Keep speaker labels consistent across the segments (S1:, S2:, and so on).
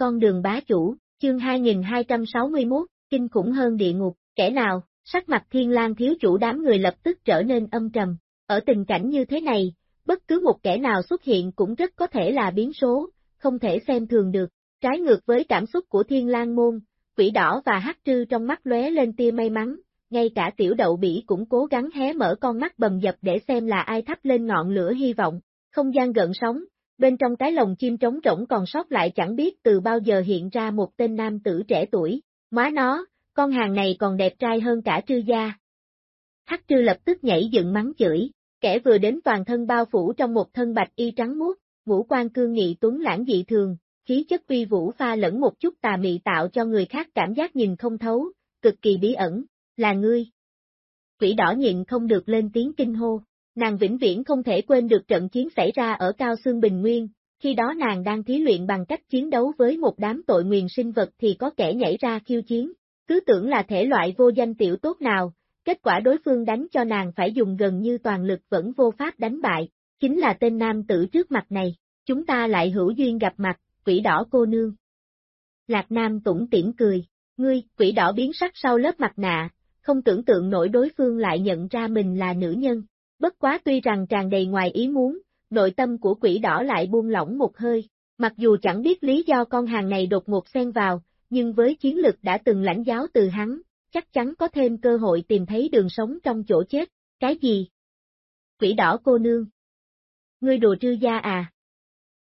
S1: con đường bá chủ, chương 2261, kinh khủng hơn địa ngục, kẻ nào, sắc mặt thiên lang thiếu chủ đám người lập tức trở nên âm trầm, ở tình cảnh như thế này, bất cứ một kẻ nào xuất hiện cũng rất có thể là biến số, không thể xem thường được, trái ngược với cảm xúc của thiên lang môn, quỷ đỏ và hắc trư trong mắt lóe lên tia may mắn, ngay cả tiểu đậu bỉ cũng cố gắng hé mở con mắt bầm dập để xem là ai thắp lên ngọn lửa hy vọng, không gian gợn sóng, bên trong cái lồng chim trống rỗng còn sót lại chẳng biết từ bao giờ hiện ra một tên nam tử trẻ tuổi, má nó, con hàng này còn đẹp trai hơn cả trư gia. Hắc trư lập tức nhảy dựng mắng chửi, kẻ vừa đến toàn thân bao phủ trong một thân bạch y trắng muốt, ngũ quan cương nghị tuấn lãng dị thường, khí chất uy vũ pha lẫn một chút tà mị tạo cho người khác cảm giác nhìn không thấu, cực kỳ bí ẩn, là ngươi. Quỷ đỏ nhịn không được lên tiếng kinh hô, nàng vĩnh viễn không thể quên được trận chiến xảy ra ở Cao Xương Bình Nguyên, khi đó nàng đang thí luyện bằng cách chiến đấu với một đám tội nguyền sinh vật thì có kẻ nhảy ra khiêu chiến, cứ tưởng là thể loại vô danh tiểu tốt nào, kết quả đối phương đánh cho nàng phải dùng gần như toàn lực vẫn vô pháp đánh bại, chính là tên nam tử trước mặt này, chúng ta lại hữu duyên gặp mặt, quỷ đỏ cô nương. Lạc Nam tủng tiễn cười, ngươi, quỷ đỏ biến sắc sau lớp mặt nạ, không tưởng tượng nổi đối phương lại nhận ra mình là nữ nhân, bất quá tuy rằng tràn đầy ngoài ý muốn, nội tâm của quỷ đỏ lại buông lỏng một hơi, mặc dù chẳng biết lý do con hàng này đột ngột xen vào, nhưng với chiến lực đã từng lãnh giáo từ hắn, chắc chắn có thêm cơ hội tìm thấy đường sống trong chỗ chết, cái gì? Quỷ đỏ cô nương. Ngươi đồ trư gia à?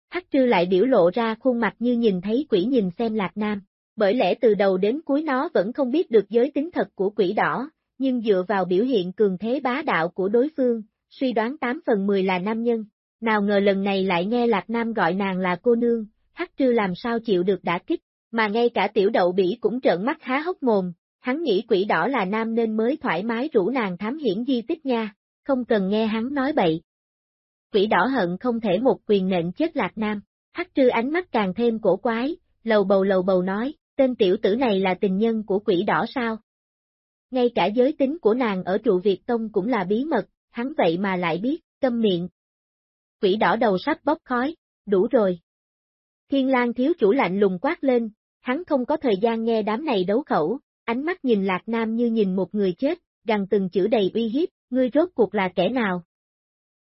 S1: Hắc trư lại biểu lộ ra khuôn mặt như nhìn thấy quỷ nhìn xem lạc nam, bởi lẽ từ đầu đến cuối nó vẫn không biết được giới tính thật của quỷ đỏ, nhưng dựa vào biểu hiện cường thế bá đạo của đối phương, suy đoán 8 phần 10 là nam nhân. Nào ngờ lần này lại nghe Lạc Nam gọi nàng là cô nương, hắc trư làm sao chịu được đã kích, mà ngay cả tiểu đậu bỉ cũng trợn mắt há hốc mồm, hắn nghĩ quỷ đỏ là nam nên mới thoải mái rủ nàng thám hiểm di tích nha, không cần nghe hắn nói bậy. Quỷ đỏ hận không thể một quyền nện chết lạc nam, hắc trư ánh mắt càng thêm cổ quái, lầu bầu lầu bầu nói, tên tiểu tử này là tình nhân của quỷ đỏ sao? Ngay cả giới tính của nàng ở trụ Việt Tông cũng là bí mật, hắn vậy mà lại biết, câm miệng. Quỷ đỏ đầu sắp bốc khói, đủ rồi. Thiên lang thiếu chủ lạnh lùng quát lên, hắn không có thời gian nghe đám này đấu khẩu, ánh mắt nhìn Lạc Nam như nhìn một người chết, gằn từng chữ đầy uy hiếp, ngươi rốt cuộc là kẻ nào?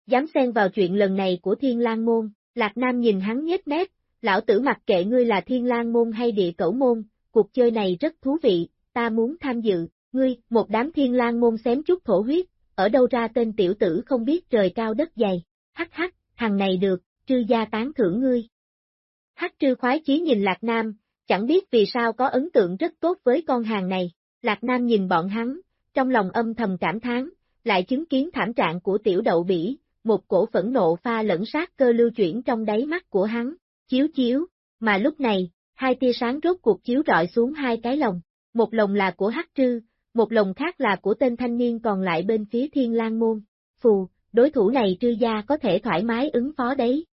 S1: Dám xen vào chuyện lần này của Thiên Lang Môn, Lạc Nam nhìn hắn nhếch mép, lão tử mặc kệ ngươi là Thiên Lang Môn hay địa cẩu môn, cuộc chơi này rất thú vị, ta muốn tham dự, ngươi, một đám Thiên Lang Môn xém chút thổ huyết, ở đâu ra tên tiểu tử không biết trời cao đất dày, hắc hắc, thằng này được, trư gia tán thưởng ngươi. Hắc trư khoái chí nhìn Lạc Nam, chẳng biết vì sao có ấn tượng rất tốt với con hàng này. Lạc Nam nhìn bọn hắn, trong lòng âm thầm cảm thán, lại chứng kiến thảm trạng của tiểu đậu bỉ, một cổ phẫn nộ pha lẫn sát cơ lưu chuyển trong đáy mắt của hắn, chiếu chiếu, mà lúc này, hai tia sáng rốt cuộc chiếu rọi xuống hai cái lồng, một lồng là của Hắc Trư, một lồng khác là của tên thanh niên còn lại bên phía Thiên Lang Môn, phù, đối thủ này Trư gia có thể thoải mái ứng phó đấy.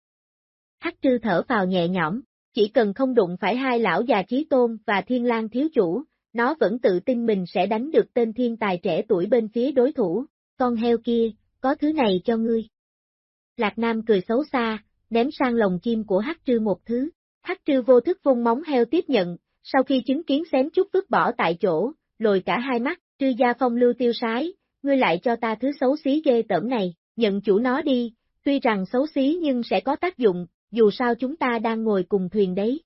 S1: Hắc Trư thở vào nhẹ nhõm, chỉ cần không đụng phải hai lão già trí tôn và thiên lang thiếu chủ, nó vẫn tự tin mình sẽ đánh được tên thiên tài trẻ tuổi bên phía đối thủ, con heo kia, có thứ này cho ngươi. Lạc Nam cười xấu xa, ném sang lồng chim của Hắc Trư một thứ, Hắc Trư vô thức vung móng heo tiếp nhận, sau khi chứng kiến xém chút vứt bỏ tại chỗ, lồi cả hai mắt, Trư gia phong lưu tiêu sái, ngươi lại cho ta thứ xấu xí ghê tởm này, nhận chủ nó đi, tuy rằng xấu xí nhưng sẽ có tác dụng, dù sao chúng ta đang ngồi cùng thuyền đấy.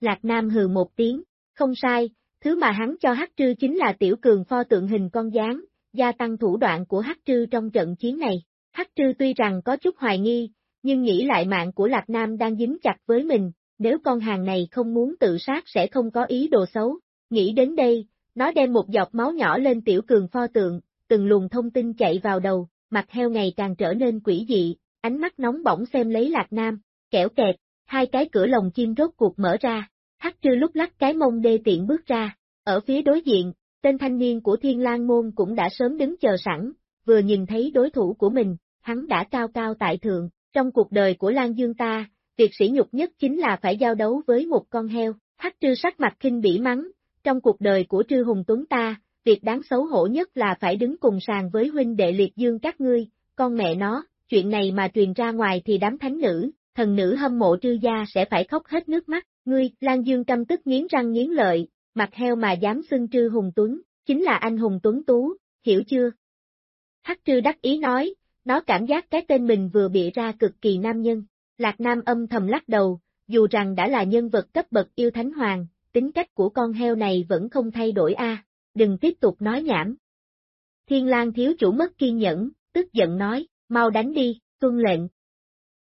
S1: Lạc Nam hừ một tiếng, không sai, thứ mà hắn cho Hắc Trư chính là tiểu cường pho tượng hình con gián, gia tăng thủ đoạn của Hắc Trư trong trận chiến này. Hắc Trư tuy rằng có chút hoài nghi, nhưng nghĩ lại mạng của Lạc Nam đang dính chặt với mình, nếu con hàng này không muốn tự sát sẽ không có ý đồ xấu. Nghĩ đến đây, nó đem một giọt máu nhỏ lên tiểu cường pho tượng, từng luồng thông tin chạy vào đầu, mặt heo ngày càng trở nên quỷ dị, ánh mắt nóng bỏng xem lấy Lạc Nam, Kẻo kẹt, hai cái cửa lồng chim rốt cuộc mở ra, hắc trư lúc lắc cái mông đê tiện bước ra, ở phía đối diện, tên thanh niên của thiên lang môn cũng đã sớm đứng chờ sẵn, vừa nhìn thấy đối thủ của mình, hắn đã cao cao tại thượng, trong cuộc đời của Lan Dương ta, việc sỉ nhục nhất chính là phải giao đấu với một con heo, hắc trư sắc mặt kinh bỉ mắng, trong cuộc đời của trư hùng tuấn ta, việc đáng xấu hổ nhất là phải đứng cùng sàn với huynh đệ liệt dương các ngươi, con mẹ nó, chuyện này mà truyền ra ngoài thì đám thánh nữ, thần nữ hâm mộ trư gia sẽ phải khóc hết nước mắt, Ngươi, Lan Dương căm tức nghiến răng nghiến lợi, mặt heo mà dám xưng trư hùng tuấn, chính là anh hùng tuấn tú, hiểu chưa? Hắc trư đắc ý nói, nó cảm giác cái tên mình vừa bị ra cực kỳ nam nhân. Lạc Nam âm thầm lắc đầu, dù rằng đã là nhân vật cấp bậc yêu thánh hoàng, tính cách của con heo này vẫn không thay đổi a. đừng tiếp tục nói nhảm. Thiên lang thiếu chủ mất kiên nhẫn, tức giận nói, mau đánh đi, tuân lệnh.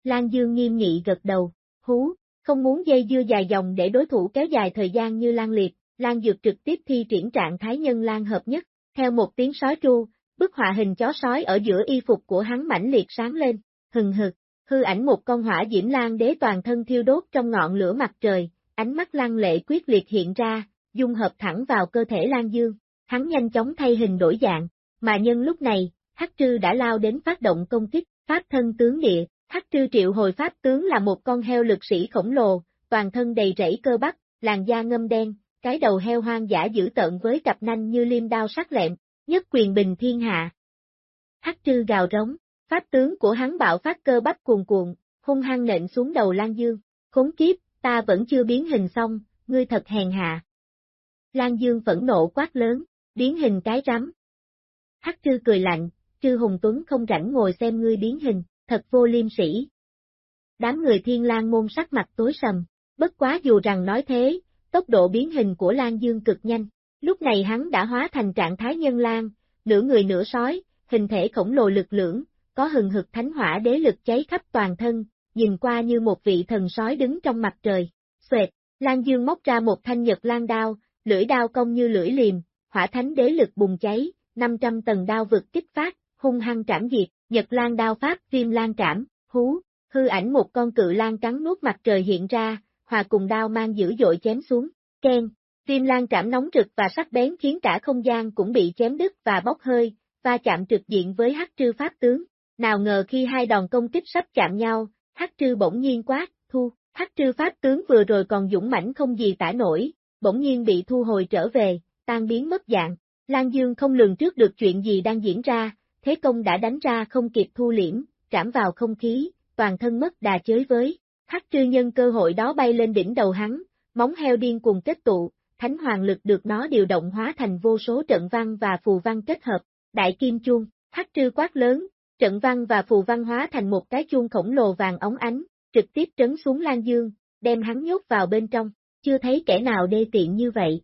S1: Lan Dương nghiêm nghị gật đầu, hú, không muốn dây dưa dài dòng để đối thủ kéo dài thời gian như Lan Liệt, Lan Dược trực tiếp thi triển trạng thái nhân Lan hợp nhất, theo một tiếng sói tru, bức họa hình chó sói ở giữa y phục của hắn mãnh liệt sáng lên, hừng hực, hư ảnh một con hỏa diễm lan đế toàn thân thiêu đốt trong ngọn lửa mặt trời, ánh mắt lăng lệ quyết liệt hiện ra, dung hợp thẳng vào cơ thể Lan Dương, hắn nhanh chóng thay hình đổi dạng, mà nhân lúc này, Hắc Trư đã lao đến phát động công kích, pháp thân tướng địa, Hắc Trư triệu hồi pháp tướng là một con heo lực sĩ khổng lồ, toàn thân đầy rẫy cơ bắp, làn da ngâm đen, cái đầu heo hoang dã dữ tợn với cặp nanh như liêm đao sắc lẹm, nhất quyền bình thiên hạ. Hắc Trư gào rống, pháp tướng của hắn bạo phát cơ bắp cuồn cuộn, hung hăng nện xuống đầu Lan Dương, khốn kiếp, ta vẫn chưa biến hình xong, ngươi thật hèn hạ. Lan Dương phẫn nộ quát lớn, biến hình cái rắm. Hắc Trư cười lạnh, Trư Hùng Tuấn không rảnh ngồi xem ngươi biến hình, thật vô liêm sĩ. Đám người thiên lang môn sắc mặt tối sầm, bất quá dù rằng nói thế, tốc độ biến hình của Lan Dương cực nhanh, lúc này hắn đã hóa thành trạng thái nhân lan, nửa người nửa sói, hình thể khổng lồ lực lưỡng, có hừng hực thánh hỏa đế lực cháy khắp toàn thân, nhìn qua như một vị thần sói đứng trong mặt trời. Xoẹt, Lan Dương móc ra một thanh nhật lan đao, lưỡi đao cong như lưỡi liềm, hỏa thánh đế lực bùng cháy, 500 tầng đao vực kích phát, hung hăng trảm diệt, Nhật Lan đao pháp viêm lan trảm, hú, hư ảnh một con cự lan cắn nuốt mặt trời hiện ra, hòa cùng đao mang dữ dội chém xuống, khen, viêm lan trảm nóng trực và sắc bén khiến cả không gian cũng bị chém đứt và bốc hơi, va chạm trực diện với hắc trư pháp tướng. Nào ngờ khi hai đòn công kích sắp chạm nhau, hắc trư bỗng nhiên quát, thu, hắc trư pháp tướng vừa rồi còn dũng mãnh không gì tả nổi, bỗng nhiên bị thu hồi trở về, tan biến mất dạng. Lan Dương không lường trước được chuyện gì đang diễn ra, thế công đã đánh ra không kịp thu liễm, trảm vào không khí, toàn thân mất đà chới với. Hắc trư nhân cơ hội đó bay lên đỉnh đầu hắn, móng heo điên cùng kết tụ, thánh hoàng lực được nó điều động hóa thành vô số trận văn và phù văn kết hợp, đại kim chuông, hắc trư quát lớn, trận văn và phù văn hóa thành một cái chuông khổng lồ vàng ống ánh, trực tiếp trấn xuống Lan Dương, đem hắn nhốt vào bên trong, chưa thấy kẻ nào đê tiện như vậy.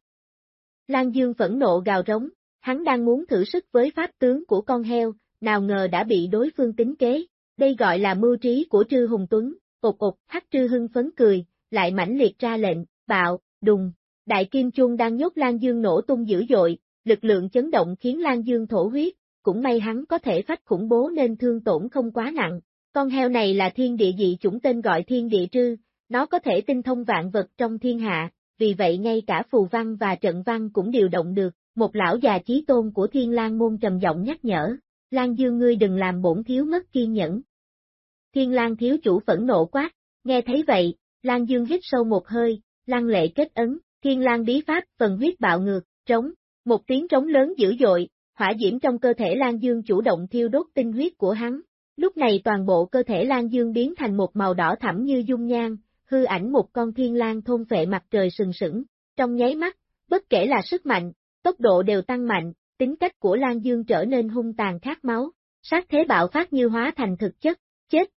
S1: Lan Dương phẫn nộ gào rống, hắn đang muốn thử sức với pháp tướng của con heo, nào ngờ đã bị đối phương tính kế, đây gọi là mưu trí của Trư Hùng Tuấn, ột ột, hắc Trư hưng phấn cười, lại mãnh liệt ra lệnh, bạo, đùng, đại kim chuông đang nhốt Lan Dương nổ tung dữ dội, lực lượng chấn động khiến Lan Dương thổ huyết, cũng may hắn có thể phách khủng bố nên thương tổn không quá nặng. Con heo này là thiên địa dị chủng tên gọi thiên địa trư, nó có thể tinh thông vạn vật trong thiên hạ, vì vậy ngay cả phù văn và trận văn cũng điều động được, một lão già chí tôn của thiên lang môn trầm giọng nhắc nhở, lang Dương ngươi đừng làm bổn thiếu mất kiên nhẫn. Thiên lang thiếu chủ phẫn nộ quát, nghe thấy vậy, lang Dương hít sâu một hơi, lang lệ kết ấn, thiên lang bí pháp phần huyết bạo ngược, trống, một tiếng trống lớn dữ dội, hỏa diễm trong cơ thể Lan Dương chủ động thiêu đốt tinh huyết của hắn. Lúc này toàn bộ cơ thể Lan Dương biến thành một màu đỏ thẳm như dung nhan, hư ảnh một con thiên lang thôn vệ mặt trời sừng sững. Trong nháy mắt, bất kể là sức mạnh, tốc độ đều tăng mạnh, tính cách của Lan Dương trở nên hung tàn khát máu, sát thế bạo phát như hóa thành thực chất, chết.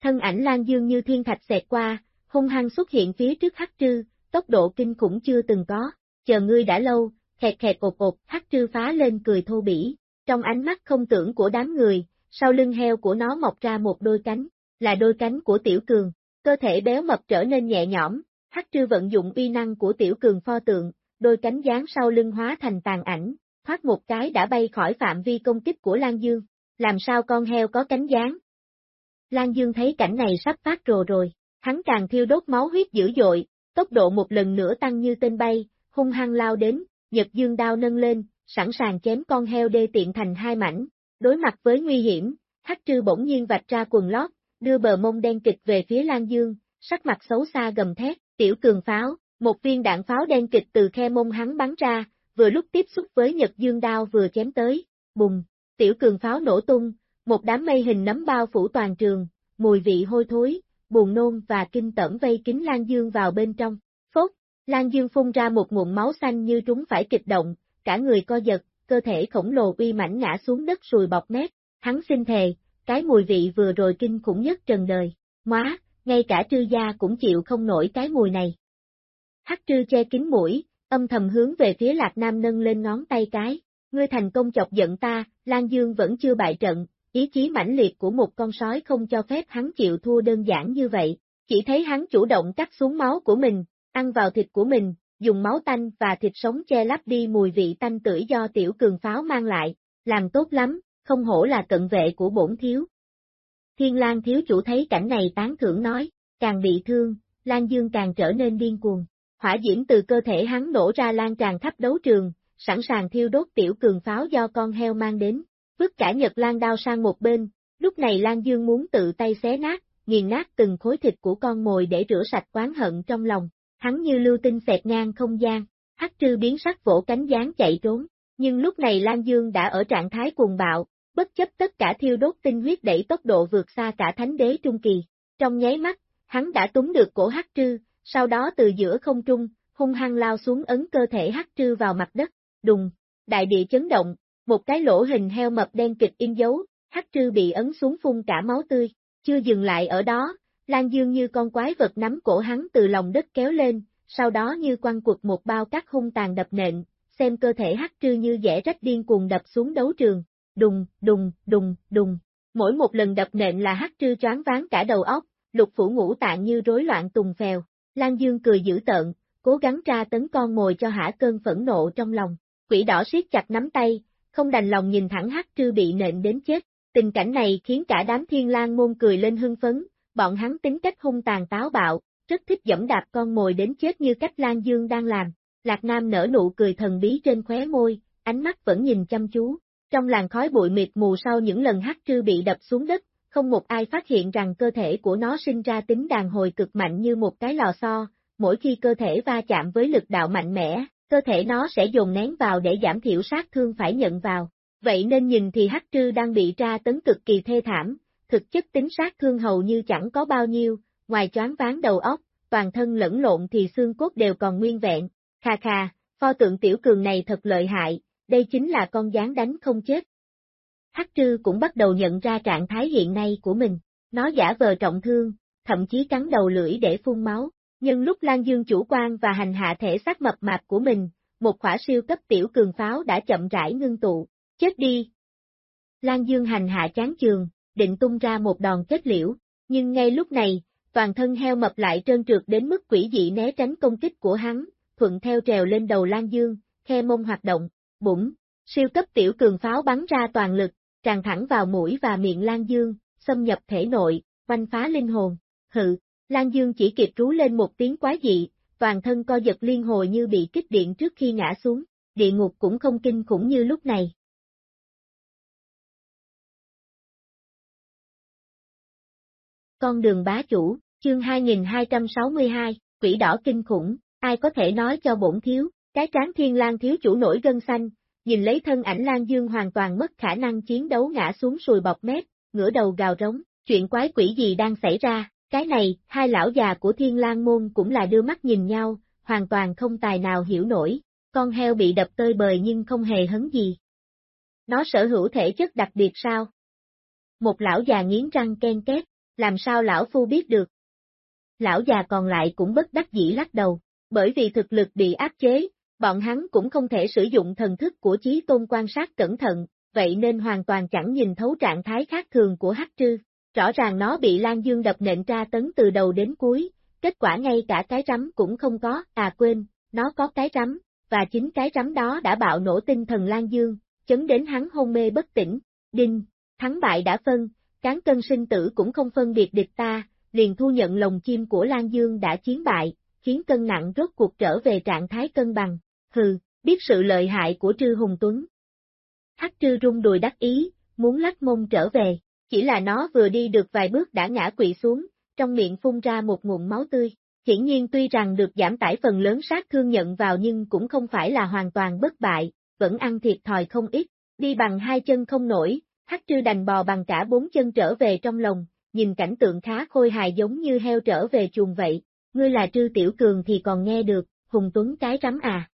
S1: Thân ảnh Lan Dương như thiên thạch xẹt qua, hung hăng xuất hiện phía trước Hắc Trư, tốc độ kinh khủng chưa từng có, chờ ngươi đã lâu, khẹt khẹt ột ột, Hắc Trư phá lên cười thô bỉ, trong ánh mắt không tưởng của đám người, sau lưng heo của nó mọc ra một đôi cánh, là đôi cánh của Tiểu Cường, cơ thể béo mập trở nên nhẹ nhõm, Hắc Trư vận dụng uy năng của Tiểu Cường pho tượng, đôi cánh dán sau lưng hóa thành tàn ảnh, thoát một cái đã bay khỏi phạm vi công kích của Lan Dương. Làm sao con heo có cánh dán? Lan Dương thấy cảnh này sắp phát rồ rồi, hắn càng thiêu đốt máu huyết dữ dội, tốc độ một lần nữa tăng như tên bay, hung hăng lao đến, Nhật Dương đao nâng lên, sẵn sàng chém con heo đê tiện thành hai mảnh. Đối mặt với nguy hiểm, Hắc Trư bỗng nhiên vạch ra quần lót, đưa bờ mông đen kịch về phía Lan Dương, sắc mặt xấu xa gầm thét, tiểu cường pháo, một viên đạn pháo đen kịch từ khe mông hắn bắn ra, vừa lúc tiếp xúc với Nhật Dương đao vừa chém tới, bùng, tiểu cường pháo nổ tung, một đám mây hình nấm bao phủ toàn trường, mùi vị hôi thối, buồn nôn và kinh tởm vây kín Lan Dương vào bên trong. Lan Dương phun ra một nguồn máu xanh như trúng phải kịch động, cả người co giật, cơ thể khổng lồ uy mảnh ngã xuống đất sùi bọc mép, hắn xin thề, cái mùi vị vừa rồi kinh khủng nhất trần đời, móa, ngay cả trư gia cũng chịu không nổi cái mùi này. Hắc trư che kín mũi, âm thầm hướng về phía Lạc Nam nâng lên ngón tay cái, ngươi thành công chọc giận ta, Lan Dương vẫn chưa bại trận, ý chí mãnh liệt của một con sói không cho phép hắn chịu thua đơn giản như vậy, chỉ thấy hắn chủ động cắt xuống máu của mình, ăn vào thịt của mình, dùng máu tanh và thịt sống che lấp đi mùi vị tanh tưởi do tiểu cường pháo mang lại, làm tốt lắm, không hổ là cận vệ của bổn thiếu. Thiên lang thiếu chủ thấy cảnh này tán thưởng nói, càng bị thương, Lan Dương càng trở nên điên cuồng. Hỏa diễm từ cơ thể hắn nổ ra lan tràn khắp đấu trường, sẵn sàng thiêu đốt tiểu cường pháo do con heo mang đến. Vứt cả Nhật Lan đao sang một bên, lúc này Lan Dương muốn tự tay xé nát, nghiền nát từng khối thịt của con mồi để rửa sạch quán hận trong lòng. Hắn như lưu tinh xẹt ngang không gian, hắc trư biến sắc vỗ cánh gián chạy trốn. Nhưng lúc này Lan Dương đã ở trạng thái cuồng bạo, bất chấp tất cả thiêu đốt tinh huyết đẩy tốc độ vượt xa cả thánh đế trung kỳ. Trong nháy mắt, hắn đã túng được cổ hắc trư, sau đó từ giữa không trung, hung hăng lao xuống ấn cơ thể hắc trư vào mặt đất, đùng, đại địa chấn động, một cái lỗ hình heo mập đen kịch in dấu, hắc trư bị ấn xuống phun cả máu tươi, chưa dừng lại ở đó, Lan Dương như con quái vật nắm cổ hắn từ lòng đất kéo lên, sau đó như quăng quật một bao cát hung tàn đập nện, xem cơ thể hắc trư như dẻ rách điên cuồng đập xuống đấu trường, đùng, đùng, đùng, đùng. Mỗi một lần đập nện là hắc trư choáng váng cả đầu óc, lục phủ ngũ tạng như rối loạn tùng phèo. Lan Dương cười dữ tợn, cố gắng tra tấn con mồi cho hả cơn phẫn nộ trong lòng. Quỷ đỏ siết chặt nắm tay, không đành lòng nhìn thẳng hắc trư bị nện đến chết. Tình cảnh này khiến cả đám thiên lang môn cười lên hưng phấn, bọn hắn tính cách hung tàn táo bạo, rất thích dẫm đạp con mồi đến chết như cách Lan Dương đang làm. Lạc Nam nở nụ cười thần bí trên khóe môi, ánh mắt vẫn nhìn chăm chú. Trong làn khói bụi mịt mù sau những lần hắc trư bị đập xuống đất, không một ai phát hiện rằng cơ thể của nó sinh ra tính đàn hồi cực mạnh như một cái lò xo, mỗi khi cơ thể va chạm với lực đạo mạnh mẽ, cơ thể nó sẽ dồn nén vào để giảm thiểu sát thương phải nhận vào. Vậy nên nhìn thì hắc trư đang bị tra tấn cực kỳ thê thảm, thực chất tính sát thương hầu như chẳng có bao nhiêu, ngoài choáng ván đầu óc, toàn thân lẫn lộn thì xương cốt đều còn nguyên vẹn. Kha kha, pho tượng tiểu cường này thật lợi hại, đây chính là con gián đánh không chết. Hắc trư cũng bắt đầu nhận ra trạng thái hiện nay của mình, nó giả vờ trọng thương, thậm chí cắn đầu lưỡi để phun máu, nhưng lúc Lan Dương chủ quan và hành hạ thể xác mập mạp của mình, một khỏa siêu cấp tiểu cường pháo đã chậm rãi ngưng tụ, chết đi. Lan Dương hành hạ chán trường, định tung ra một đòn kết liễu, nhưng ngay lúc này, toàn thân heo mập lại trơn trượt đến mức quỷ dị né tránh công kích của hắn, thuận theo trèo lên đầu Lan Dương, khe mông hoạt động, bụng, siêu cấp tiểu cường pháo bắn ra toàn lực, tràn thẳng vào mũi và miệng Lan Dương, xâm nhập thể nội, quanh phá linh hồn, hự, Lan Dương chỉ kịp rú lên một tiếng quá dị, toàn thân co giật liên hồi như bị kích điện trước khi ngã xuống, địa ngục cũng không kinh khủng như lúc này. Con đường bá chủ, chương 2262, quỷ đỏ kinh khủng, ai có thể nói cho bổn thiếu, cái tráng thiên lang thiếu chủ nổi gân xanh, nhìn lấy thân ảnh lang Dương hoàn toàn mất khả năng chiến đấu ngã xuống sùi bọc mép, ngửa đầu gào rống, chuyện quái quỷ gì đang xảy ra, cái này, hai lão già của thiên lang môn cũng là đưa mắt nhìn nhau, hoàn toàn không tài nào hiểu nổi, con heo bị đập tơi bời nhưng không hề hấn gì. Nó sở hữu thể chất đặc biệt sao? Một lão già nghiến răng ken két, làm sao lão phu biết được? Lão già còn lại cũng bất đắc dĩ lắc đầu, bởi vì thực lực bị áp chế, bọn hắn cũng không thể sử dụng thần thức của chí tôn quan sát cẩn thận, vậy nên hoàn toàn chẳng nhìn thấu trạng thái khác thường của hắc trư. Rõ ràng nó bị Lan Dương đập nện tra tấn từ đầu đến cuối, kết quả ngay cả cái rắm cũng không có, à quên, nó có cái rắm, và chính cái rắm đó đã bạo nổ tinh thần Lan Dương, chấn đến hắn hôn mê bất tỉnh, đinh, thắng bại đã phân, cán cân sinh tử cũng không phân biệt địch ta, liền thu nhận lồng chim của Lan Dương đã chiến bại, khiến cân nặng rốt cuộc trở về trạng thái cân bằng, hừ, biết sự lợi hại của Trư Hùng Tuấn. Hắc Trư rung đùi đắc ý, muốn lắc mông trở về, chỉ là nó vừa đi được vài bước đã ngã quỵ xuống, trong miệng phun ra một nguồn máu tươi. Hiển nhiên tuy rằng được giảm tải phần lớn sát thương nhận vào nhưng cũng không phải là hoàn toàn bất bại, vẫn ăn thiệt thòi không ít, đi bằng hai chân không nổi, hắc trư đành bò bằng cả bốn chân trở về trong lồng, nhìn cảnh tượng khá khôi hài giống như heo trở về chuồng vậy, ngươi là Trư Tiểu Cường thì còn nghe được, Hùng Tuấn cái rắm à.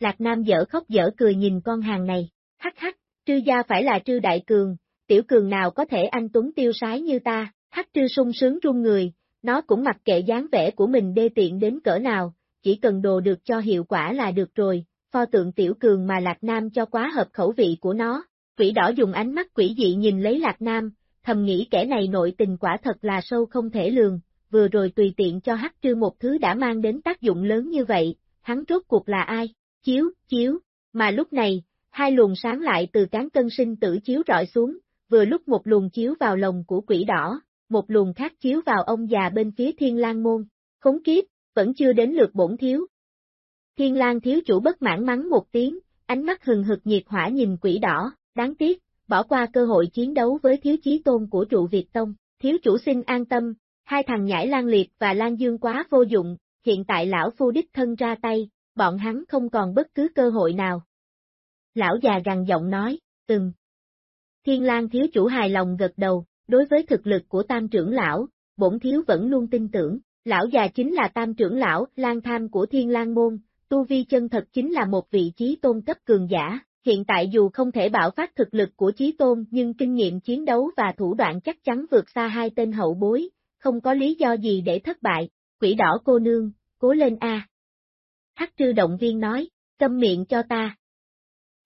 S1: Lạc Nam dở khóc dở cười nhìn con hàng này, hắc hắc, Trư gia phải là Trư Đại Cường, Tiểu Cường nào có thể anh Tuấn tiêu sái như ta, hắc Trư sung sướng run người, nó cũng mặc kệ dáng vẻ của mình đê tiện đến cỡ nào, chỉ cần đồ được cho hiệu quả là được rồi, pho tượng Tiểu Cường mà Lạc Nam cho quá hợp khẩu vị của nó, quỷ đỏ dùng ánh mắt quỷ dị nhìn lấy Lạc Nam, thầm nghĩ kẻ này nội tình quả thật là sâu không thể lường, vừa rồi tùy tiện cho hắc trư một thứ đã mang đến tác dụng lớn như vậy, hắn rốt cuộc là ai? Chiếu, chiếu, mà lúc này, hai luồng sáng lại từ cán cân sinh tử chiếu rọi xuống, vừa lúc một luồng chiếu vào lồng của quỷ đỏ, một luồng khác chiếu vào ông già bên phía thiên lang môn, khốn kiếp, vẫn chưa đến lượt bổn thiếu. Thiên lang thiếu chủ bất mãn mắng một tiếng, ánh mắt hừng hực nhiệt hỏa nhìn quỷ đỏ, đáng tiếc, bỏ qua cơ hội chiến đấu với thiếu chí tôn của trụ Việt Tông, thiếu chủ xin an tâm, hai thằng nhãi Lan Liệt và Lan Dương quá vô dụng, hiện tại lão phu đích thân ra tay, bọn hắn không còn bất cứ cơ hội nào. Lão già gằn giọng nói, từng. Thiên lang thiếu chủ hài lòng gật đầu, đối với thực lực của tam trưởng lão, bổn thiếu vẫn luôn tin tưởng, lão già chính là tam trưởng lão, lang tham của thiên lang môn, tu vi chân thật chính là một vị trí tôn cấp cường giả, hiện tại dù không thể bảo phát thực lực của Chí Tôn nhưng kinh nghiệm chiến đấu và thủ đoạn chắc chắn vượt xa hai tên hậu bối, không có lý do gì để thất bại, quỷ đỏ cô nương, cố lên a. Hắc trư động viên nói, câm miệng cho ta.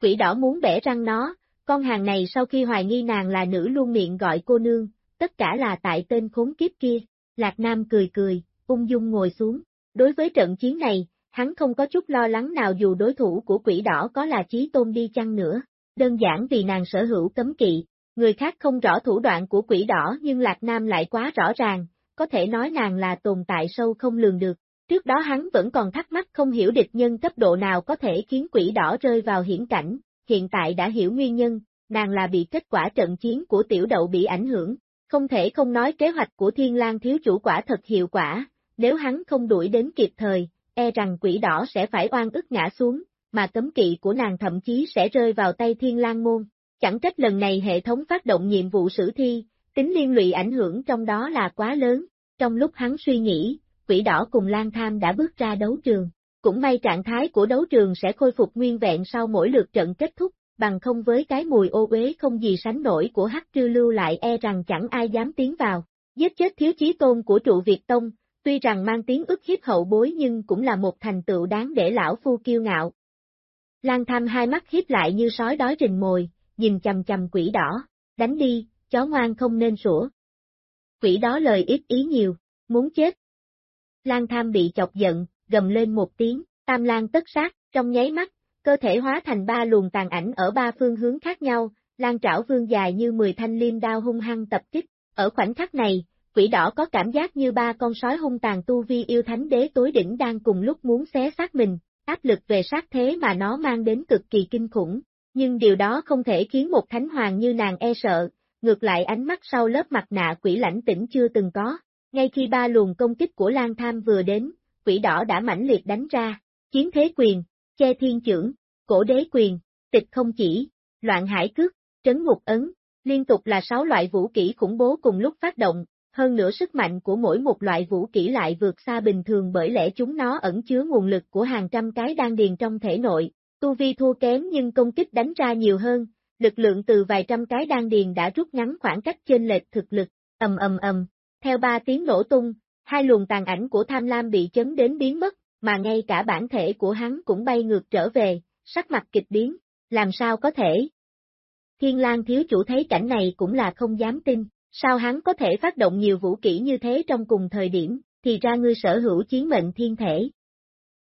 S1: Quỷ đỏ muốn bẻ răng nó, con hàng này sau khi hoài nghi nàng là nữ luôn miệng gọi cô nương, tất cả là tại tên khốn kiếp kia, Lạc Nam cười cười, ung dung ngồi xuống, đối với trận chiến này, hắn không có chút lo lắng nào dù đối thủ của quỷ đỏ có là chí tôn đi chăng nữa, đơn giản vì nàng sở hữu cấm kỵ, người khác không rõ thủ đoạn của quỷ đỏ nhưng Lạc Nam lại quá rõ ràng, có thể nói nàng là tồn tại sâu không lường được. Trước đó hắn vẫn còn thắc mắc không hiểu địch nhân cấp độ nào có thể khiến quỷ đỏ rơi vào hiển cảnh, hiện tại đã hiểu nguyên nhân, nàng là bị kết quả trận chiến của tiểu đậu bị ảnh hưởng, không thể không nói kế hoạch của thiên lang thiếu chủ quả thật hiệu quả, nếu hắn không đuổi đến kịp thời, e rằng quỷ đỏ sẽ phải oan ức ngã xuống, mà cấm kỵ của nàng thậm chí sẽ rơi vào tay thiên lang môn. Chẳng trách lần này hệ thống phát động nhiệm vụ sử thi, tính liên lụy ảnh hưởng trong đó là quá lớn. Trong lúc hắn suy nghĩ, quỷ đỏ cùng lang tham đã bước ra đấu trường. Cũng may trạng thái của đấu trường sẽ khôi phục nguyên vẹn sau mỗi lượt trận kết thúc, bằng không với cái mùi ô uế không gì sánh nổi của hắc trư lưu lại e rằng chẳng ai dám tiến vào. Giết chết thiếu chí tôn của trụ Việt Tông, tuy rằng mang tiếng ức hiếp hậu bối nhưng cũng là một thành tựu đáng để lão phu kiêu ngạo. Lan tham hai mắt hiếp lại như sói đói rình mồi, nhìn chầm chầm quỷ đỏ, đánh đi, chó ngoan không nên sủa. Quỷ đó lời ít ý nhiều, muốn chết. Lan tham bị chọc giận, gầm lên một tiếng, tam lan tất sát, trong nháy mắt, cơ thể hóa thành ba luồng tàn ảnh ở ba phương hướng khác nhau, lan trảo vương dài như 10 thanh liêm đao hung hăng tập kích. Ở khoảnh khắc này, quỷ đỏ có cảm giác như ba con sói hung tàn tu vi yêu thánh đế tối đỉnh đang cùng lúc muốn xé xác mình, áp lực về sát thế mà nó mang đến cực kỳ kinh khủng, nhưng điều đó không thể khiến một thánh hoàng như nàng e sợ, ngược lại ánh mắt sau lớp mặt nạ quỷ lãnh tĩnh chưa từng có. Ngay khi ba luồng công kích của Lan Tham vừa đến, quỷ đỏ đã mãnh liệt đánh ra, chiến thế quyền, che thiên trưởng, cổ đế quyền, tịch không chỉ, loạn hải cước, trấn ngục ấn, liên tục là sáu loại vũ kỹ khủng bố cùng lúc phát động, hơn nữa sức mạnh của mỗi một loại vũ kỹ lại vượt xa bình thường bởi lẽ chúng nó ẩn chứa nguồn lực của hàng trăm cái đan điền trong thể nội, tu vi thua kém nhưng công kích đánh ra nhiều hơn, lực lượng từ vài trăm cái đan điền đã rút ngắn khoảng cách chênh lệch thực lực, ầm ầm ầm, theo ba tiếng nổ tung, hai luồng tàn ảnh của tham lam bị chấn đến biến mất, mà ngay cả bản thể của hắn cũng bay ngược trở về, sắc mặt kịch biến, làm sao có thể? Thiên lang thiếu chủ thấy cảnh này cũng là không dám tin, Sao hắn có thể phát động nhiều vũ kỹ như thế trong cùng thời điểm, thì ra ngươi sở hữu chiến mệnh thiên thể.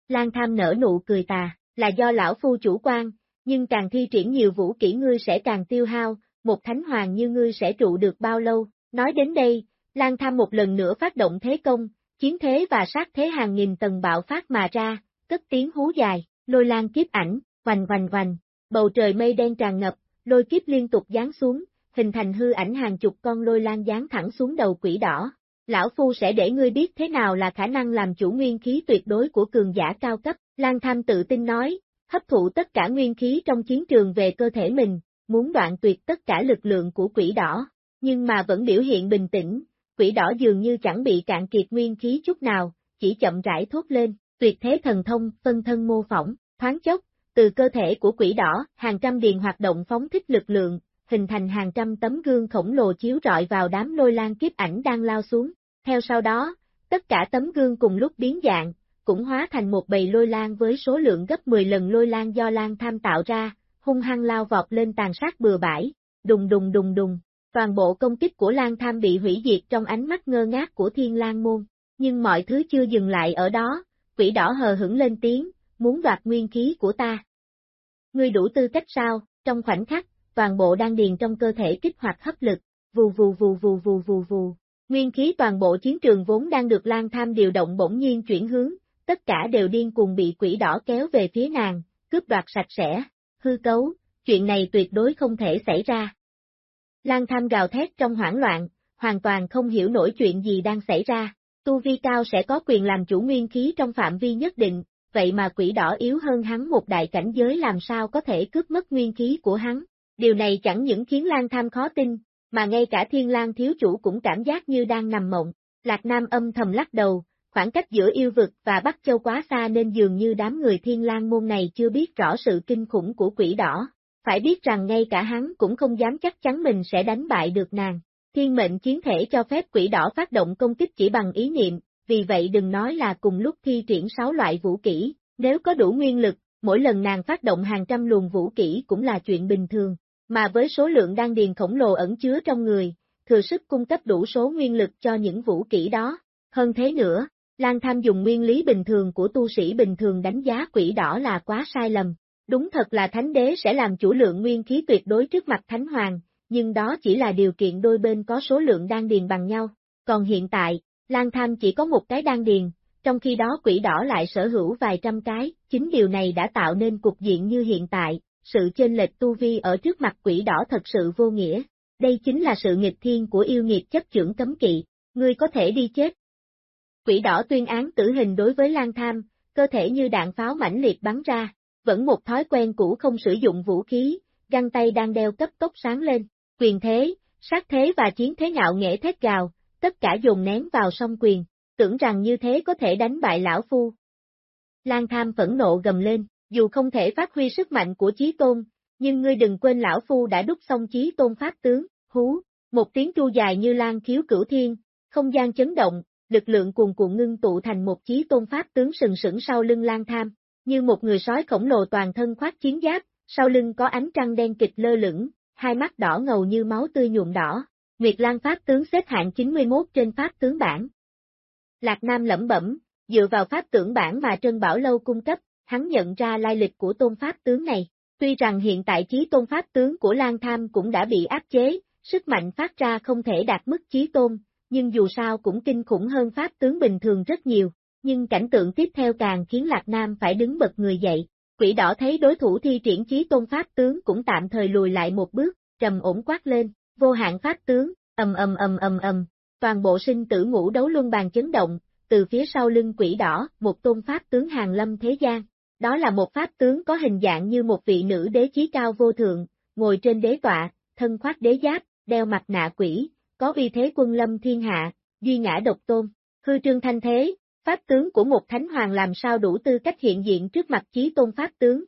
S1: Lan tham nở nụ cười tà, là do lão phu chủ quan, nhưng càng thi triển nhiều vũ kỹ ngươi sẽ càng tiêu hao, một thánh hoàng như ngươi sẽ trụ được bao lâu. Nói đến đây, Lan tham một lần nữa phát động thế công, chiến thế và sát thế hàng nghìn tầng bạo phát mà ra, cất tiếng hú dài, lôi lan kiếp ảnh, hoành hoành hoành, bầu trời mây đen tràn ngập, lôi kiếp liên tục giáng xuống, hình thành hư ảnh hàng chục con lôi lan dán thẳng xuống đầu quỷ đỏ. Lão Phu sẽ để ngươi biết thế nào là khả năng làm chủ nguyên khí tuyệt đối của cường giả cao cấp, Lan Tham tự tin nói, hấp thụ tất cả nguyên khí trong chiến trường về cơ thể mình, muốn đoạn tuyệt tất cả lực lượng của quỷ đỏ. nhưng mà vẫn biểu hiện bình tĩnh, quỷ đỏ dường như chẳng bị cạn kiệt nguyên khí chút nào, chỉ chậm rãi thốt lên, tuyệt thế thần thông, phân thân mô phỏng, thoáng chốc, từ cơ thể của quỷ đỏ, hàng trăm điền hoạt động phóng thích lực lượng, hình thành hàng trăm tấm gương khổng lồ chiếu rọi vào đám lôi lan kiếp ảnh đang lao xuống. Theo sau đó, tất cả tấm gương cùng lúc biến dạng, cũng hóa thành một bầy lôi lan với số lượng gấp 10 lần lôi lan do lan tham tạo ra, hung hăng lao vọt lên tàn sát bừa bãi, đùng đùng đùng đùng. Toàn bộ công kích của Lan Tham bị hủy diệt trong ánh mắt ngơ ngác của Thiên Lan Môn, nhưng mọi thứ chưa dừng lại ở đó, quỷ đỏ hờ hững lên tiếng, muốn đoạt nguyên khí của ta. Ngươi đủ tư cách sao, trong khoảnh khắc, toàn bộ đang điền trong cơ thể kích hoạt hấp lực, vù vù vù vù vù vù vù. Nguyên khí toàn bộ chiến trường vốn đang được Lan Tham điều động bỗng nhiên chuyển hướng, tất cả đều điên cuồng bị quỷ đỏ kéo về phía nàng, cướp đoạt sạch sẽ, hư cấu, chuyện này tuyệt đối không thể xảy ra. Lan Tham gào thét trong hoảng loạn, hoàn toàn không hiểu nổi chuyện gì đang xảy ra, tu vi cao sẽ có quyền làm chủ nguyên khí trong phạm vi nhất định, vậy mà quỷ đỏ yếu hơn hắn một đại cảnh giới làm sao có thể cướp mất nguyên khí của hắn. Điều này chẳng những khiến Lan Tham khó tin, mà ngay cả Thiên Lang thiếu chủ cũng cảm giác như đang nằm mộng. Lạc Nam âm thầm lắc đầu, khoảng cách giữa yêu vực và Bắc Châu quá xa nên dường như đám người Thiên Lang môn này chưa biết rõ sự kinh khủng của quỷ đỏ. Phải biết rằng ngay cả hắn cũng không dám chắc chắn mình sẽ đánh bại được nàng. Thiên mệnh chiến thể cho phép quỷ đỏ phát động công kích chỉ bằng ý niệm, vì vậy đừng nói là cùng lúc thi triển 6 loại vũ kỹ, nếu có đủ nguyên lực, mỗi lần nàng phát động hàng trăm luồng vũ kỹ cũng là chuyện bình thường, mà với số lượng đan điền khổng lồ ẩn chứa trong người, thừa sức cung cấp đủ số nguyên lực cho những vũ kỹ đó. Hơn thế nữa, Lan Tham dùng nguyên lý bình thường của tu sĩ bình thường đánh giá quỷ đỏ là quá sai lầm. Đúng thật là thánh đế sẽ làm chủ lượng nguyên khí tuyệt đối trước mặt thánh hoàng, nhưng đó chỉ là điều kiện đôi bên có số lượng đan điền bằng nhau. Còn hiện tại, Lan Tham chỉ có một cái đan điền, trong khi đó quỷ đỏ lại sở hữu vài trăm cái, chính điều này đã tạo nên cục diện như hiện tại, sự chênh lệch tu vi ở trước mặt quỷ đỏ thật sự vô nghĩa. Đây chính là sự nghịch thiên của yêu nghiệt chấp trưởng cấm kỵ, ngươi có thể đi chết. Quỷ đỏ tuyên án tử hình đối với Lan Tham, cơ thể như đạn pháo mãnh liệt bắn ra, vẫn một thói quen cũ không sử dụng vũ khí, găng tay đang đeo cấp tốc sáng lên, quyền thế, sát thế và chiến thế ngạo nghệ thét gào, tất cả dồn nén vào song quyền, tưởng rằng như thế có thể đánh bại lão phu. Lan Tham phẫn nộ gầm lên, dù không thể phát huy sức mạnh của chí tôn, nhưng ngươi đừng quên lão phu đã đúc xong chí tôn pháp tướng, hú, một tiếng tru dài như lan khiếu cửu thiên, không gian chấn động, lực lượng cuồn cuộn ngưng tụ thành một chí tôn pháp tướng sừng sững sau lưng Lan Tham, như một người sói khổng lồ toàn thân khoác chiến giáp, sau lưng có ánh trăng đen kịch lơ lửng, hai mắt đỏ ngầu như máu tươi nhuộm đỏ. Nguyệt Lan pháp tướng xếp hạng 91 trên pháp tướng bảng. Lạc Nam lẩm bẩm, dựa vào pháp tướng bảng mà Trân Bảo Lâu cung cấp, hắn nhận ra lai lịch của tôn pháp tướng này. Tuy rằng hiện tại chí tôn pháp tướng của Lan Tham cũng đã bị áp chế, sức mạnh phát ra không thể đạt mức chí tôn, nhưng dù sao cũng kinh khủng hơn pháp tướng bình thường rất nhiều, nhưng cảnh tượng tiếp theo càng khiến Lạc Nam phải đứng bật người dậy. Quỷ đỏ thấy đối thủ thi triển chí tôn pháp tướng cũng tạm thời lùi lại một bước, trầm ổn quát lên, vô hạn pháp tướng, ầm ầm ầm ầm ầm, toàn bộ sinh tử ngũ đấu luân bàn chấn động, từ phía sau lưng quỷ đỏ, một tôn pháp tướng hàng lâm thế gian. Đó là một pháp tướng có hình dạng như một vị nữ đế chí cao vô thượng, ngồi trên đế tọa, thân khoác đế giáp, đeo mặt nạ quỷ, có uy thế quân lâm thiên hạ, duy ngã độc tôn, hư trương thanh thế, pháp tướng của một thánh hoàng làm sao đủ tư cách hiện diện trước mặt chí tôn pháp tướng.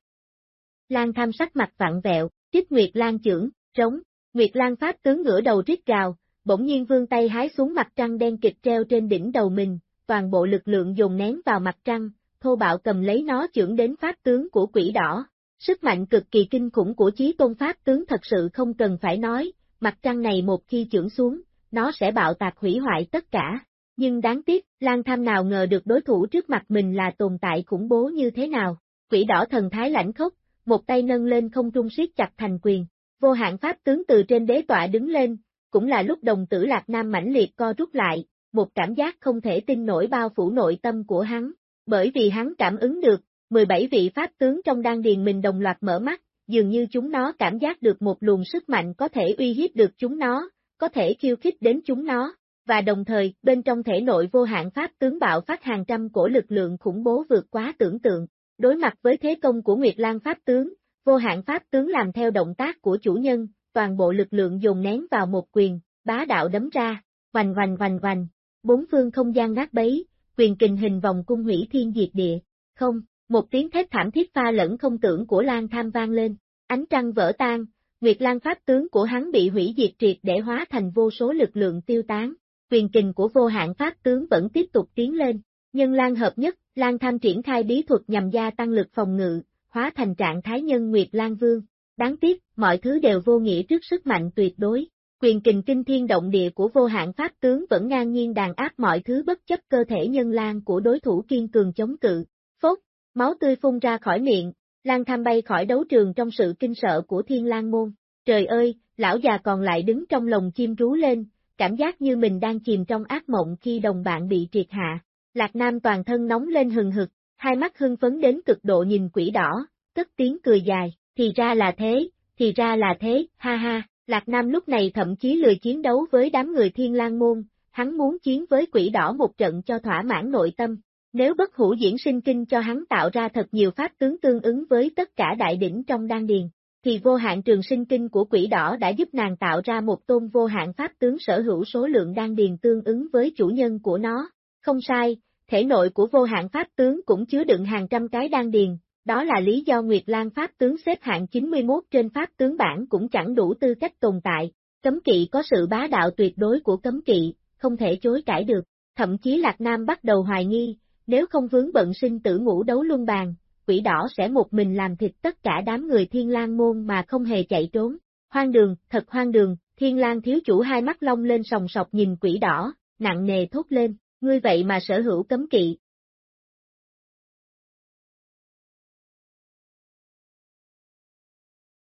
S1: Lan tham sắc mặt vặn vẹo, trích Nguyệt Lan trưởng, trống, Nguyệt Lan pháp tướng ngửa đầu rít gào, bỗng nhiên vương tay hái xuống mặt trăng đen kịch treo trên đỉnh đầu mình, toàn bộ lực lượng dồn nén vào mặt trăng, thô bạo cầm lấy nó trưởng đến pháp tướng của quỷ đỏ. Sức mạnh cực kỳ kinh khủng của chí tôn pháp tướng thật sự không cần phải nói, mặt trăng này một khi trưởng xuống, nó sẽ bạo tạc hủy hoại tất cả. Nhưng đáng tiếc, Lan Tham nào ngờ được đối thủ trước mặt mình là tồn tại khủng bố như thế nào. Quỷ đỏ thần thái lãnh khốc, một tay nâng lên không trung siết chặt thành quyền. Vô hạn pháp tướng từ trên đế tọa đứng lên, cũng là lúc đồng tử Lạc Nam mãnh liệt co rút lại, một cảm giác không thể tin nổi bao phủ nội tâm của hắn. Bởi vì hắn cảm ứng được, 17 vị pháp tướng trong đan điền mình đồng loạt mở mắt, dường như chúng nó cảm giác được một luồng sức mạnh có thể uy hiếp được chúng nó, có thể khiêu khích đến chúng nó, và đồng thời, bên trong thể nội vô hạn pháp tướng bạo phát hàng trăm cổ lực lượng khủng bố vượt quá tưởng tượng. Đối mặt với thế công của Nguyệt Lan pháp tướng, vô hạn pháp tướng làm theo động tác của chủ nhân, toàn bộ lực lượng dồn nén vào một quyền, bá đạo đấm ra, hoành hoành hoành hoành, bốn phương không gian nát bấy, quyền kình hình vòng cung hủy thiên diệt địa, không, một tiếng thét thảm thiết pha lẫn không tưởng của Lan Tham vang lên, ánh trăng vỡ tan, Nguyệt Lan pháp tướng của hắn bị hủy diệt triệt để hóa thành vô số lực lượng tiêu tán, quyền kình của vô hạn pháp tướng vẫn tiếp tục tiến lên, nhân Lan hợp nhất, Lan Tham triển khai bí thuật nhằm gia tăng lực phòng ngự, hóa thành trạng thái nhân Nguyệt Lan Vương. Đáng tiếc, mọi thứ đều vô nghĩa trước sức mạnh tuyệt đối. Quyền kình kinh thiên động địa của vô hạn pháp tướng vẫn ngang nhiên đàn áp mọi thứ bất chấp cơ thể nhân lan của đối thủ kiên cường chống cự. Phốt, máu tươi phun ra khỏi miệng, Lan tham bay khỏi đấu trường trong sự kinh sợ của thiên lang môn. Trời ơi, lão già còn lại đứng trong lồng chim rú lên, cảm giác như mình đang chìm trong ác mộng khi đồng bạn bị triệt hạ. Lạc Nam toàn thân nóng lên hừng hực, hai mắt hưng phấn đến cực độ nhìn quỷ đỏ, cất tiếng cười dài, thì ra là thế, thì ra là thế, ha ha, Lạc Nam lúc này thậm chí lười chiến đấu với đám người thiên lang môn, hắn muốn chiến với quỷ đỏ một trận cho thỏa mãn nội tâm. Nếu bất hủ diễn sinh kinh cho hắn tạo ra thật nhiều pháp tướng tương ứng với tất cả đại đỉnh trong đan điền, thì vô hạn trường sinh kinh của quỷ đỏ đã giúp nàng tạo ra một tôn vô hạn pháp tướng sở hữu số lượng đan điền tương ứng với chủ nhân của nó. Không sai, thể nội của vô hạn pháp tướng cũng chứa đựng hàng trăm cái đan điền, đó là lý do Nguyệt Lan Pháp tướng xếp hạng 91 trên Pháp tướng bản cũng chẳng đủ tư cách tồn tại, cấm kỵ có sự bá đạo tuyệt đối của cấm kỵ, không thể chối cãi được, thậm chí Lạc Nam bắt đầu hoài nghi, nếu không vướng bận sinh tử ngũ đấu luân bàn, quỷ đỏ sẽ một mình làm thịt tất cả đám người thiên lang môn mà không hề chạy trốn. Hoang đường, thật hoang đường, thiên lang thiếu chủ hai mắt long lên sòng sọc nhìn quỷ đỏ, nặng nề thốt lên, ngươi vậy mà sở hữu cấm kỵ,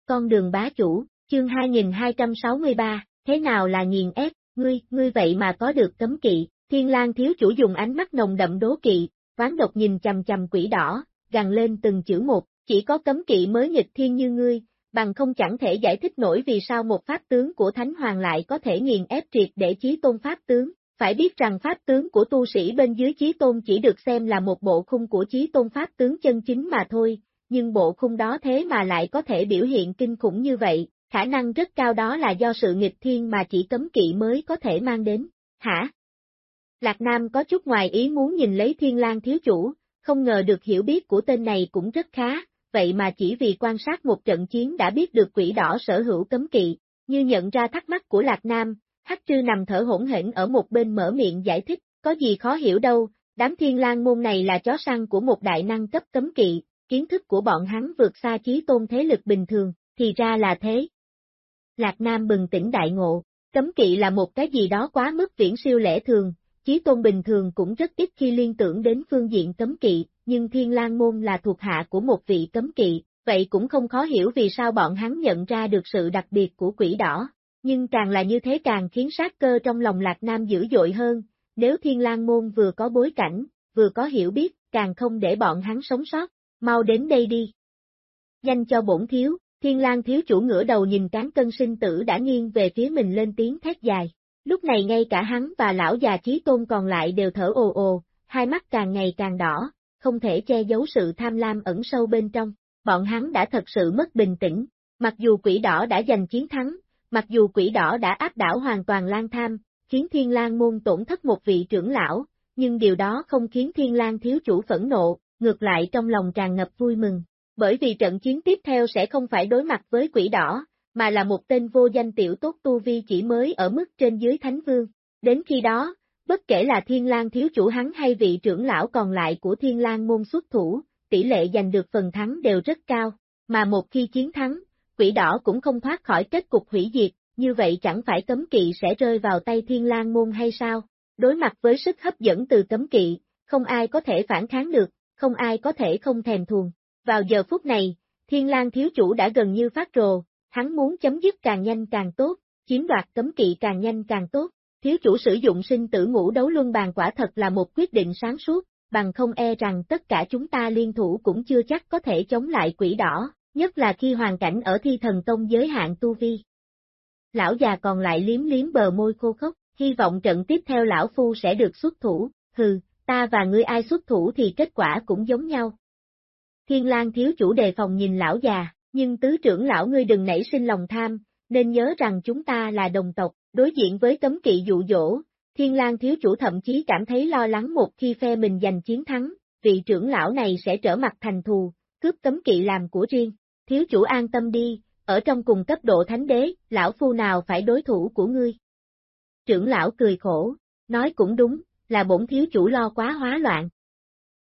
S1: Con đường bá chủ, chương 2263, thế nào là nghiền ép, ngươi, ngươi vậy mà có được cấm kỵ, thiên lang thiếu chủ dùng ánh mắt nồng đậm đố kỵ, ván độc nhìn chầm chầm quỷ đỏ, gằn lên từng chữ một, chỉ có cấm kỵ mới nghịch thiên như ngươi, bằng không chẳng thể giải thích nổi vì sao một pháp tướng của Thánh Hoàng lại có thể nghiền ép triệt để chí tôn pháp tướng. Phải biết rằng pháp tướng của tu sĩ bên dưới chí tôn chỉ được xem là một bộ khung của chí tôn pháp tướng chân chính mà thôi, nhưng bộ khung đó thế mà lại có thể biểu hiện kinh khủng như vậy, khả năng rất cao đó là do sự nghịch thiên mà chỉ cấm kỵ mới có thể mang đến. Hả? Lạc Nam có chút ngoài ý muốn nhìn lấy thiên lang thiếu chủ, không ngờ được hiểu biết của tên này cũng rất khá, vậy mà chỉ vì quan sát một trận chiến đã biết được quỷ đỏ sở hữu cấm kỵ, như nhận ra thắc mắc của Lạc Nam, Hắc Trư nằm thở hỗn hển ở một bên mở miệng giải thích, có gì khó hiểu đâu, đám thiên lang môn này là chó săn của một đại năng cấp cấm kỵ, kiến thức của bọn hắn vượt xa chí tôn thế lực bình thường, thì ra là thế. Lạc Nam bừng tỉnh đại ngộ, cấm kỵ là một cái gì đó quá mức viễn siêu lẽ thường, chí tôn bình thường cũng rất ít khi liên tưởng đến phương diện cấm kỵ, nhưng Thiên lang Môn là thuộc hạ của một vị cấm kỵ, vậy cũng không khó hiểu vì sao bọn hắn nhận ra được sự đặc biệt của quỷ đỏ. Nhưng càng là như thế càng khiến sát cơ trong lòng Lạc Nam dữ dội hơn, nếu Thiên lang Môn vừa có bối cảnh, vừa có hiểu biết, càng không để bọn hắn sống sót, mau đến đây đi. Nhanh cho bổn thiếu, thiên lang thiếu chủ ngửa đầu nhìn cán cân sinh tử đã nghiêng về phía mình lên tiếng thét dài. Lúc này ngay cả hắn và lão già trí tôn còn lại đều thở ồ ồ, hai mắt càng ngày càng đỏ, không thể che giấu sự tham lam ẩn sâu bên trong. Bọn hắn đã thật sự mất bình tĩnh, mặc dù quỷ đỏ đã giành chiến thắng, mặc dù quỷ đỏ đã áp đảo hoàn toàn lang tham, khiến thiên lang môn tổn thất một vị trưởng lão, nhưng điều đó không khiến thiên lang thiếu chủ phẫn nộ, ngược lại trong lòng tràn ngập vui mừng, bởi vì trận chiến tiếp theo sẽ không phải đối mặt với quỷ đỏ, mà là một tên vô danh tiểu tốt tu vi chỉ mới ở mức trên dưới thánh vương. Đến khi đó, bất kể là thiên lang thiếu chủ hắn hay vị trưởng lão còn lại của thiên lang môn xuất thủ, tỷ lệ giành được phần thắng đều rất cao, mà một khi chiến thắng, quỷ đỏ cũng không thoát khỏi kết cục hủy diệt, như vậy chẳng phải cấm kỵ sẽ rơi vào tay thiên lang môn hay sao? Đối mặt với sức hấp dẫn từ cấm kỵ, không ai có thể phản kháng được, không ai có thể không thèm thuồng. Vào giờ phút này, Thiên lang thiếu chủ đã gần như phát rồ, hắn muốn chấm dứt càng nhanh càng tốt, chiếm đoạt cấm kỵ càng nhanh càng tốt. Thiếu chủ sử dụng sinh tử ngũ đấu luân bàn quả thật là một quyết định sáng suốt, bằng không e rằng tất cả chúng ta liên thủ cũng chưa chắc có thể chống lại quỷ đỏ, nhất là khi hoàn cảnh ở thi thần tông giới hạn tu vi. Lão già còn lại liếm liếm bờ môi khô khốc, hy vọng trận tiếp theo lão phu sẽ được xuất thủ, hừ, ta và ngươi ai xuất thủ thì kết quả cũng giống nhau. Thiên lang thiếu chủ đề phòng nhìn lão già, nhưng tứ trưởng lão ngươi đừng nảy sinh lòng tham, nên nhớ rằng chúng ta là đồng tộc, Đối diện với cấm kỵ dụ dỗ, Thiên lang thiếu chủ thậm chí cảm thấy lo lắng một khi phe mình giành chiến thắng, vị trưởng lão này sẽ trở mặt thành thù, cướp cấm kỵ làm của riêng. Thiếu chủ an tâm đi, ở trong cùng cấp độ thánh đế, lão phu nào phải đối thủ của ngươi. Trưởng lão cười khổ, nói cũng đúng, là bổn thiếu chủ lo quá hóa loạn.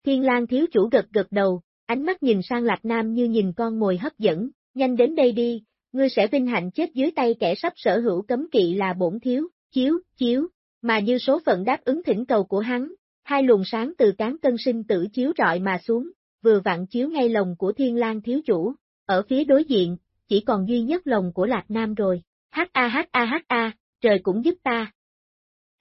S1: Thiên lang thiếu chủ gật gật đầu, ánh mắt nhìn sang Lạc Nam như nhìn con mồi hấp dẫn, nhanh đến đây đi, ngươi sẽ vinh hạnh chết dưới tay kẻ sắp sở hữu cấm kỵ là bổn thiếu, chiếu, chiếu, mà như số phận đáp ứng thỉnh cầu của hắn, hai luồng sáng từ cán cân sinh tử chiếu rọi mà xuống, vừa vặn chiếu ngay lồng của thiên lang thiếu chủ, ở phía đối diện, chỉ còn duy nhất lồng của Lạc Nam rồi, hát a hát a hát a, trời cũng giúp ta.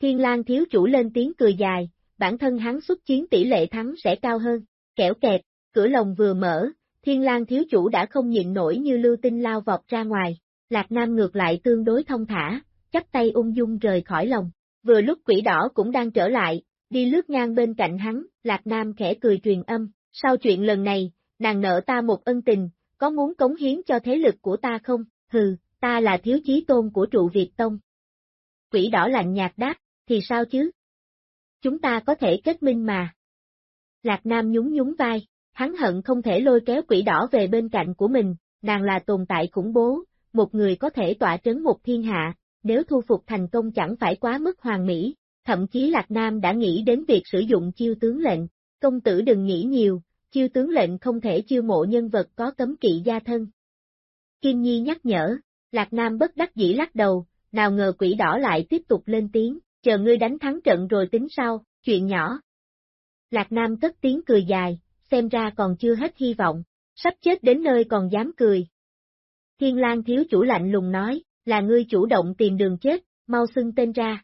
S1: Thiên lang thiếu chủ lên tiếng cười dài, bản thân hắn xuất chiến tỷ lệ thắng sẽ cao hơn, kẻo kẹt, cửa lồng vừa mở, thiên lang thiếu chủ đã không nhịn nổi như lưu tinh lao vọt ra ngoài, Lạc Nam ngược lại tương đối thông thả, chắp tay ung dung rời khỏi lồng, vừa lúc quỷ đỏ cũng đang trở lại, đi lướt ngang bên cạnh hắn, Lạc Nam khẽ cười truyền âm, sau chuyện lần này, nàng nợ ta một ân tình, có muốn cống hiến cho thế lực của ta không, hừ, ta là thiếu chí tôn của trụ Việt Tông. Quỷ đỏ lạnh nhạt đáp, thì sao chứ? Chúng ta có thể kết minh mà. Lạc Nam nhún nhún vai, hắn hận không thể lôi kéo quỷ đỏ về bên cạnh của mình, nàng là tồn tại khủng bố, một người có thể tỏa trấn một thiên hạ, nếu thu phục thành công chẳng phải quá mức hoàn mỹ, thậm chí Lạc Nam đã nghĩ đến việc sử dụng chiêu tướng lệnh, công tử đừng nghĩ nhiều, chiêu tướng lệnh không thể chiêu mộ nhân vật có cấm kỵ gia thân. Kim Nhi nhắc nhở, Lạc Nam bất đắc dĩ lắc đầu, nào ngờ quỷ đỏ lại tiếp tục lên tiếng, chờ ngươi đánh thắng trận rồi tính sau, chuyện nhỏ. Lạc Nam cất tiếng cười dài, xem ra còn chưa hết hy vọng, sắp chết đến nơi còn dám cười. Thiên lang thiếu chủ lạnh lùng nói, là ngươi chủ động tìm đường chết, mau xưng tên ra.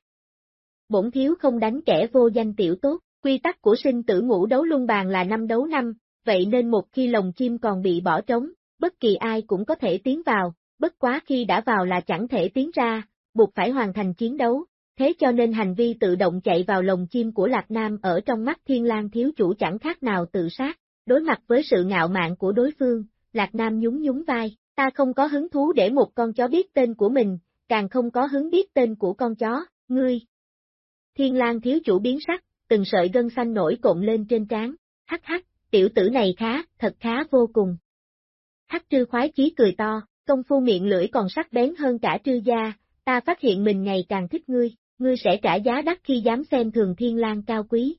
S1: Bổn thiếu không đánh kẻ vô danh tiểu tốt, quy tắc của sinh tử ngũ đấu luân bàn là năm đấu năm, vậy nên một khi lồng chim còn bị bỏ trống, bất kỳ ai cũng có thể tiến vào, bất quá khi đã vào là chẳng thể tiến ra, buộc phải hoàn thành chiến đấu, thế cho nên hành vi tự động chạy vào lồng chim của Lạc Nam ở trong mắt Thiên lang thiếu chủ chẳng khác nào tự sát, đối mặt với sự ngạo mạn của đối phương, Lạc Nam nhún nhún vai, ta không có hứng thú để một con chó biết tên của mình, càng không có hứng biết tên của con chó, ngươi. Thiên lang thiếu chủ biến sắc, từng sợi gân xanh nổi cộm lên trên trán, hắc hắc, tiểu tử này khá, thật khá vô cùng. Hắc trư khoái chí cười to, công phu miệng lưỡi còn sắc bén hơn cả trư gia, ta phát hiện mình ngày càng thích ngươi, ngươi sẽ trả giá đắt khi dám xem thường thiên lang cao quý.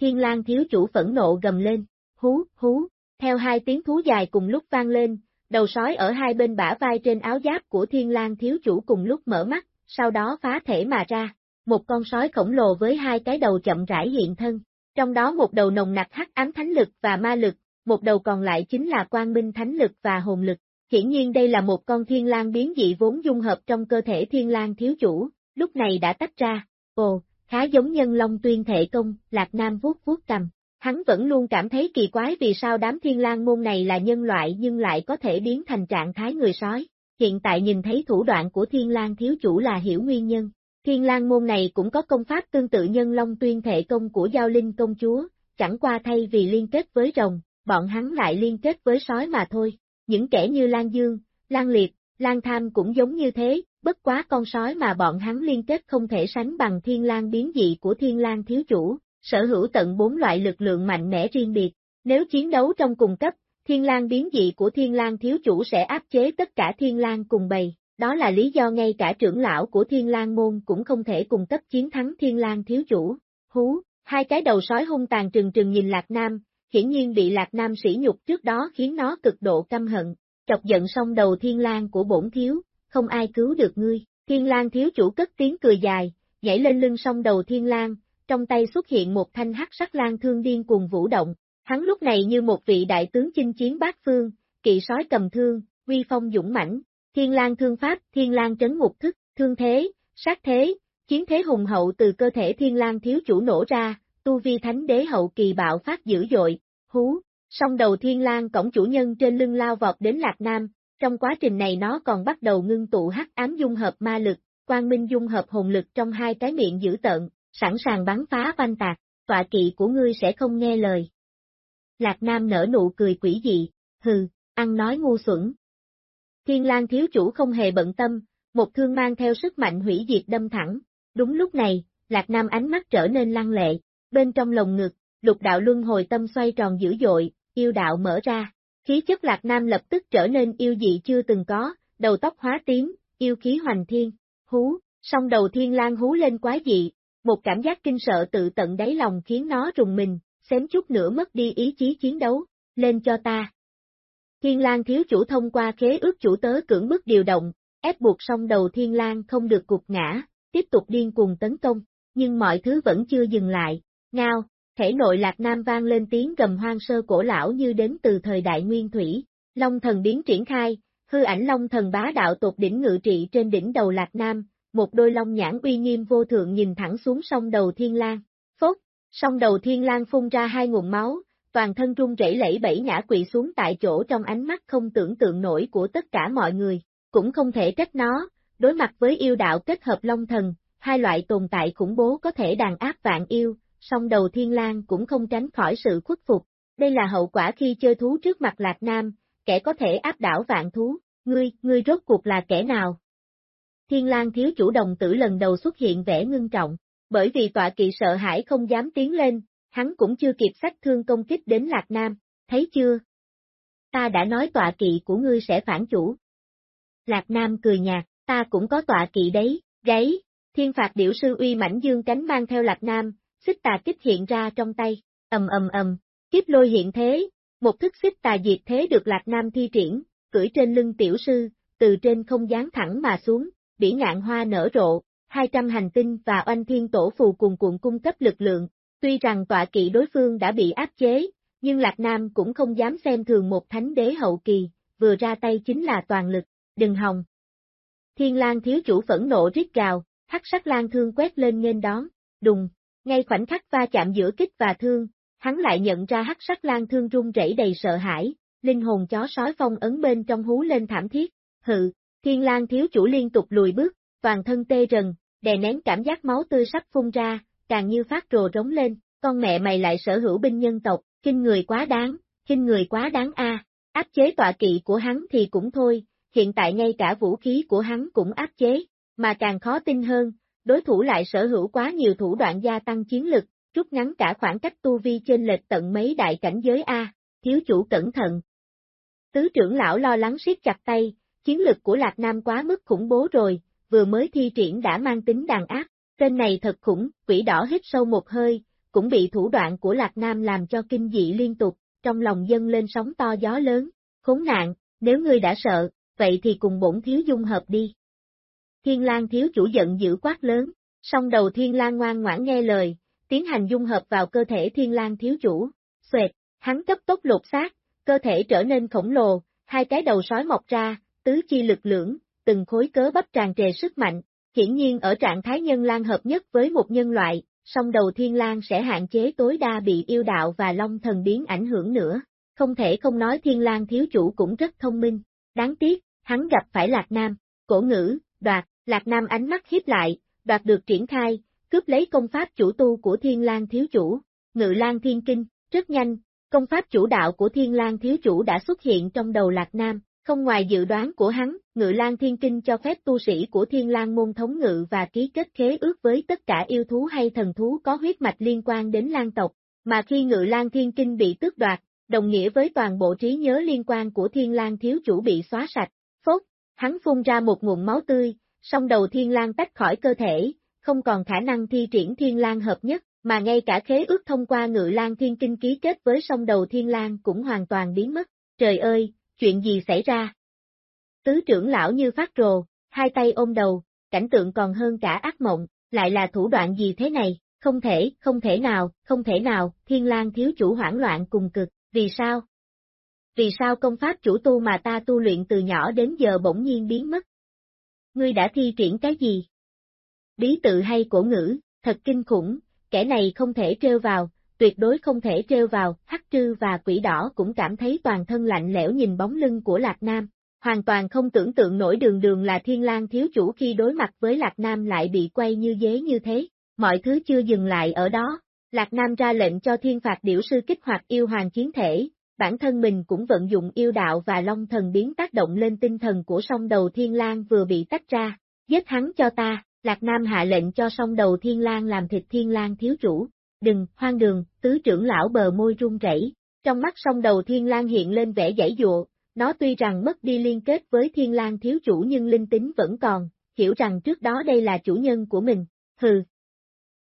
S1: Thiên lang thiếu chủ phẫn nộ gầm lên, hú, hú, theo hai tiếng thú dài cùng lúc vang lên, đầu sói ở hai bên bả vai trên áo giáp của thiên lang thiếu chủ cùng lúc mở mắt, sau đó phá thể mà ra. Một con sói khổng lồ với hai cái đầu chậm rãi hiện thân, trong đó một đầu nồng nặc hắc ám thánh lực và ma lực, một đầu còn lại chính là quang minh thánh lực và hồn lực. Hiển nhiên đây là một con thiên lang biến dị vốn dung hợp trong cơ thể thiên lang thiếu chủ, lúc này đã tách ra, ồ, khá giống nhân long tuyên thể công, Lạc Nam vuốt vuốt cầm, Hắn vẫn luôn cảm thấy kỳ quái vì sao đám thiên lang môn này là nhân loại nhưng lại có thể biến thành trạng thái người sói. Hiện tại nhìn thấy thủ đoạn của thiên lang thiếu chủ là hiểu nguyên nhân. Thiên lang môn này cũng có công pháp tương tự nhân long tuyên thể công của giao linh công chúa, chẳng qua thay vì liên kết với rồng, bọn hắn lại liên kết với sói mà thôi. Những kẻ như Lan Dương, Lan Liệt, Lan Tham cũng giống như thế, bất quá con sói mà bọn hắn liên kết không thể sánh bằng thiên lang biến dị của thiên lang thiếu chủ, sở hữu tận bốn loại lực lượng mạnh mẽ riêng biệt. Nếu chiến đấu trong cùng cấp, thiên lang biến dị của thiên lang thiếu chủ sẽ áp chế tất cả thiên lang cùng bầy. Đó là lý do ngay cả trưởng lão của thiên lang môn cũng không thể cùng cấp chiến thắng thiên lang thiếu chủ. Hú, hai cái đầu sói hung tàn trừng trừng nhìn Lạc Nam, hiển nhiên bị Lạc Nam sỉ nhục trước đó khiến nó cực độ căm hận. Chọc giận xong đầu thiên lang của bổn thiếu, không ai cứu được ngươi. Thiên lang thiếu chủ cất tiếng cười dài, nhảy lên lưng song đầu thiên lang, trong tay xuất hiện một thanh hắc sắc lang thương điên cuồng vũ động, hắn lúc này như một vị đại tướng chinh chiến bát phương, kỵ sói cầm thương, uy phong dũng mãnh, thiên lang thương pháp, thiên lang trấn ngục thức, thương thế, sát thế, chiến thế hùng hậu từ cơ thể thiên lang thiếu chủ nổ ra, tu vi thánh đế hậu kỳ bạo phát dữ dội, hú, song đầu thiên lang cổng chủ nhân trên lưng lao vọt đến Lạc Nam, trong quá trình này nó còn bắt đầu ngưng tụ hắc ám dung hợp ma lực, quang minh dung hợp hồn lực trong hai cái miệng dữ tợn, sẵn sàng bắn phá oanh tạc, tọa kỵ của ngươi sẽ không nghe lời. Lạc Nam nở nụ cười quỷ dị, hừ, ăn nói ngu xuẩn. Thiên lang thiếu chủ không hề bận tâm, một thương mang theo sức mạnh hủy diệt đâm thẳng. Đúng lúc này, Lạc Nam ánh mắt trở nên lăng lệ, bên trong lồng ngực, lục đạo luân hồi tâm xoay tròn dữ dội, yêu đạo mở ra. Khí chất Lạc Nam lập tức trở nên yêu dị chưa từng có, đầu tóc hóa tím, yêu khí hoành thiên, hú, song đầu thiên lang hú lên quái dị, một cảm giác kinh sợ tự tận đáy lòng khiến nó rùng mình, xém chút nữa mất đi ý chí chiến đấu, lên cho ta. Thiên lang thiếu chủ thông qua khế ước chủ tớ cưỡng bức điều động, ép buộc song đầu thiên lang không được cục ngã, tiếp tục điên cuồng tấn công, nhưng mọi thứ vẫn chưa dừng lại, ngao, thể nội lạc nam vang lên tiếng gầm hoang sơ cổ lão như đến từ thời đại nguyên thủy, long thần biến triển khai, hư ảnh long thần bá đạo tột đỉnh ngự trị trên đỉnh đầu lạc nam, một đôi long nhãn uy nghiêm vô thượng nhìn thẳng xuống sông đầu thiên lang, phốt, sông đầu thiên lang phun ra hai nguồn máu, toàn thân rung rẩy lẫy bẫy ngã quỵ xuống tại chỗ trong ánh mắt không tưởng tượng nổi của tất cả mọi người, cũng không thể trách nó, đối mặt với yêu đạo kết hợp long thần, hai loại tồn tại khủng bố có thể đàn áp vạn yêu, song đầu thiên lang cũng không tránh khỏi sự khuất phục. Đây là hậu quả khi chơi thú trước mặt Lạc Nam, kẻ có thể áp đảo vạn thú, ngươi, ngươi rốt cuộc là kẻ nào? Thiên lang thiếu chủ đồng tử lần đầu xuất hiện vẻ ngưng trọng, bởi vì tọa kỵ sợ hãi không dám tiến lên, hắn cũng chưa kịp sách thương công kích đến Lạc Nam, thấy chưa? Ta đã nói tọa kỵ của ngươi sẽ phản chủ. Lạc Nam cười nhạt, ta cũng có tọa kỵ đấy, gáy, thiên phạt điểu sư uy mảnh dương cánh mang theo Lạc Nam, xích tà kích hiện ra trong tay, ầm ầm ầm, kiếp lôi hiện thế, một thức xích tà diệt thế được Lạc Nam thi triển, cưỡi trên lưng tiểu sư, từ trên không dán thẳng mà xuống, bỉ ngạn hoa nở rộ, 200 hành tinh và oanh thiên tổ phù cùng cuộn cung cấp lực lượng, tuy rằng tọa kỵ đối phương đã bị áp chế, nhưng Lạc Nam cũng không dám xem thường một thánh đế hậu kỳ, vừa ra tay chính là toàn lực, đừng hòng. Thiên lang thiếu chủ phẫn nộ rít gào, hắc sắc lang thương quét lên nghênh đón, đùng, ngay khoảnh khắc va chạm giữa kích và thương, hắn lại nhận ra hắc sắc lan thương rung rẩy đầy sợ hãi, linh hồn chó sói phong ấn bên trong hú lên thảm thiết, hự, thiên lang thiếu chủ liên tục lùi bước, toàn thân tê rần, đè nén cảm giác máu tươi sắp phun ra, càng như phát rồ rống lên, con mẹ mày lại sở hữu binh nhân tộc, kinh người quá đáng, kinh người quá đáng a. áp chế tọa kỵ của hắn thì cũng thôi, hiện tại ngay cả vũ khí của hắn cũng áp chế, mà càng khó tin hơn, đối thủ lại sở hữu quá nhiều thủ đoạn gia tăng chiến lực, rút ngắn cả khoảng cách tu vi trên lệch tận mấy đại cảnh giới A, thiếu chủ cẩn thận. Tứ trưởng lão lo lắng siết chặt tay, chiến lực của Lạc Nam quá mức khủng bố rồi, vừa mới thi triển đã mang tính đàn áp, tên này thật khủng, quỷ đỏ hít sâu một hơi, cũng bị thủ đoạn của Lạc Nam làm cho kinh dị liên tục, trong lòng dân lên sóng to gió lớn, khốn nạn, nếu ngươi đã sợ, vậy thì cùng bổn thiếu dung hợp đi. Thiên lang thiếu chủ giận dữ quát lớn, song đầu thiên lang ngoan ngoãn nghe lời, tiến hành dung hợp vào cơ thể thiên lang thiếu chủ, xoẹt, hắn cấp tốc lột xác, cơ thể trở nên khổng lồ, hai cái đầu sói mọc ra, tứ chi lực lưỡng, từng khối cớ bắp tràn trề sức mạnh, hiển nhiên ở trạng thái nhân lang hợp nhất với một nhân loại, song đầu thiên lang sẽ hạn chế tối đa bị yêu đạo và long thần biến ảnh hưởng nữa. Không thể không nói thiên lang thiếu chủ cũng rất thông minh, đáng tiếc, hắn gặp phải lạc nam, cổ ngữ, đoạt, lạc nam ánh mắt hiếp lại, đoạt được triển khai, cướp lấy công pháp chủ tu của thiên lang thiếu chủ, ngự lang thiên kinh, rất nhanh, công pháp chủ đạo của thiên lang thiếu chủ đã xuất hiện trong đầu lạc nam, không ngoài dự đoán của hắn, Ngự Lang Thiên Kinh cho phép tu sĩ của Thiên Lang môn thống ngự và ký kết khế ước với tất cả yêu thú hay thần thú có huyết mạch liên quan đến Lan tộc, mà khi Ngự Lang Thiên Kinh bị tước đoạt, đồng nghĩa với toàn bộ trí nhớ liên quan của Thiên Lang thiếu chủ bị xóa sạch. Phốt, hắn phun ra một nguồn máu tươi, song đầu Thiên lang tách khỏi cơ thể, không còn khả năng thi triển Thiên lang hợp nhất, mà ngay cả khế ước thông qua Ngự lang Thiên Kinh ký kết với song đầu Thiên lang cũng hoàn toàn biến mất. Trời ơi, chuyện gì xảy ra? Tứ trưởng lão như phát rồ, hai tay ôm đầu, cảnh tượng còn hơn cả ác mộng, lại là thủ đoạn gì thế này, không thể, không thể nào, không thể nào, thiên lang thiếu chủ hoảng loạn cùng cực, vì sao? Vì sao công pháp chủ tu mà ta tu luyện từ nhỏ đến giờ bỗng nhiên biến mất? Ngươi đã thi triển cái gì? Bí tự hay cổ ngữ, thật kinh khủng, kẻ này không thể trêu vào, tuyệt đối không thể trêu vào, hắc trư và quỷ đỏ cũng cảm thấy toàn thân lạnh lẽo nhìn bóng lưng của Lạc Nam, hoàn toàn không tưởng tượng nổi đường đường là thiên lang thiếu chủ khi đối mặt với Lạc Nam lại bị quay như dế như thế, mọi thứ chưa dừng lại ở đó, Lạc Nam ra lệnh cho thiên phạt điểu sư kích hoạt yêu hoàng chiến thể, bản thân mình cũng vận dụng yêu đạo và long thần biến tác động lên tinh thần của song đầu thiên lang vừa bị tách ra, giết hắn cho ta, Lạc Nam hạ lệnh cho song đầu thiên lang làm thịt thiên lang thiếu chủ, đừng, hoang đường, tứ trưởng lão bờ môi run rẩy, trong mắt song đầu thiên lang hiện lên vẻ giải dụa, nó tuy rằng mất đi liên kết với thiên lang thiếu chủ nhưng linh tính vẫn còn, hiểu rằng trước đó đây là chủ nhân của mình, hừ.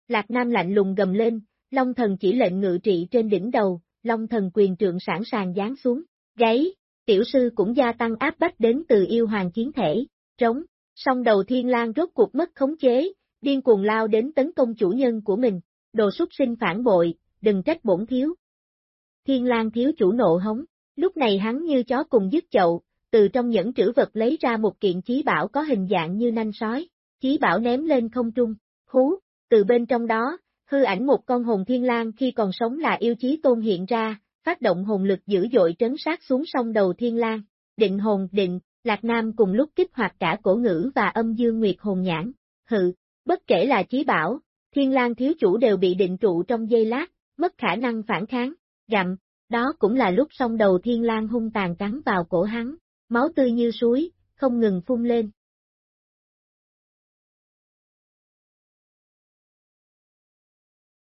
S1: Lạc Nam lạnh lùng gầm lên, Long thần chỉ lệnh ngự trị trên đỉnh đầu, Long thần quyền trượng sẵn sàng giáng xuống, gáy, tiểu sư cũng gia tăng áp bách đến từ yêu hoàng chiến thể, trống, song đầu thiên lang rốt cuộc mất khống chế, điên cuồng lao đến tấn công chủ nhân của mình, đồ súc sinh phản bội, đừng trách bổn thiếu. Thiên lang thiếu chủ nộ hống, lúc này hắn như chó cùng dứt chậu, từ trong những trữ vật lấy ra một kiện chí bảo có hình dạng như nanh sói, chí bảo ném lên không trung, hú, từ bên trong đó, hư ảnh một con hồn thiên lang khi còn sống là yêu chí tôn hiện ra, phát động hồn lực dữ dội trấn sát xuống sông đầu thiên lang, định hồn định, Lạc Nam cùng lúc kích hoạt cả cổ ngữ và âm dương nguyệt hồn nhãn, hự, bất kể là chí bảo, thiên lang thiếu chủ đều bị định trụ trong giây lát, mất khả năng phản kháng, gặm, đó cũng là lúc sông đầu thiên lang hung tàn cắn vào cổ hắn, máu tươi như suối, không ngừng phun lên.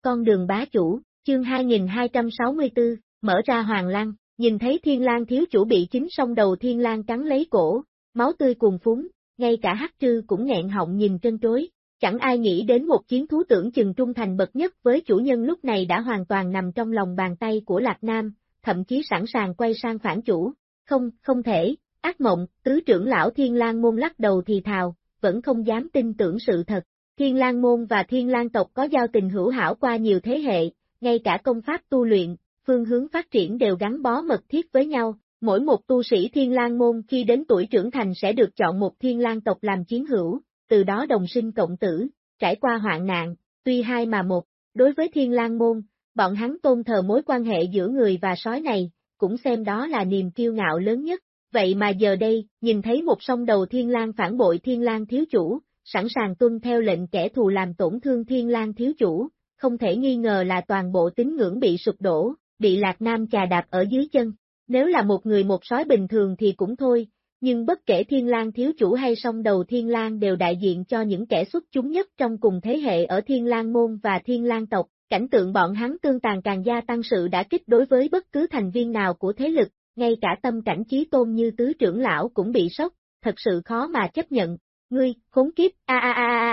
S1: Con đường bá chủ, chương 2264, mở ra hoàng lăng, nhìn thấy thiên lang thiếu chủ bị chính song đầu thiên lang cắn lấy cổ, máu tươi cuồn phúng, ngay cả hắc trư cũng nghẹn họng nhìn trân trối. Chẳng ai nghĩ đến một chiến thú tưởng chừng trung thành bậc nhất với chủ nhân lúc này đã hoàn toàn nằm trong lòng bàn tay của Lạc Nam, thậm chí sẵn sàng quay sang phản chủ. Không, không thể, ác mộng, tứ trưởng lão Thiên lang môn lắc đầu thì thào, vẫn không dám tin tưởng sự thật. Thiên lang môn và Thiên lang tộc có giao tình hữu hảo qua nhiều thế hệ, ngay cả công pháp tu luyện, phương hướng phát triển đều gắn bó mật thiết với nhau. Mỗi một tu sĩ Thiên lang môn khi đến tuổi trưởng thành sẽ được chọn một Thiên lang tộc làm chiến hữu, từ đó đồng sinh cộng tử, trải qua hoạn nạn, tuy hai mà một. Đối với Thiên lang môn, bọn hắn tôn thờ mối quan hệ giữa người và sói này, cũng xem đó là niềm kiêu ngạo lớn nhất. Vậy mà giờ đây, nhìn thấy một song đầu Thiên lang phản bội Thiên lang thiếu chủ, sẵn sàng tuân theo lệnh kẻ thù làm tổn thương Thiên lang thiếu chủ, không thể nghi ngờ là toàn bộ tín ngưỡng bị sụp đổ, bị Lạc Nam chà đạp ở dưới chân. Nếu là một người một sói bình thường thì cũng thôi, nhưng bất kể Thiên lang thiếu chủ hay song đầu Thiên lang đều đại diện cho những kẻ xuất chúng nhất trong cùng thế hệ ở Thiên lang môn và Thiên lang tộc, cảnh tượng bọn hắn tương tàn càng gia tăng sự đã kích đối với bất cứ thành viên nào của thế lực, ngay cả tâm cảnh trí tôn như tứ trưởng lão cũng bị sốc, thật sự khó mà chấp nhận. Ngươi, khốn kiếp, a a a a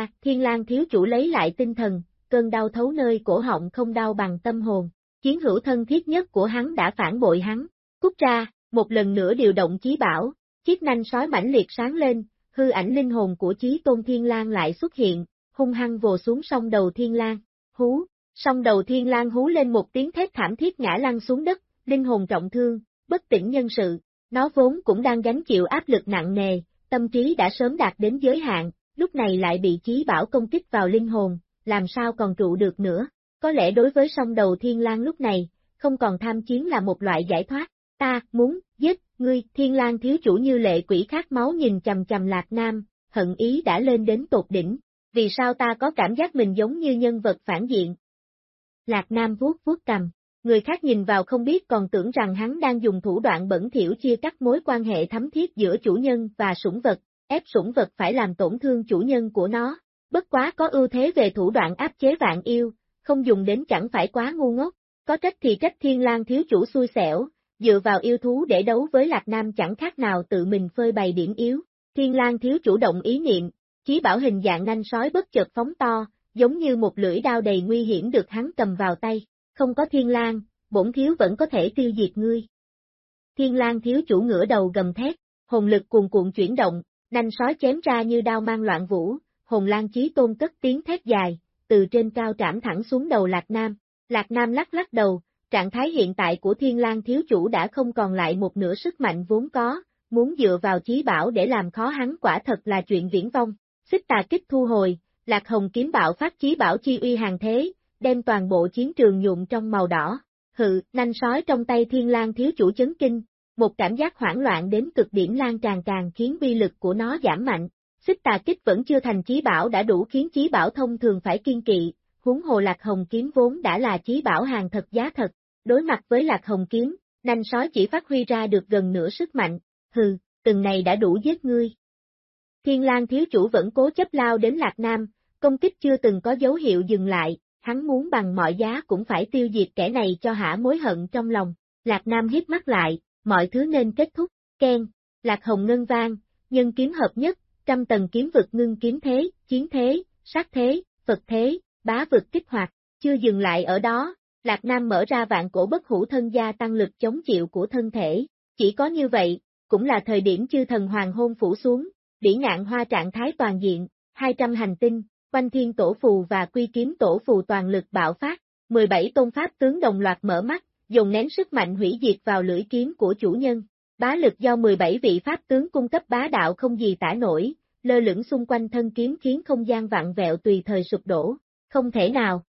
S1: a, Thiên lang thiếu chủ lấy lại tinh thần, cơn đau thấu nơi cổ họng không đau bằng tâm hồn, chiến hữu thân thiết nhất của hắn đã phản bội hắn, cút ra, một lần nữa điều động chí bảo, chiếc nanh sói mãnh liệt sáng lên, hư ảnh linh hồn của chí tôn thiên lang lại xuất hiện, hung hăng vồ xuống sông đầu thiên lang, hú, sông đầu thiên lang hú lên một tiếng thét thảm thiết ngã lăn xuống đất, linh hồn trọng thương, bất tỉnh nhân sự, nó vốn cũng đang gánh chịu áp lực nặng nề, tâm trí đã sớm đạt đến giới hạn, lúc này lại bị chí bảo công kích vào linh hồn, làm sao còn trụ được nữa. Có lẽ đối với song đầu thiên lang lúc này, không còn tham chiến là một loại giải thoát, ta, muốn, giết, ngươi, thiên lang thiếu chủ như lệ quỷ khát máu nhìn chầm chầm lạc nam, hận ý đã lên đến tột đỉnh, vì sao ta có cảm giác mình giống như nhân vật phản diện. Lạc nam vuốt vuốt cầm, người khác nhìn vào không biết còn tưởng rằng hắn đang dùng thủ đoạn bẩn thỉu chia cắt mối quan hệ thấm thiết giữa chủ nhân và sủng vật, ép sủng vật phải làm tổn thương chủ nhân của nó, bất quá có ưu thế về thủ đoạn áp chế vạn yêu, không dùng đến chẳng phải quá ngu ngốc, có trách thì trách thiên lang thiếu chủ xui xẻo, dựa vào yêu thú để đấu với Lạc Nam chẳng khác nào tự mình phơi bày điểm yếu. Thiên lang thiếu chủ động ý niệm, chí bảo hình dạng nanh sói bất chợt phóng to, giống như một lưỡi đao đầy nguy hiểm được hắn cầm vào tay, không có thiên lang, bổn thiếu vẫn có thể tiêu diệt ngươi. Thiên lang thiếu chủ ngửa đầu gầm thét, hồn lực cuồn cuộn chuyển động, nanh sói chém ra như đao mang loạn vũ, hồn lang chí tôn cất tiếng thét dài, từ trên cao trảm thẳng xuống đầu Lạc Nam. Lạc Nam lắc lắc đầu, trạng thái hiện tại của Thiên lang thiếu chủ đã không còn lại một nửa sức mạnh vốn có, muốn dựa vào chí bảo để làm khó hắn quả thật là chuyện viễn vong. Xích tà kích thu hồi, Lạc Hồng kiếm bạo phát chí bảo chi uy hàng thế, đem toàn bộ chiến trường nhuộm trong màu đỏ. Hự, nanh sói trong tay Thiên lang thiếu chủ chấn kinh, một cảm giác hoảng loạn đến cực điểm lan tràn càng khiến uy lực của nó giảm mạnh, Xích tà kích vẫn chưa thành chí bảo đã đủ khiến chí bảo thông thường phải kiên kỵ, huống hồ lạc hồng kiếm vốn đã là chí bảo hàng thật giá thật, đối mặt với lạc hồng kiếm, nanh sói chỉ phát huy ra được gần nửa sức mạnh, hừ, từng này đã đủ giết ngươi. Thiên lang thiếu chủ vẫn cố chấp lao đến Lạc Nam, công kích chưa từng có dấu hiệu dừng lại, hắn muốn bằng mọi giá cũng phải tiêu diệt kẻ này cho hả mối hận trong lòng. Lạc Nam hiếp mắt lại, mọi thứ nên kết thúc, khen, Lạc Hồng ngân vang, nhân kiếm hợp nhất, trăm tầng kiếm vực ngưng kiếm thế, chiến thế, sát thế, Phật thế, bá vực kích hoạt, chưa dừng lại ở đó, Lạc Nam mở ra vạn cổ bất hủ thân gia tăng lực chống chịu của thân thể, chỉ có như vậy, cũng là thời điểm chư thần hoàng hôn phủ xuống, bỉ ngạn hoa trạng thái toàn diện, 200 hành tinh, quanh thiên tổ phù và quy kiếm tổ phù toàn lực bạo phát, 17 tôn pháp tướng đồng loạt mở mắt, dùng nén sức mạnh hủy diệt vào lưỡi kiếm của chủ nhân. Bá lực do 17 vị pháp tướng cung cấp bá đạo không gì tả nổi, lơ lửng xung quanh thân kiếm khiến không gian vặn vẹo tùy thời sụp đổ, không thể nào.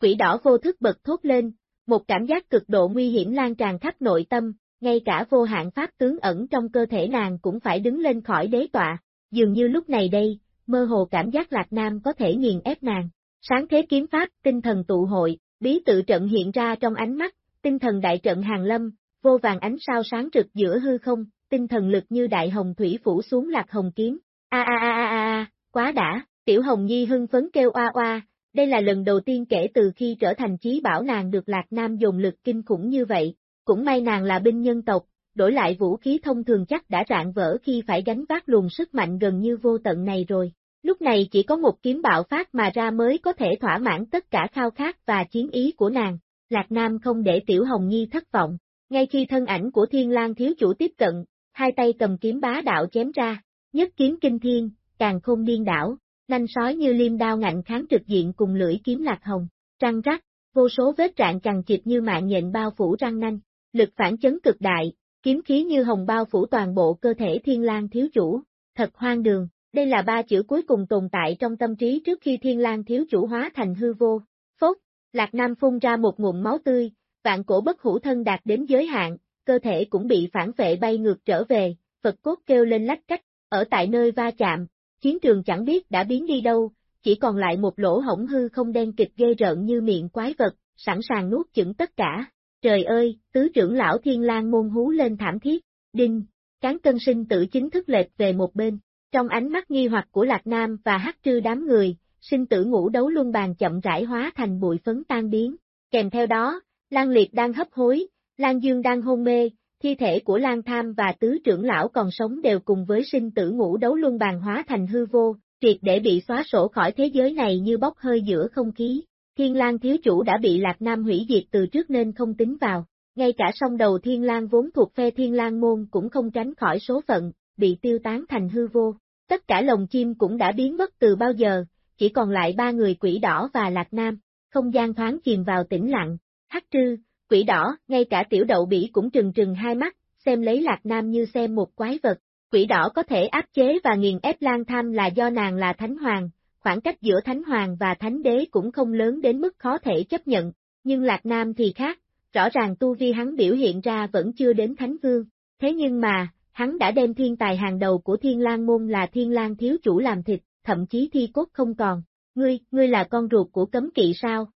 S1: Quỷ đỏ vô thức bật thốt lên, một cảm giác cực độ nguy hiểm lan tràn khắp nội tâm, ngay cả vô hạn pháp tướng ẩn trong cơ thể nàng cũng phải đứng lên khỏi đế tọa, dường như lúc này đây, mơ hồ cảm giác Lạc Nam có thể nghiền ép nàng. Sáng thế kiếm pháp, tinh thần tụ hội, bí tự trận hiện ra trong ánh mắt, tinh thần đại trận hàng lâm, vô vàng ánh sao sáng rực giữa hư không, tinh thần lực như đại hồng thủy phủ xuống Lạc Hồng kiếm. A a a a a, quá đã, Tiểu Hồng Nhi hưng phấn kêu oa oa, đây là lần đầu tiên kể từ khi trở thành chí bảo nàng được Lạc Nam dùng lực kinh khủng như vậy, cũng may nàng là binh nhân tộc, đổi lại vũ khí thông thường chắc đã rạn vỡ khi phải gánh vác luồng sức mạnh gần như vô tận này rồi. Lúc này chỉ có một kiếm bạo phát mà ra mới có thể thỏa mãn tất cả khao khát và chiến ý của nàng. Lạc Nam không để Tiểu Hồng Nhi thất vọng. Ngay khi thân ảnh của Thiên lang thiếu chủ tiếp cận, hai tay cầm kiếm bá đạo chém ra, nhất kiếm kinh thiên, càng không điên đảo, nanh sói như liêm đao ngạnh kháng trực diện cùng lưỡi kiếm lạc hồng, răng rắc, vô số vết trạng chằng chịt như mạng nhện bao phủ răng nanh, lực phản chấn cực đại, kiếm khí như hồng bao phủ toàn bộ cơ thể thiên lang thiếu chủ, thật hoang đường, đây là ba chữ cuối cùng tồn tại trong tâm trí trước khi thiên lang thiếu chủ hóa thành hư vô, phốt, lạc nam phun ra một ngụm máu tươi, vạn cổ bất hủ thân đạt đến giới hạn, cơ thể cũng bị phản vệ bay ngược trở về, Phật cốt kêu lên lách cách, ở tại nơi va chạm, chiến trường chẳng biết đã biến đi đâu, chỉ còn lại một lỗ hổng hư không đen kịch ghê rợn như miệng quái vật, sẵn sàng nuốt chửng tất cả. Trời ơi, tứ trưởng lão thiên lang môn hú lên thảm thiết, đinh, cán cân sinh tử chính thức lệch về một bên. Trong ánh mắt nghi hoặc của Lạc Nam và hắc trư đám người, sinh tử ngũ đấu luân bàn chậm rãi hóa thành bụi phấn tan biến. Kèm theo đó, Lan Liệt đang hấp hối, Lan Dương đang hôn mê, thi thể của Lan Tham và tứ trưởng lão còn sống đều cùng với sinh tử ngũ đấu luân bàn hóa thành hư vô, triệt để bị xóa sổ khỏi thế giới này như bốc hơi giữa không khí. Thiên lang thiếu chủ đã bị Lạc Nam hủy diệt từ trước nên không tính vào, ngay cả song đầu Thiên lang vốn thuộc phe Thiên lang môn cũng không tránh khỏi số phận, bị tiêu tán thành hư vô. Tất cả lồng chim cũng đã biến mất từ bao giờ, chỉ còn lại ba người quỷ đỏ và Lạc Nam, không gian thoáng chìm vào tĩnh lặng, hắc trư, quỷ đỏ, ngay cả tiểu đậu bỉ cũng trừng trừng hai mắt, xem lấy Lạc Nam như xem một quái vật. Quỷ đỏ có thể áp chế và nghiền ép Lan Tham là do nàng là Thánh Hoàng, khoảng cách giữa Thánh Hoàng và Thánh Đế cũng không lớn đến mức khó thể chấp nhận, nhưng Lạc Nam thì khác, rõ ràng tu vi hắn biểu hiện ra vẫn chưa đến Thánh Vương, thế nhưng mà, hắn đã đem thiên tài hàng đầu của Thiên lang Môn là Thiên lang Thiếu Chủ làm thịt, thậm chí thi cốt không còn, ngươi, ngươi là con ruột của cấm kỵ sao?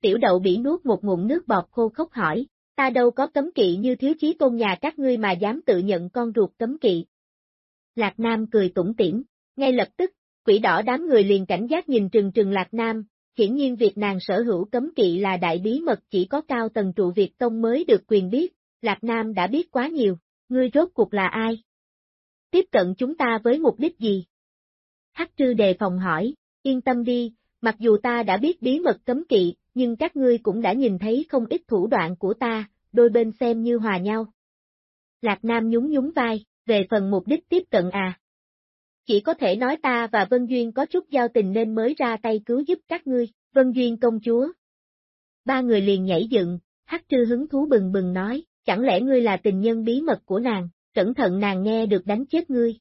S1: Tiểu đậu bị nuốt một ngụm nước bọt khô khốc hỏi, ta đâu có cấm kỵ như thiếu chí tôn nhà các ngươi mà dám tự nhận con ruột cấm kỵ. Lạc Nam cười tủm tỉm, ngay lập tức, quỷ đỏ đám người liền cảnh giác nhìn trừng trừng Lạc Nam, hiển nhiên việc nàng sở hữu cấm kỵ là đại bí mật chỉ có cao tầng trụ Việt Tông mới được quyền biết, Lạc Nam đã biết quá nhiều, ngươi rốt cuộc là ai? Tiếp cận chúng ta với mục đích gì? Hắc trư đề phòng hỏi, yên tâm đi, mặc dù ta đã biết bí mật cấm kỵ, nhưng các ngươi cũng đã nhìn thấy không ít thủ đoạn của ta, đôi bên xem như hòa nhau. Lạc Nam nhún nhún vai, về phần mục đích tiếp cận à. Chỉ có thể nói ta và Vân Duyên có chút giao tình nên mới ra tay cứu giúp các ngươi, Vân Duyên công chúa. Ba người liền nhảy dựng, hắc trư hứng thú bừng bừng nói, chẳng lẽ ngươi là tình nhân bí mật của nàng, cẩn thận nàng nghe được đánh chết ngươi.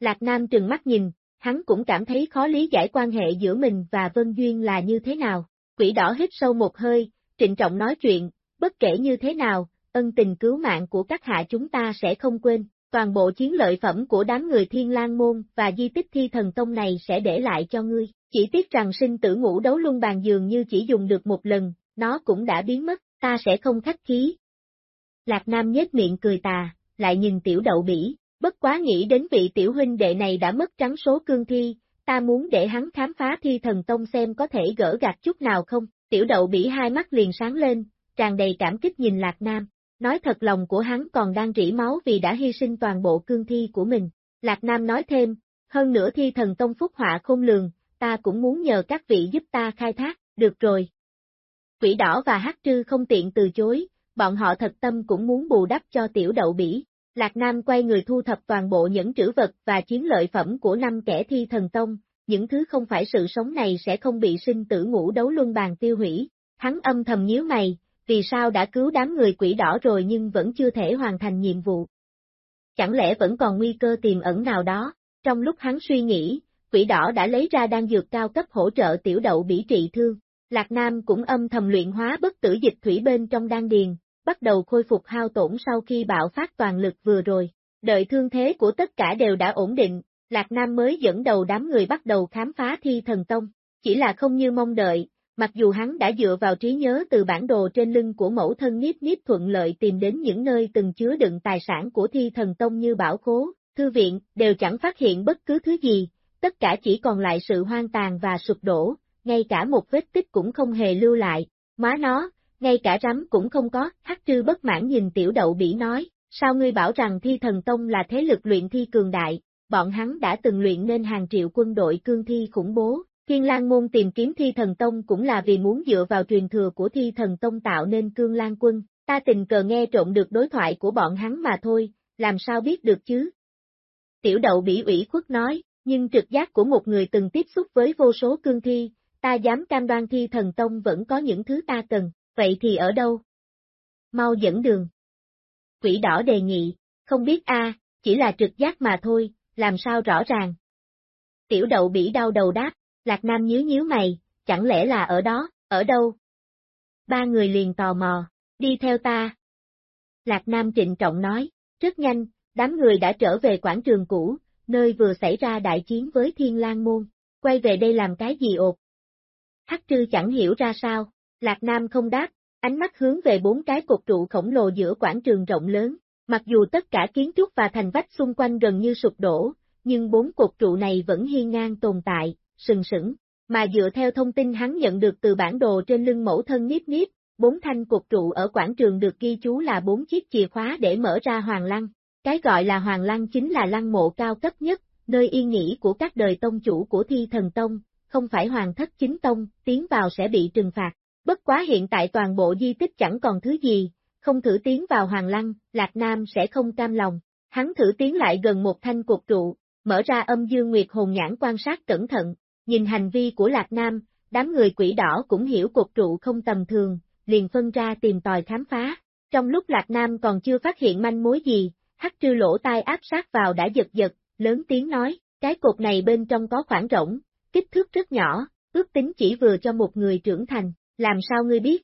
S1: Lạc Nam trừng mắt nhìn, hắn cũng cảm thấy khó lý giải quan hệ giữa mình và Vân Duyên là như thế nào, Quỷ đỏ hít sâu một hơi, trịnh trọng nói chuyện, bất kể như thế nào, ân tình cứu mạng của các hạ chúng ta sẽ không quên, toàn bộ chiến lợi phẩm của đám người thiên lang môn và di tích thi thần tông này sẽ để lại cho ngươi, chỉ tiếc rằng sinh tử ngũ đấu luân bàn dường như chỉ dùng được một lần, nó cũng đã biến mất, ta sẽ không khách khí. Lạc Nam nhếch miệng cười tà, lại nhìn tiểu đậu bỉ, Bất quá nghĩ đến vị tiểu huynh đệ này đã mất trắng số cương thi, ta muốn để hắn khám phá thi thần tông xem có thể gỡ gạt chút nào không, tiểu đậu bỉ hai mắt liền sáng lên, tràn đầy cảm kích nhìn Lạc Nam, nói thật lòng của hắn còn đang rỉ máu vì đã hy sinh toàn bộ cương thi của mình. Lạc Nam nói thêm, hơn nữa thi thần tông phúc họa khôn lường, ta cũng muốn nhờ các vị giúp ta khai thác, được rồi. Quỷ đỏ và hát trư không tiện từ chối, bọn họ thật tâm cũng muốn bù đắp cho tiểu đậu bỉ. Lạc Nam quay người thu thập toàn bộ những trữ vật và chiến lợi phẩm của năm kẻ thi thần tông, những thứ không phải sự sống này sẽ không bị sinh tử ngũ đấu luân bàn tiêu hủy. Hắn âm thầm nhíu mày, vì sao đã cứu đám người quỷ đỏ rồi nhưng vẫn chưa thể hoàn thành nhiệm vụ. Chẳng lẽ vẫn còn nguy cơ tiềm ẩn nào đó, trong lúc hắn suy nghĩ, quỷ đỏ đã lấy ra đan dược cao cấp hỗ trợ tiểu đậu bỉ trị thương. Lạc Nam cũng âm thầm luyện hóa bất tử dịch thủy bên trong đan điền, bắt đầu khôi phục hao tổn sau khi bạo phát toàn lực vừa rồi. Đợi thương thế của tất cả đều đã ổn định, Lạc Nam mới dẫn đầu đám người bắt đầu khám phá thi thần tông. Chỉ là không như mong đợi, mặc dù hắn đã dựa vào trí nhớ từ bản đồ trên lưng của mẫu thân Niếp Niếp thuận lợi tìm đến những nơi từng chứa đựng tài sản của thi thần tông như bảo khố, thư viện, đều chẳng phát hiện bất cứ thứ gì, tất cả chỉ còn lại sự hoang tàn và sụp đổ, ngay cả một vết tích cũng không hề lưu lại, má nó, ngay cả rắm cũng không có, hắc trư bất mãn nhìn tiểu đậu bỉ nói, sao ngươi bảo rằng thi thần tông là thế lực luyện thi cường đại, bọn hắn đã từng luyện nên hàng triệu quân đội cương thi khủng bố. Thiên Lang Môn tìm kiếm Thi Thần Tông cũng là vì muốn dựa vào truyền thừa của Thi Thần Tông tạo nên cương lang quân, ta tình cờ nghe trộn được đối thoại của bọn hắn mà thôi, làm sao biết được chứ? Tiểu đậu bỉ ủy khuất nói, nhưng trực giác của một người từng tiếp xúc với vô số cương thi, ta dám cam đoan Thi Thần Tông vẫn có những thứ ta cần, vậy thì ở đâu? Mau dẫn đường. Quỷ đỏ đề nghị, không biết a, chỉ là trực giác mà thôi, làm sao rõ ràng. Tiểu đậu bỉ đau đầu đáp, Lạc Nam nhíu nhíu mày, chẳng lẽ là ở đó, ở đâu? Ba người liền tò mò, đi theo ta. Lạc Nam trịnh trọng nói, rất nhanh, đám người đã trở về quảng trường cũ, nơi vừa xảy ra đại chiến với Thiên Lang Môn, quay về đây làm cái gì ột? Hắc trư chẳng hiểu ra sao, Lạc Nam không đáp, ánh mắt hướng về bốn cái cột trụ khổng lồ giữa quảng trường rộng lớn, Mặc dù tất cả kiến trúc và thành vách xung quanh gần như sụp đổ, nhưng bốn cột trụ này vẫn hiên ngang tồn tại, sừng sững. Mà dựa theo thông tin hắn nhận được từ bản đồ trên lưng mẫu thân nhiếp nhiếp, bốn thanh cột trụ ở quảng trường được ghi chú là bốn chiếc chìa khóa để mở ra hoàng lăng. Cái gọi là hoàng lăng chính là lăng mộ cao cấp nhất, nơi yên nghỉ của các đời tông chủ của thi thần tông, không phải hoàng thất chính tông, tiến vào sẽ bị trừng phạt. Bất quá hiện tại toàn bộ di tích chẳng còn thứ gì, không thử tiến vào hoàng lăng, Lạc Nam sẽ không cam lòng. Hắn thử tiến lại gần một thanh cột trụ, mở ra âm dương nguyệt hồn nhãn quan sát cẩn thận, nhìn hành vi của Lạc Nam, đám người quỷ đỏ cũng hiểu cột trụ không tầm thường, liền phân ra tìm tòi khám phá. Trong lúc Lạc Nam còn chưa phát hiện manh mối gì, hắc trư lỗ tai áp sát vào đã giật giật, lớn tiếng nói, cái cột này bên trong có khoảng rỗng, kích thước rất nhỏ, ước tính chỉ vừa cho một người trưởng thành, làm sao ngươi biết?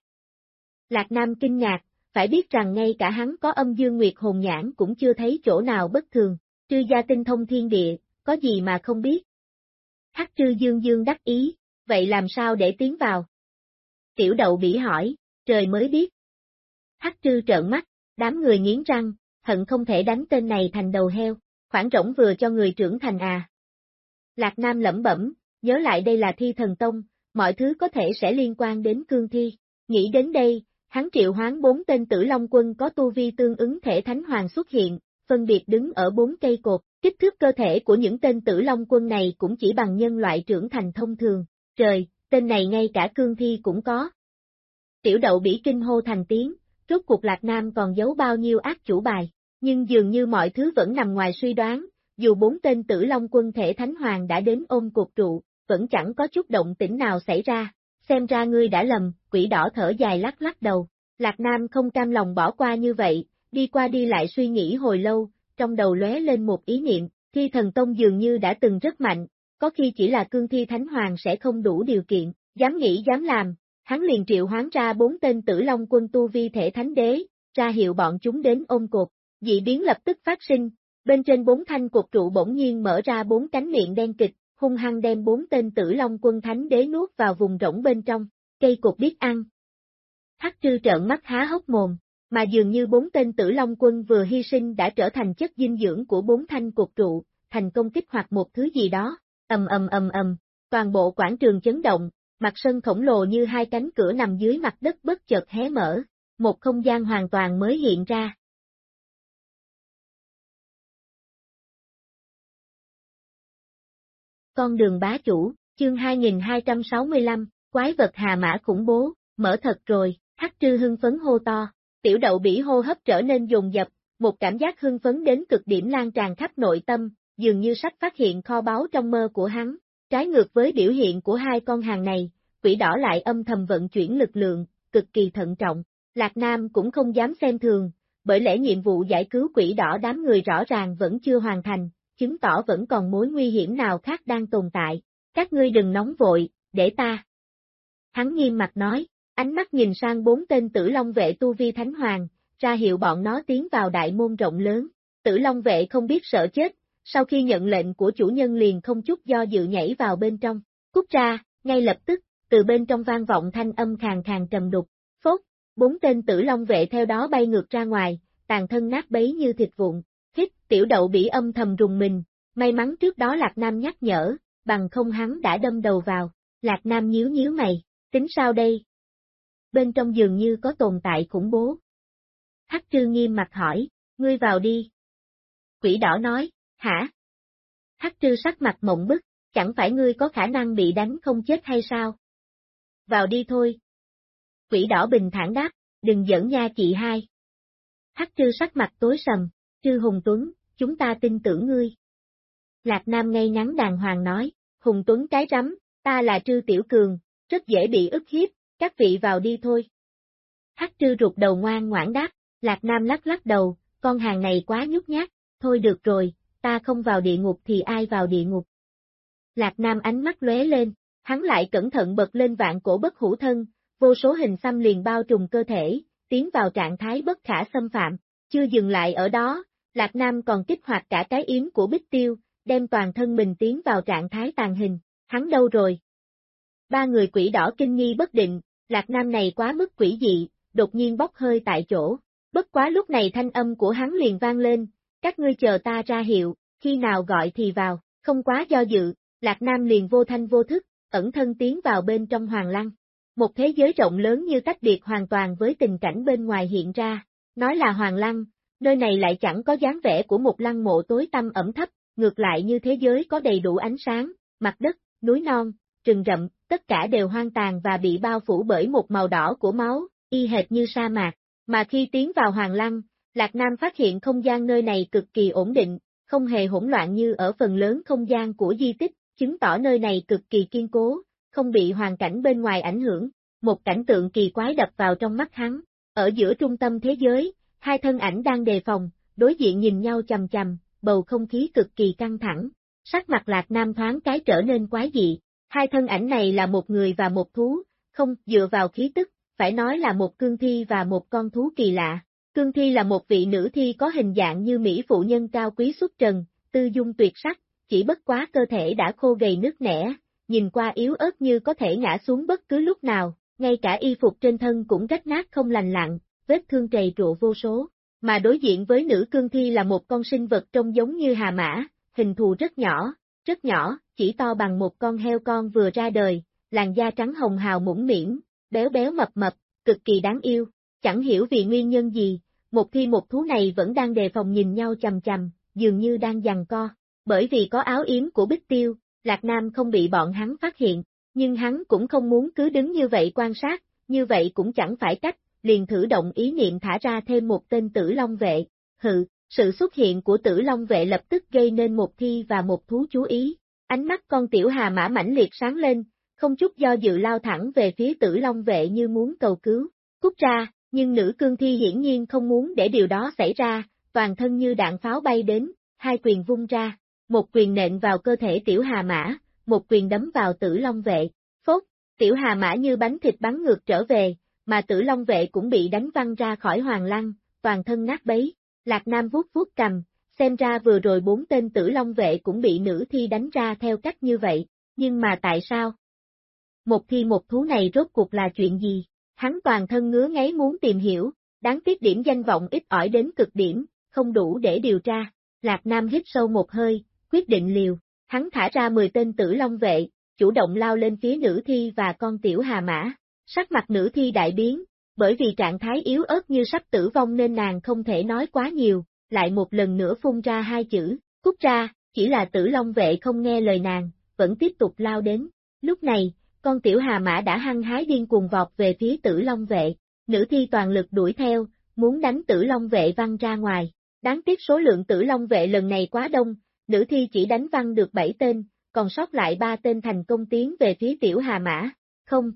S1: Lạc Nam kinh ngạc, phải biết rằng ngay cả hắn có âm dương nguyệt hồn nhãn cũng chưa thấy chỗ nào bất thường, trư gia tinh thông thiên địa, có gì mà không biết. Hắc trư dương dương đắc ý, vậy làm sao để tiến vào? Tiểu đậu bỉ hỏi, trời mới biết. Hắc trư trợn mắt, đám người nghiến răng, hận không thể đánh tên này thành đầu heo, khoảng rỗng vừa cho người trưởng thành à. Lạc Nam lẩm bẩm, nhớ lại đây là thi thần tông, mọi thứ có thể sẽ liên quan đến cương thi. Nghĩ đến đây, hắn triệu hoán bốn tên tử long quân có tu vi tương ứng thể thánh hoàng xuất hiện, phân biệt đứng ở bốn cây cột, kích thước cơ thể của những tên tử long quân này cũng chỉ bằng nhân loại trưởng thành thông thường, trời, tên này ngay cả cương thi cũng có. Tiểu đậu bỉ kinh hô thành tiếng, rốt cuộc lạc nam còn giấu bao nhiêu ác chủ bài, nhưng dường như mọi thứ vẫn nằm ngoài suy đoán, dù bốn tên tử long quân thể thánh hoàng đã đến ôm cuộc trụ, vẫn chẳng có chút động tĩnh nào xảy ra, xem ra ngươi đã lầm, quỷ đỏ thở dài lắc lắc đầu. Lạc Nam không cam lòng bỏ qua như vậy, đi qua đi lại suy nghĩ hồi lâu, trong đầu lóe lên một ý niệm, thi thần tông dường như đã từng rất mạnh, có khi chỉ là cương thi thánh hoàng sẽ không đủ điều kiện, dám nghĩ dám làm, hắn liền triệu hoán ra bốn tên tử long quân tu vi thể thánh đế, ra hiệu bọn chúng đến ôm cột, dị biến lập tức phát sinh, bên trên bốn thanh cột trụ bỗng nhiên mở ra bốn cánh miệng đen kịch, hung hăng đem bốn tên tử long quân thánh đế nuốt vào vùng rỗng bên trong, cây cột biết ăn. Hắc trư trợn mắt há hốc mồm, mà dường như bốn tên tử Long quân vừa hy sinh đã trở thành chất dinh dưỡng của bốn thanh cột trụ, thành công kích hoạt một thứ gì đó, ầm ầm ầm ầm, toàn bộ quảng trường chấn động, mặt sân khổng lồ như hai cánh cửa nằm dưới mặt đất bất chợt hé mở, một không gian hoàn toàn mới hiện ra. Con đường bá chủ, chương 2265, quái vật hà mã khủng bố, mở thật rồi, hắc trư hưng phấn hô to, tiểu đậu bỉ hô hấp trở nên dồn dập, một cảm giác hưng phấn đến cực điểm lan tràn khắp nội tâm, dường như sắp phát hiện kho báu trong mơ của hắn. Trái ngược với biểu hiện của hai con hàng này, quỷ đỏ lại âm thầm vận chuyển lực lượng, cực kỳ thận trọng. Lạc Nam cũng không dám xem thường, bởi lẽ nhiệm vụ giải cứu quỷ đỏ đám người rõ ràng vẫn chưa hoàn thành, chứng tỏ vẫn còn mối nguy hiểm nào khác đang tồn tại. Các ngươi đừng nóng vội, để ta. Hắn nghiêm mặt nói, ánh mắt nhìn sang bốn tên tử long vệ tu vi thánh hoàng, ra hiệu bọn nó tiến vào đại môn rộng lớn. Tử long vệ không biết sợ chết, sau khi nhận lệnh của chủ nhân liền không chút do dự nhảy vào bên trong. Cút ra, ngay lập tức, từ bên trong vang vọng thanh âm khàn khàn trầm đục, phốt, bốn tên tử long vệ theo đó bay ngược ra ngoài, tàn thân nát bấy như thịt vụn, hít, tiểu đậu bị âm thầm rùng mình, may mắn trước đó Lạc Nam nhắc nhở, bằng không hắn đã đâm đầu vào, Lạc Nam nhíu nhíu mày, tính sao đây? Bên trong dường như có tồn tại khủng bố. Hắc trư nghiêm mặt hỏi, ngươi vào đi. Quỷ đỏ nói, hả? Hắc trư sắc mặt mộng bức, chẳng phải ngươi có khả năng bị đánh không chết hay sao? Vào đi thôi. Quỷ đỏ bình thản đáp, đừng giỡn nha chị hai. Hắc trư sắc mặt tối sầm, trư Hùng Tuấn, chúng ta tin tưởng ngươi. Lạc Nam ngay ngắn đàng hoàng nói, Hùng Tuấn cái rắm, ta là trư Tiểu Cường, rất dễ bị ức hiếp, các vị vào đi thôi. Hắc trư rụt đầu ngoan ngoãn đáp, Lạc Nam lắc lắc đầu, con hàng này quá nhút nhát, thôi được rồi, ta không vào địa ngục thì ai vào địa ngục. Lạc Nam ánh mắt lóe lên, hắn lại cẩn thận bật lên vạn cổ bất hủ thân, vô số hình xăm liền bao trùm cơ thể, tiến vào trạng thái bất khả xâm phạm, chưa dừng lại ở đó, Lạc Nam còn kích hoạt cả cái yếm của Bích Tiêu, đem toàn thân mình tiến vào trạng thái tàn hình, hắn đâu rồi? Ba người quỷ đỏ kinh nghi bất định, Lạc Nam này quá mức quỷ dị, đột nhiên bốc hơi tại chỗ, bất quá lúc này thanh âm của hắn liền vang lên, các ngươi chờ ta ra hiệu, khi nào gọi thì vào, không quá do dự, Lạc Nam liền vô thanh vô thức, ẩn thân tiến vào bên trong hoàng lăng. Một thế giới rộng lớn như tách biệt hoàn toàn với tình cảnh bên ngoài hiện ra, nói là hoàng lăng, nơi này lại chẳng có dáng vẻ của một lăng mộ tối tăm ẩm thấp, ngược lại như thế giới có đầy đủ ánh sáng, mặt đất, núi non, rừng rậm, tất cả đều hoang tàn và bị bao phủ bởi một màu đỏ của máu, y hệt như sa mạc. Mà khi tiến vào Hoàng Lăng, Lạc Nam phát hiện không gian nơi này cực kỳ ổn định, không hề hỗn loạn như ở phần lớn không gian của di tích, chứng tỏ nơi này cực kỳ kiên cố, không bị hoàn cảnh bên ngoài ảnh hưởng. Một cảnh tượng kỳ quái đập vào trong mắt hắn, ở giữa trung tâm thế giới, hai thân ảnh đang đề phòng, đối diện nhìn nhau chầm chầm, bầu không khí cực kỳ căng thẳng. Sắc mặt Lạc Nam thoáng cái trở nên quái dị, hai thân ảnh này là một người và một thú, không dựa vào khí tức, phải nói là một cương thi và một con thú kỳ lạ. Cương thi là một vị nữ thi có hình dạng như Mỹ phụ nhân cao quý xuất trần, tư dung tuyệt sắc, chỉ bất quá cơ thể đã khô gầy nước nẻ, nhìn qua yếu ớt như có thể ngã xuống bất cứ lúc nào, ngay cả y phục trên thân cũng rách nát không lành lặn, vết thương trầy trụ vô số. Mà đối diện với nữ cương thi là một con sinh vật trông giống như hà mã, hình thù rất nhỏ, rất nhỏ, chỉ to bằng một con heo con vừa ra đời, làn da trắng hồng hào mũm mỉm, béo béo mập mập, cực kỳ đáng yêu, chẳng hiểu vì nguyên nhân gì, một thi một thú này vẫn đang đề phòng nhìn nhau chầm chầm, dường như đang giằng co, bởi vì có áo yếm của Bích Tiêu, Lạc Nam không bị bọn hắn phát hiện, nhưng hắn cũng không muốn cứ đứng như vậy quan sát, như vậy cũng chẳng phải cách, liền thử động ý niệm thả ra thêm một tên tử long vệ, Hự sự xuất hiện của tử long vệ lập tức gây nên một thi và một thú chú ý, ánh mắt con tiểu hà mã mãnh liệt sáng lên, không chút do dự lao thẳng về phía tử long vệ như muốn cầu cứu, cút ra, nhưng nữ cương thi hiển nhiên không muốn để điều đó xảy ra, toàn thân như đạn pháo bay đến, hai quyền vung ra, một quyền nện vào cơ thể tiểu hà mã, một quyền đấm vào tử long vệ, phốt, tiểu hà mã như bánh thịt bắn ngược trở về, mà tử long vệ cũng bị đánh văng ra khỏi hoàng lăng, toàn thân nát bấy, lạc nam vuốt vuốt cầm, xem ra vừa rồi bốn tên tử long vệ cũng bị nữ thi đánh ra theo cách như vậy, nhưng mà tại sao? Một thi một thú này rốt cuộc là chuyện gì? Hắn toàn thân ngứa ngáy muốn tìm hiểu, Đáng tiếc điểm danh vọng ít ỏi đến cực điểm, không đủ để điều tra. Lạc Nam hít sâu một hơi, quyết định liều. Hắn thả ra 10 tên tử long vệ, chủ động lao lên phía nữ thi và con tiểu hà mã. Sắc mặt nữ thi đại biến, bởi vì trạng thái yếu ớt như sắp tử vong nên nàng không thể nói quá nhiều, lại một lần nữa phun ra hai chữ, cút ra, chỉ là tử long vệ không nghe lời nàng, vẫn tiếp tục lao đến. Lúc này, con tiểu hà mã đã hăng hái điên cuồng vọt về phía tử long vệ, nữ thi toàn lực đuổi theo, muốn đánh tử long vệ văng ra ngoài. Đáng tiếc số lượng tử long vệ lần này quá đông, nữ thi chỉ đánh văng được 7 tên, còn sót lại 3 tên thành công tiến về phía tiểu hà mã. Không.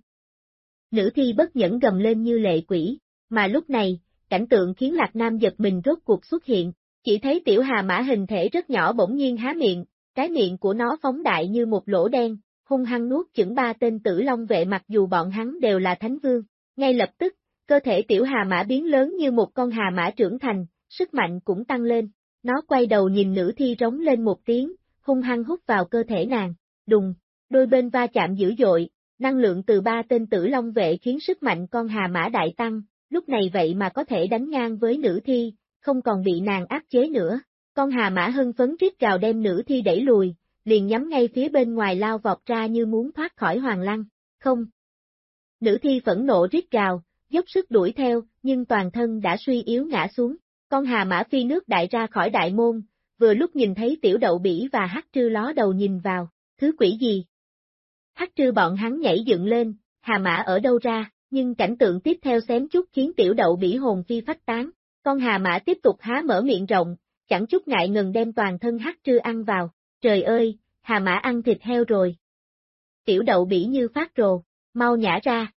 S1: Nữ thi bất nhẫn gầm lên như lệ quỷ, mà lúc này, cảnh tượng khiến Lạc Nam giật mình rốt cuộc xuất hiện, chỉ thấy tiểu hà mã hình thể rất nhỏ bỗng nhiên há miệng, cái miệng của nó phóng đại như một lỗ đen, hung hăng nuốt chửng ba tên tử long vệ mặc dù bọn hắn đều là thánh vương. Ngay lập tức, cơ thể tiểu hà mã biến lớn như một con hà mã trưởng thành, sức mạnh cũng tăng lên. Nó quay đầu nhìn nữ thi rống lên một tiếng, hung hăng hút vào cơ thể nàng, đùng, đôi bên va chạm dữ dội, năng lượng từ ba tên tử long vệ khiến sức mạnh con hà mã đại tăng, lúc này vậy mà có thể đánh ngang với nữ thi, không còn bị nàng áp chế nữa. Con hà mã hưng phấn rít gào đem nữ thi đẩy lùi, liền nhắm ngay phía bên ngoài lao vọt ra như muốn thoát khỏi hoàng lăng, không. Nữ thi phẫn nộ rít gào, dốc sức đuổi theo, nhưng toàn thân đã suy yếu ngã xuống. Con hà mã phi nước đại ra khỏi đại môn, vừa lúc nhìn thấy tiểu đậu bỉ và hắc trư ló đầu nhìn vào, thứ quỷ gì? Hắc trư bọn hắn nhảy dựng lên, hà mã ở đâu ra, nhưng cảnh tượng tiếp theo xém chút khiến tiểu đậu bị hồn phi phách tán. Con hà mã tiếp tục há mở miệng rộng, chẳng chút ngại ngần đem toàn thân hắc trư ăn vào. Trời ơi, hà mã ăn thịt heo rồi. Tiểu đậu bỉ như phát rồ, mau nhả ra.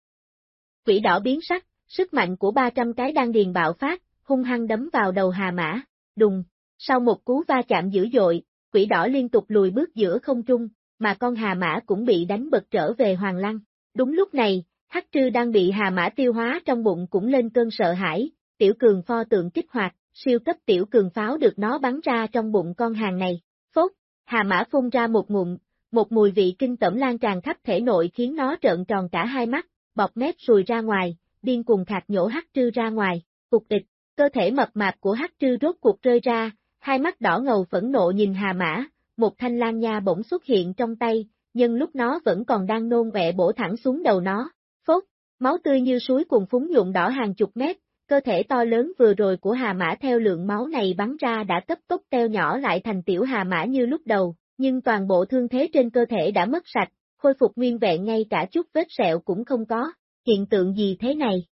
S1: Quỷ đỏ biến sắc, sức mạnh của 300 cái đang điền bạo phát, hung hăng đấm vào đầu hà mã, đùng. Sau một cú va chạm dữ dội, quỷ đỏ liên tục lùi bước giữa không trung, mà con hà mã cũng bị đánh bật trở về hoàng lăng. Đúng lúc này, hắc trư đang bị hà mã tiêu hóa trong bụng cũng lên cơn sợ hãi, tiểu cường pho tượng kích hoạt, siêu cấp tiểu cường pháo được nó bắn ra trong bụng con hàng này. Phốt, hà mã phun ra một ngụm, một mùi vị kinh tẩm lan tràn khắp thể nội khiến nó trợn tròn cả hai mắt, bọc mép sùi ra ngoài, điên cuồng khạc nhổ hắc trư ra ngoài, cục địch, cơ thể mập mạp của hắc trư rốt cuộc rơi ra, hai mắt đỏ ngầu phẫn nộ nhìn hà mã, một thanh lan nha bỗng xuất hiện trong tay, nhưng lúc nó vẫn còn đang nôn vẹ bổ thẳng xuống đầu nó, phốt, máu tươi như suối cùng phúng nhuộm đỏ hàng chục mét, cơ thể to lớn vừa rồi của hà mã theo lượng máu này bắn ra đã cấp tốc teo nhỏ lại thành tiểu hà mã như lúc đầu, nhưng toàn bộ thương thế trên cơ thể đã mất sạch, khôi phục nguyên vẹn ngay cả chút vết sẹo cũng không có, hiện tượng gì thế này?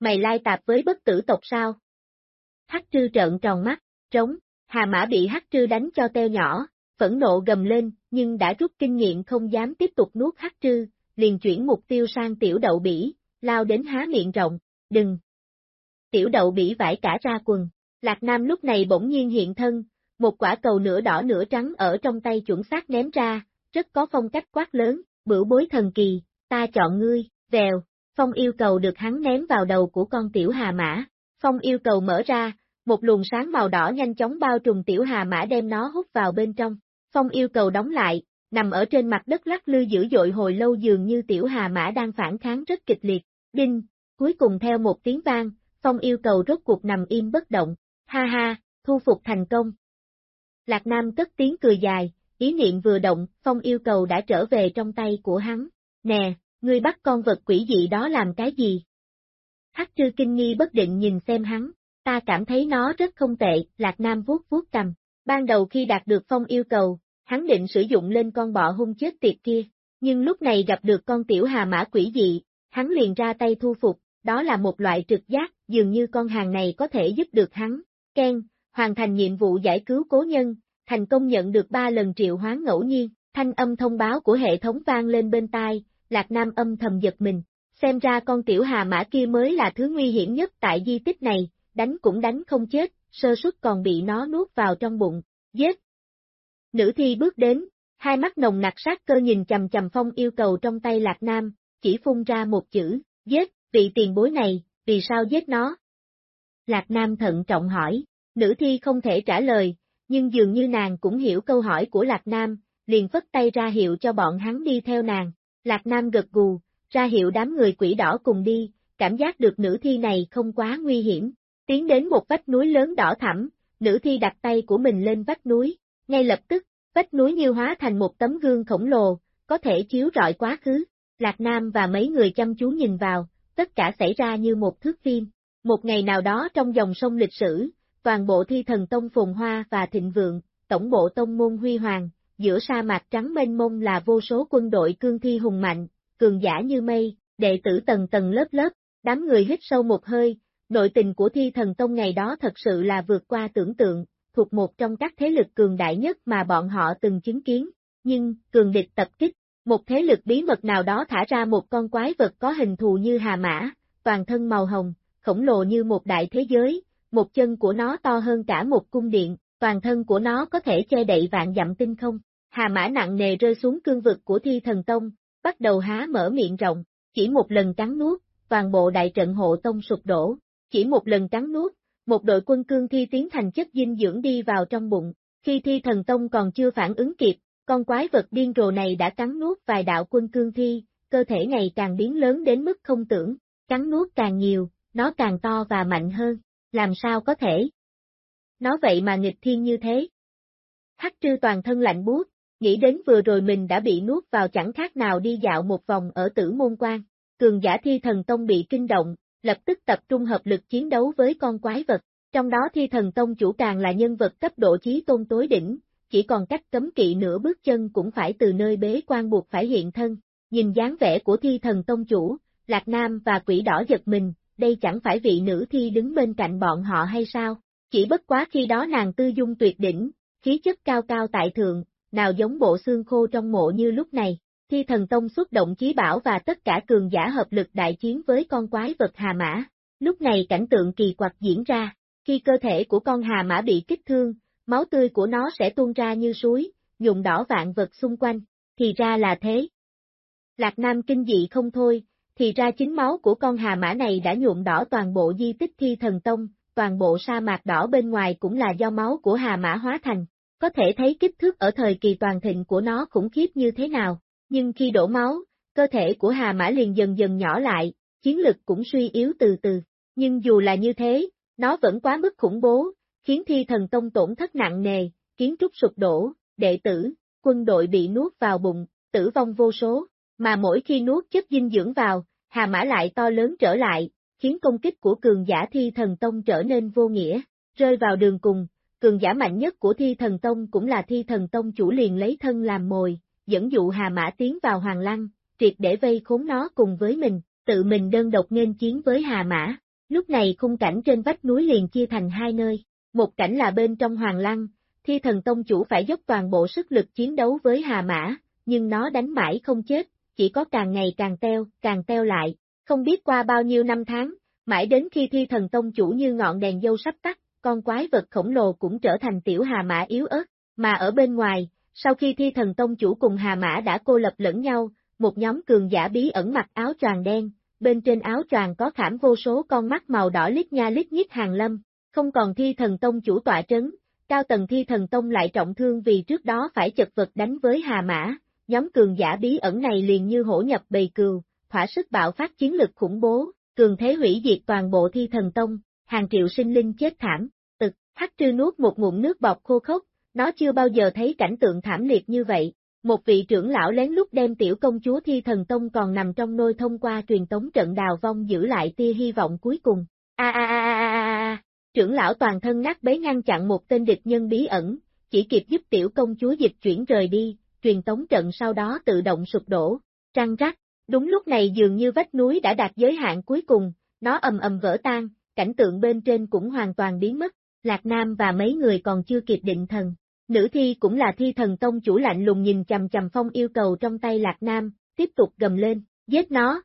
S1: Mày lai tạp với bất tử tộc sao? Hắc trư trợn tròn mắt, trống, hà mã bị hắc trư đánh cho teo nhỏ, phẫn nộ gầm lên, nhưng đã rút kinh nghiệm không dám tiếp tục nuốt hắc trư, liền chuyển mục tiêu sang tiểu đậu bỉ, lao đến há miệng rộng, đừng. Tiểu đậu bỉ vải cả ra quần, Lạc Nam lúc này bỗng nhiên hiện thân, một quả cầu nửa đỏ nửa trắng ở trong tay chuẩn xác ném ra, rất có phong cách quát lớn, bửu bối thần kỳ, ta chọn ngươi, vèo, phong yêu cầu được hắn ném vào đầu của con tiểu hà mã, phong yêu cầu mở ra, một luồng sáng màu đỏ nhanh chóng bao trùm tiểu hà mã đem nó hút vào bên trong, phong yêu cầu đóng lại, nằm ở trên mặt đất lắc lư dữ dội hồi lâu dường như tiểu hà mã đang phản kháng rất kịch liệt, đinh, cuối cùng theo một tiếng vang, phong yêu cầu rốt cuộc nằm im bất động, ha ha, thu phục thành công. Lạc Nam cất tiếng cười dài, ý niệm vừa động, phong yêu cầu đã trở về trong tay của hắn, nè, ngươi bắt con vật quỷ dị đó làm cái gì? Hắc trư kinh nghi bất định nhìn xem hắn, ta cảm thấy nó rất không tệ, Lạc Nam vuốt vuốt cầm. Ban đầu khi đạt được phong yêu cầu, hắn định sử dụng lên con bọ hung chết tiệt kia, nhưng lúc này gặp được con tiểu hà mã quỷ dị, hắn liền ra tay thu phục, đó là một loại trực giác, dường như con hàng này có thể giúp được hắn. Ken, hoàn thành nhiệm vụ giải cứu cố nhân, thành công nhận được 3 lần triệu hoán ngẫu nhiên, thanh âm thông báo của hệ thống vang lên bên tai, Lạc Nam âm thầm giật mình, xem ra con tiểu hà mã kia mới là thứ nguy hiểm nhất tại di tích này, đánh cũng đánh không chết, sơ suất còn bị nó nuốt vào trong bụng, giết. Nữ thi bước đến, hai mắt nồng nặc sát cơ nhìn chầm chầm phong yêu cầu trong tay Lạc Nam, chỉ phun ra một chữ, giết, vị tiền bối này, vì sao giết nó? Lạc Nam thận trọng hỏi, nữ thi không thể trả lời, nhưng dường như nàng cũng hiểu câu hỏi của Lạc Nam, liền phất tay ra hiệu cho bọn hắn đi theo nàng. Lạc Nam gật gù, ra hiệu đám người quỷ đỏ cùng đi, cảm giác được nữ thi này không quá nguy hiểm. Tiến đến một vách núi lớn đỏ thẳm, nữ thi đặt tay của mình lên vách núi, ngay lập tức, vách núi như hóa thành một tấm gương khổng lồ, có thể chiếu rọi quá khứ. Lạc Nam và mấy người chăm chú nhìn vào, tất cả xảy ra như một thước phim. Một ngày nào đó trong dòng sông lịch sử, toàn bộ thi thần tông phồn hoa và thịnh vượng, tổng bộ tông môn huy hoàng, giữa sa mạc trắng mênh mông là vô số quân đội cương thi hùng mạnh, cường giả như mây, đệ tử tầng tầng lớp lớp, đám người hít sâu một hơi, nội tình của thi thần tông ngày đó thật sự là vượt qua tưởng tượng, thuộc một trong các thế lực cường đại nhất mà bọn họ từng chứng kiến, nhưng, cường địch tập kích, một thế lực bí mật nào đó thả ra một con quái vật có hình thù như hà mã, toàn thân màu hồng, khổng lồ như một đại thế giới, một chân của nó to hơn cả một cung điện, toàn thân của nó có thể che đậy vạn dặm tinh không. Hà mã nặng nề rơi xuống cương vực của thi thần tông, bắt đầu há mở miệng rộng, chỉ một lần cắn nuốt, toàn bộ đại trận hộ tông sụp đổ, chỉ một lần cắn nuốt, một đội quân cương thi tiến thành chất dinh dưỡng đi vào trong bụng, khi thi thần tông còn chưa phản ứng kịp, con quái vật điên rồ này đã cắn nuốt vài đạo quân cương thi, cơ thể ngày càng biến lớn đến mức không tưởng, cắn nuốt càng nhiều, nó càng to và mạnh hơn, làm sao có thể? Nó vậy mà nghịch thiên như thế. Hắc trư toàn thân lạnh buốt, nghĩ đến vừa rồi mình đã bị nuốt vào chẳng khác nào đi dạo một vòng ở tử môn quan. Cường giả thi thần tông bị kinh động, lập tức tập trung hợp lực chiến đấu với con quái vật. Trong đó thi thần tông chủ càng là nhân vật cấp độ chí tôn tối đỉnh, chỉ còn cách cấm kỵ nửa bước chân cũng phải từ nơi bế quan buộc phải hiện thân. Nhìn dáng vẻ của thi thần tông chủ, Lạc Nam và quỷ đỏ giật mình, đây chẳng phải vị nữ thi đứng bên cạnh bọn họ hay sao? Chỉ bất quá khi đó nàng tư dung tuyệt đỉnh, khí chất cao cao tại thượng, nào giống bộ xương khô trong mộ như lúc này. Thi thần tông xuất động chí bảo và tất cả cường giả hợp lực đại chiến với con quái vật hà mã. Lúc này cảnh tượng kỳ quặc diễn ra, khi cơ thể của con hà mã bị kích thương, máu tươi của nó sẽ tuôn ra như suối, nhuộm đỏ vạn vật xung quanh, thì ra là thế. Lạc Nam kinh dị không thôi, thì ra chính máu của con hà mã này đã nhuộm đỏ toàn bộ di tích thi thần tông, toàn bộ sa mạc đỏ bên ngoài cũng là do máu của hà mã hóa thành. Có thể thấy kích thước ở thời kỳ toàn thịnh của nó khủng khiếp như thế nào, nhưng khi đổ máu, cơ thể của hà mã liền dần dần nhỏ lại, chiến lực cũng suy yếu từ từ. Nhưng dù là như thế, nó vẫn quá mức khủng bố, khiến thi thần tông tổn thất nặng nề, kiến trúc sụp đổ, đệ tử, quân đội bị nuốt vào bụng, tử vong vô số, mà mỗi khi nuốt chất dinh dưỡng vào, hà mã lại to lớn trở lại, khiến công kích của cường giả thi thần tông trở nên vô nghĩa, rơi vào đường cùng, cường giả mạnh nhất của thi thần tông cũng là thi thần tông chủ liền lấy thân làm mồi, dẫn dụ hà mã tiến vào hoàng lăng, triệt để vây khốn nó cùng với mình, tự mình đơn độc nghênh chiến với hà mã. Lúc này khung cảnh trên vách núi liền chia thành hai nơi, một cảnh là bên trong hoàng lăng, thi thần tông chủ phải dốc toàn bộ sức lực chiến đấu với hà mã, nhưng nó đánh mãi không chết, chỉ có càng ngày càng teo, càng teo lại, không biết qua bao nhiêu năm tháng, mãi đến khi thi thần tông chủ như ngọn đèn dâu sắp tắt, con quái vật khổng lồ cũng trở thành tiểu hà mã yếu ớt, mà ở bên ngoài, sau khi thi thần tông chủ cùng hà mã đã cô lập lẫn nhau, một nhóm cường giả bí ẩn mặc áo choàng đen, bên trên áo choàng có khảm vô số con mắt màu đỏ lít nha lít nhít hàng lâm, không còn thi thần tông chủ tọa trấn, cao tầng thi thần tông lại trọng thương vì trước đó phải chật vật đánh với hà mã, nhóm cường giả bí ẩn này liền như hổ nhập bầy cừu, thỏa sức bạo phát chiến lực khủng bố, cường thế hủy diệt toàn bộ thi thần tông, hàng triệu sinh linh chết thảm, tực, hắc trư nuốt một ngụm nước bọt khô khốc, nó chưa bao giờ thấy cảnh tượng thảm liệt như vậy. Một vị trưởng lão lén lút đem tiểu công chúa thi thần tông còn nằm trong nôi thông qua truyền tống trận đào vong giữ lại tia hy vọng cuối cùng. A a a a a a trưởng lão toàn thân nát bấy ngăn chặn một tên địch nhân bí ẩn, chỉ kịp giúp tiểu công chúa dịch chuyển rời đi, truyền tống trận sau đó tự động sụp đổ, trăng rắc, đúng lúc này dường như vách núi đã đạt giới hạn cuối cùng, nó ầm ầm vỡ tan, cảnh tượng bên trên cũng hoàn toàn biến mất, Lạc Nam và mấy người còn chưa kịp định thần. Nữ thi cũng là thi thần tông chủ lạnh lùng nhìn chầm chầm phong yêu cầu trong tay Lạc Nam, tiếp tục gầm lên, giết nó.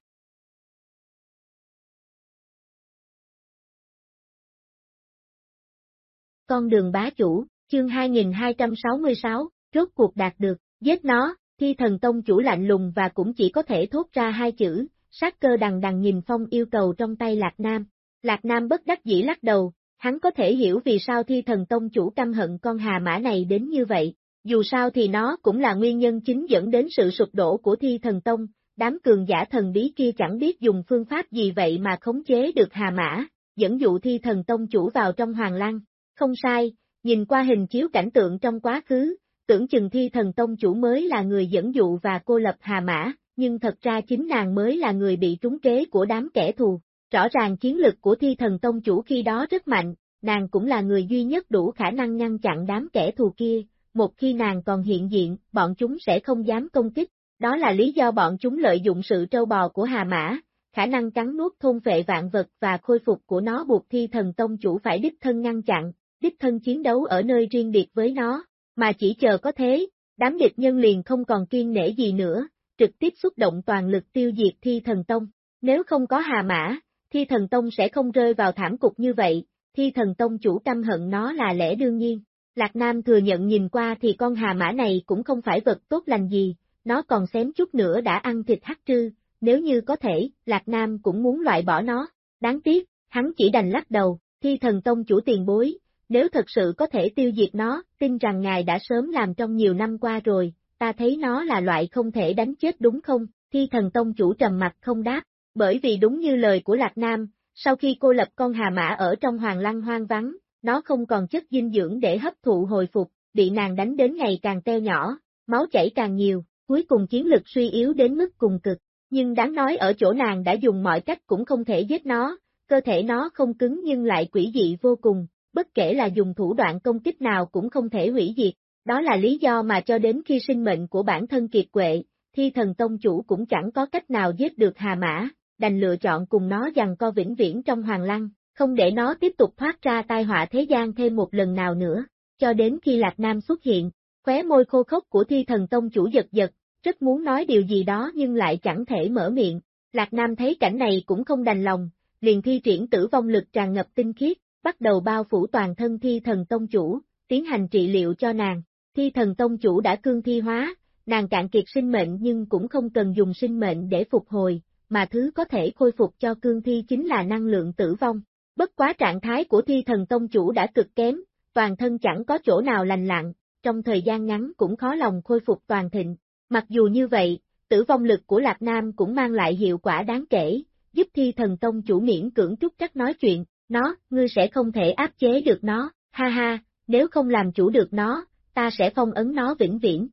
S1: Con đường bá chủ, chương 2266, rốt cuộc đạt được, giết nó, thi thần tông chủ lạnh lùng và cũng chỉ có thể thốt ra hai chữ, sát cơ đằng đằng nhìn phong yêu cầu trong tay Lạc Nam. Lạc Nam bất đắc dĩ lắc đầu, hắn có thể hiểu vì sao thi thần tông chủ căm hận con hà mã này đến như vậy, dù sao thì nó cũng là nguyên nhân chính dẫn đến sự sụp đổ của thi thần tông, đám cường giả thần bí kia chẳng biết dùng phương pháp gì vậy mà khống chế được hà mã, dẫn dụ thi thần tông chủ vào trong hoàng lăng. Không sai, nhìn qua hình chiếu cảnh tượng trong quá khứ, tưởng chừng thi thần tông chủ mới là người dẫn dụ và cô lập hà mã, nhưng thật ra chính nàng mới là người bị trúng kế của đám kẻ thù. Rõ ràng chiến lực của thi thần tông chủ khi đó rất mạnh, nàng cũng là người duy nhất đủ khả năng ngăn chặn đám kẻ thù kia, một khi nàng còn hiện diện, bọn chúng sẽ không dám công kích, đó là lý do bọn chúng lợi dụng sự trâu bò của Hà Mã, khả năng cắn nuốt thôn vệ vạn vật và khôi phục của nó buộc thi thần tông chủ phải đích thân ngăn chặn, đích thân chiến đấu ở nơi riêng biệt với nó, mà chỉ chờ có thế, đám địch nhân liền không còn kiên nể gì nữa, trực tiếp xúc động toàn lực tiêu diệt thi thần tông. Nếu không có Hà Mã, thi thần tông sẽ không rơi vào thảm cục như vậy, thi thần tông chủ căm hận nó là lẽ đương nhiên. Lạc Nam thừa nhận nhìn qua thì con hà mã này cũng không phải vật tốt lành gì, nó còn xém chút nữa đã ăn thịt hắc trư, nếu như có thể, Lạc Nam cũng muốn loại bỏ nó. Đáng tiếc, hắn chỉ đành lắc đầu, thi thần tông chủ tiền bối, nếu thật sự có thể tiêu diệt nó, tin rằng ngài đã sớm làm trong nhiều năm qua rồi, ta thấy nó là loại không thể đánh chết đúng không? Thi thần tông chủ trầm mặt không đáp, bởi vì đúng như lời của Lạc Nam, sau khi cô lập con hà mã ở trong hoàng lăng hoang vắng, nó không còn chất dinh dưỡng để hấp thụ hồi phục, bị nàng đánh đến ngày càng teo nhỏ, máu chảy càng nhiều, cuối cùng chiến lực suy yếu đến mức cùng cực. Nhưng đáng nói ở chỗ nàng đã dùng mọi cách cũng không thể giết nó, cơ thể nó không cứng nhưng lại quỷ dị vô cùng, bất kể là dùng thủ đoạn công kích nào cũng không thể hủy diệt. Đó là lý do mà cho đến khi sinh mệnh của bản thân kiệt quệ, thi thần tông chủ cũng chẳng có cách nào giết được hà mã, đành lựa chọn cùng nó dằn co vĩnh viễn trong hoàng lăng, không để nó tiếp tục thoát ra tai họa thế gian thêm một lần nào nữa, cho đến khi Lạc Nam xuất hiện, khóe môi khô khốc của thi thần tông chủ giật giật, rất muốn nói điều gì đó nhưng lại chẳng thể mở miệng. Lạc Nam thấy cảnh này cũng không đành lòng, liền thi triển tử vong lực tràn ngập tinh khiết, bắt đầu bao phủ toàn thân thi thần tông chủ, tiến hành trị liệu cho nàng. Thi thần tông chủ đã cương thi hóa, nàng cạn kiệt sinh mệnh nhưng cũng không cần dùng sinh mệnh để phục hồi, mà thứ có thể khôi phục cho cương thi chính là năng lượng tử vong. Bất quá trạng thái của thi thần tông chủ đã cực kém, toàn thân chẳng có chỗ nào lành lặng, trong thời gian ngắn cũng khó lòng khôi phục toàn thịnh. Mặc dù như vậy, tử vong lực của Lạc Nam cũng mang lại hiệu quả đáng kể, giúp thi thần tông chủ miễn cưỡng trúc trắc nói chuyện, nó, ngươi sẽ không thể áp chế được nó, ha ha, nếu không làm chủ được nó, ta sẽ phong ấn nó vĩnh viễn.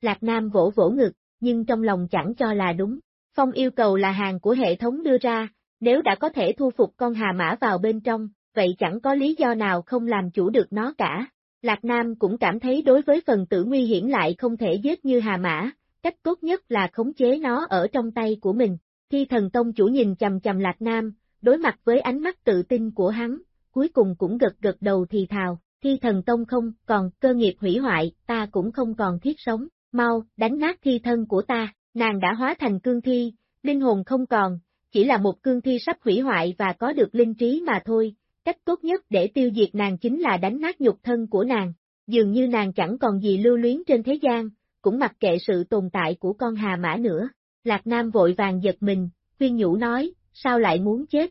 S1: Lạc Nam vỗ vỗ ngực, nhưng trong lòng chẳng cho là đúng. Phong yêu cầu là hàng của hệ thống đưa ra, nếu đã có thể thu phục con hà mã vào bên trong, vậy chẳng có lý do nào không làm chủ được nó cả. Lạc Nam cũng cảm thấy đối với phần tử nguy hiểm lại không thể giết như hà mã, cách tốt nhất là khống chế nó ở trong tay của mình. Khi thần tông chủ nhìn chầm chầm Lạc Nam, đối mặt với ánh mắt tự tin của hắn, cuối cùng cũng gật gật đầu thì thào, khi thần tông không còn cơ nghiệp hủy hoại, ta cũng không còn thiết sống, mau, đánh nát thi thân của ta, nàng đã hóa thành cương thi, linh hồn không còn, chỉ là một cương thi sắp hủy hoại và có được linh trí mà thôi, cách tốt nhất để tiêu diệt nàng chính là đánh nát nhục thân của nàng, dường như nàng chẳng còn gì lưu luyến trên thế gian, cũng mặc kệ sự tồn tại của con hà mã nữa. Lạc Nam vội vàng giật mình, khuyên nhủ nói, sao lại muốn chết?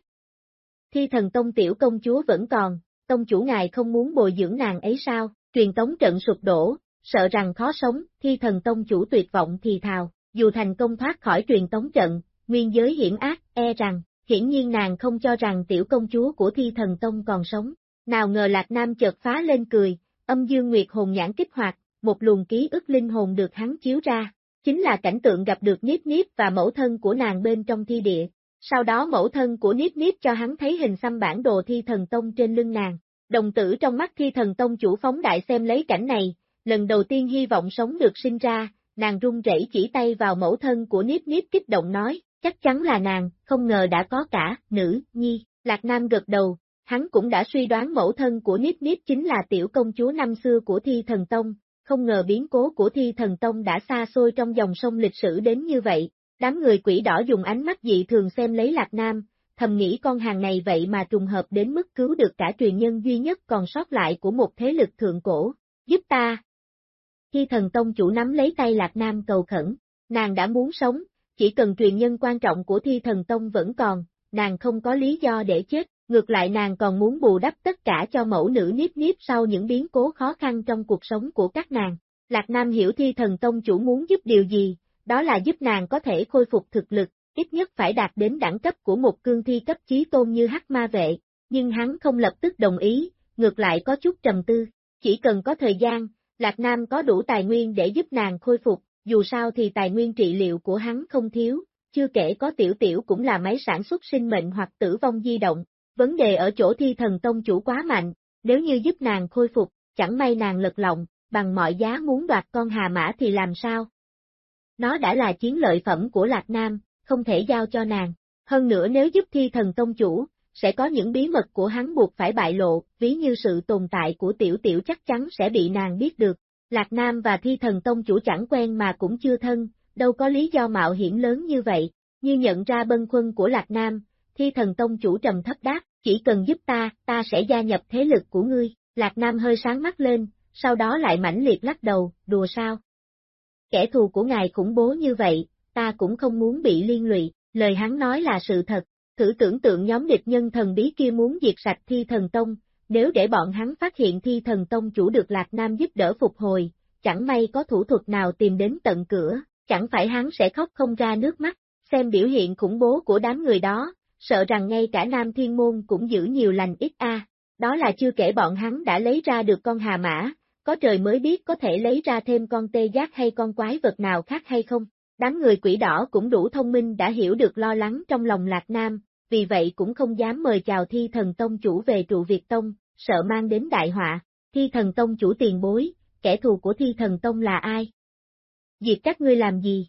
S1: Thi thần tông tiểu công chúa vẫn còn, tông chủ ngài không muốn bồi dưỡng nàng ấy sao, truyền tống trận sụp đổ, sợ rằng khó sống, thi thần tông chủ tuyệt vọng thì thào, dù thành công thoát khỏi truyền tống trận, nguyên giới hiểm ác, e rằng, hiển nhiên nàng không cho rằng tiểu công chúa của thi thần tông còn sống. Nào ngờ Lạc Nam chợt phá lên cười, âm dương nguyệt hồn nhãn kích hoạt, một luồng ký ức linh hồn được hắn chiếu ra, chính là cảnh tượng gặp được Niếp Niếp và mẫu thân của nàng bên trong thi địa. Sau đó mẫu thân của Niếp Niếp cho hắn thấy hình xăm bản đồ thi thần tông trên lưng nàng. Đồng tử trong mắt thi thần tông chủ phóng đại xem lấy cảnh này, lần đầu tiên hy vọng sống được sinh ra, nàng run rẩy chỉ tay vào mẫu thân của Niếp Niếp kích động nói, chắc chắn là nàng, không ngờ đã có cả, nữ, nhi, Lạc Nam gật đầu, hắn cũng đã suy đoán mẫu thân của Niếp Niếp chính là tiểu công chúa năm xưa của Thi Thần Tông, không ngờ biến cố của Thi Thần Tông đã xa xôi trong dòng sông lịch sử đến như vậy, đám người quỷ đỏ dùng ánh mắt dị thường xem lấy Lạc Nam, thầm nghĩ con hàng này vậy mà trùng hợp đến mức cứu được cả truyền nhân duy nhất còn sót lại của một thế lực thượng cổ, giúp ta. Khi thần tông chủ nắm lấy tay Lạc Nam cầu khẩn, nàng đã muốn sống, chỉ cần truyền nhân quan trọng của thi thần tông vẫn còn, nàng không có lý do để chết, ngược lại nàng còn muốn bù đắp tất cả cho mẫu nữ Niếp Niếp sau những biến cố khó khăn trong cuộc sống của các nàng. Lạc Nam hiểu thi thần tông chủ muốn giúp điều gì, đó là giúp nàng có thể khôi phục thực lực, ít nhất phải đạt đến đẳng cấp của một cương thi cấp chí tôn như hắc ma vệ, nhưng hắn không lập tức đồng ý, ngược lại có chút trầm tư, chỉ cần có thời gian, Lạc Nam có đủ tài nguyên để giúp nàng khôi phục, dù sao thì tài nguyên trị liệu của hắn không thiếu, chưa kể có tiểu tiểu cũng là máy sản xuất sinh mệnh hoặc tử vong di động, vấn đề ở chỗ thi thần tông chủ quá mạnh, nếu như giúp nàng khôi phục, chẳng may nàng lật lọng, bằng mọi giá muốn đoạt con hà mã thì làm sao? Nó đã là chiến lợi phẩm của Lạc Nam, không thể giao cho nàng. Hơn nữa nếu giúp thi thần tông chủ, sẽ có những bí mật của hắn buộc phải bại lộ, ví như sự tồn tại của tiểu tiểu chắc chắn sẽ bị nàng biết được. Lạc Nam và thi thần tông chủ chẳng quen mà cũng chưa thân, đâu có lý do mạo hiểm lớn như vậy, như nhận ra bân khuân của Lạc Nam, thi thần tông chủ trầm thấp đáp, chỉ cần giúp ta, ta sẽ gia nhập thế lực của ngươi, Lạc Nam hơi sáng mắt lên, sau đó lại mãnh liệt lắc đầu, đùa sao? Kẻ thù của ngài khủng bố như vậy, ta cũng không muốn bị liên lụy, lời hắn nói là sự thật, thử tưởng tượng nhóm địch nhân thần bí kia muốn diệt sạch thi thần tông, nếu để bọn hắn phát hiện thi thần tông chủ được Lạc Nam giúp đỡ phục hồi, chẳng may có thủ thuật nào tìm đến tận cửa, chẳng phải hắn sẽ khóc không ra nước mắt, xem biểu hiện khủng bố của đám người đó, sợ rằng ngay cả Nam Thiên Môn cũng giữ nhiều lành ít a. Đó là chưa kể bọn hắn đã lấy ra được con hà mã, có trời mới biết có thể lấy ra thêm con tê giác hay con quái vật nào khác hay không. Đám người quỷ đỏ cũng đủ thông minh đã hiểu được lo lắng trong lòng Lạc Nam, vì vậy cũng không dám mời chào thi thần tông chủ về trụ Việt Tông, sợ mang đến đại họa. Thi thần tông chủ tiền bối, kẻ thù của thi thần tông là ai? Diệt các ngươi làm gì?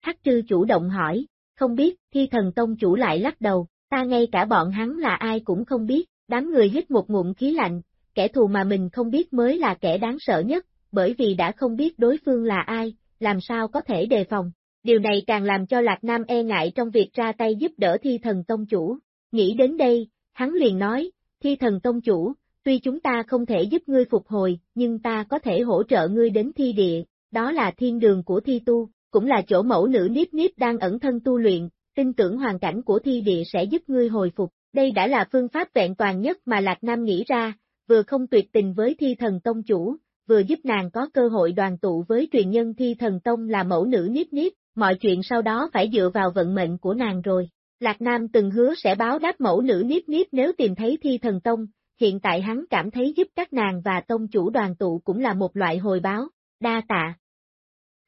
S1: Hắc trư chủ động hỏi, không biết, thi thần tông chủ lại lắc đầu, ta ngay cả bọn hắn là ai cũng không biết, đám người hít một ngụm khí lạnh, kẻ thù mà mình không biết mới là kẻ đáng sợ nhất, bởi vì đã không biết đối phương là ai, làm sao có thể đề phòng. Điều này càng làm cho Lạc Nam e ngại trong việc ra tay giúp đỡ thi thần tông chủ. Nghĩ đến đây, hắn liền nói, thi thần tông chủ, tuy chúng ta không thể giúp ngươi phục hồi, nhưng ta có thể hỗ trợ ngươi đến thi địa, đó là thiên đường của thi tu, cũng là chỗ mẫu nữ Niếp Niếp đang ẩn thân tu luyện, tin tưởng hoàn cảnh của thi địa sẽ giúp ngươi hồi phục. Đây đã là phương pháp vẹn toàn nhất mà Lạc Nam nghĩ ra, vừa không tuyệt tình với thi thần tông chủ, vừa giúp nàng có cơ hội đoàn tụ với truyền nhân thi thần tông là mẫu nữ Niếp Niếp, mọi chuyện sau đó phải dựa vào vận mệnh của nàng rồi. Lạc Nam từng hứa sẽ báo đáp mẫu nữ Niếp Niếp nếu tìm thấy thi thần tông, hiện tại hắn cảm thấy giúp các nàng và tông chủ đoàn tụ cũng là một loại hồi báo, đa tạ.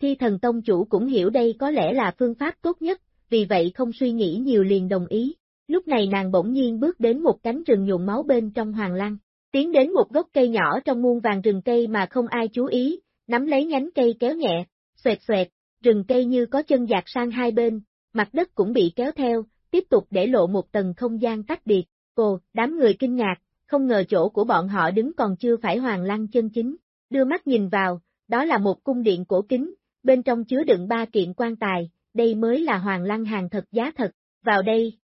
S1: Thi thần tông chủ cũng hiểu đây có lẽ là phương pháp tốt nhất, vì vậy không suy nghĩ nhiều liền đồng ý. Lúc này nàng bỗng nhiên bước đến một cánh rừng nhuộm máu bên trong hoàng lăng, tiến đến một gốc cây nhỏ trong muôn vàng rừng cây mà không ai chú ý, nắm lấy nhánh cây kéo nhẹ, xoẹt xoẹt, rừng cây như có chân dạt sang hai bên, mặt đất cũng bị kéo theo, tiếp tục để lộ một tầng không gian tách biệt. Cô, đám người kinh ngạc, không ngờ chỗ của bọn họ đứng còn chưa phải hoàng lăng chân chính. Đưa mắt nhìn vào, đó là một cung điện cổ kính, bên trong chứa đựng ba kiện quan tài, đây mới là hoàng lăng hàng thật giá thật, vào đây.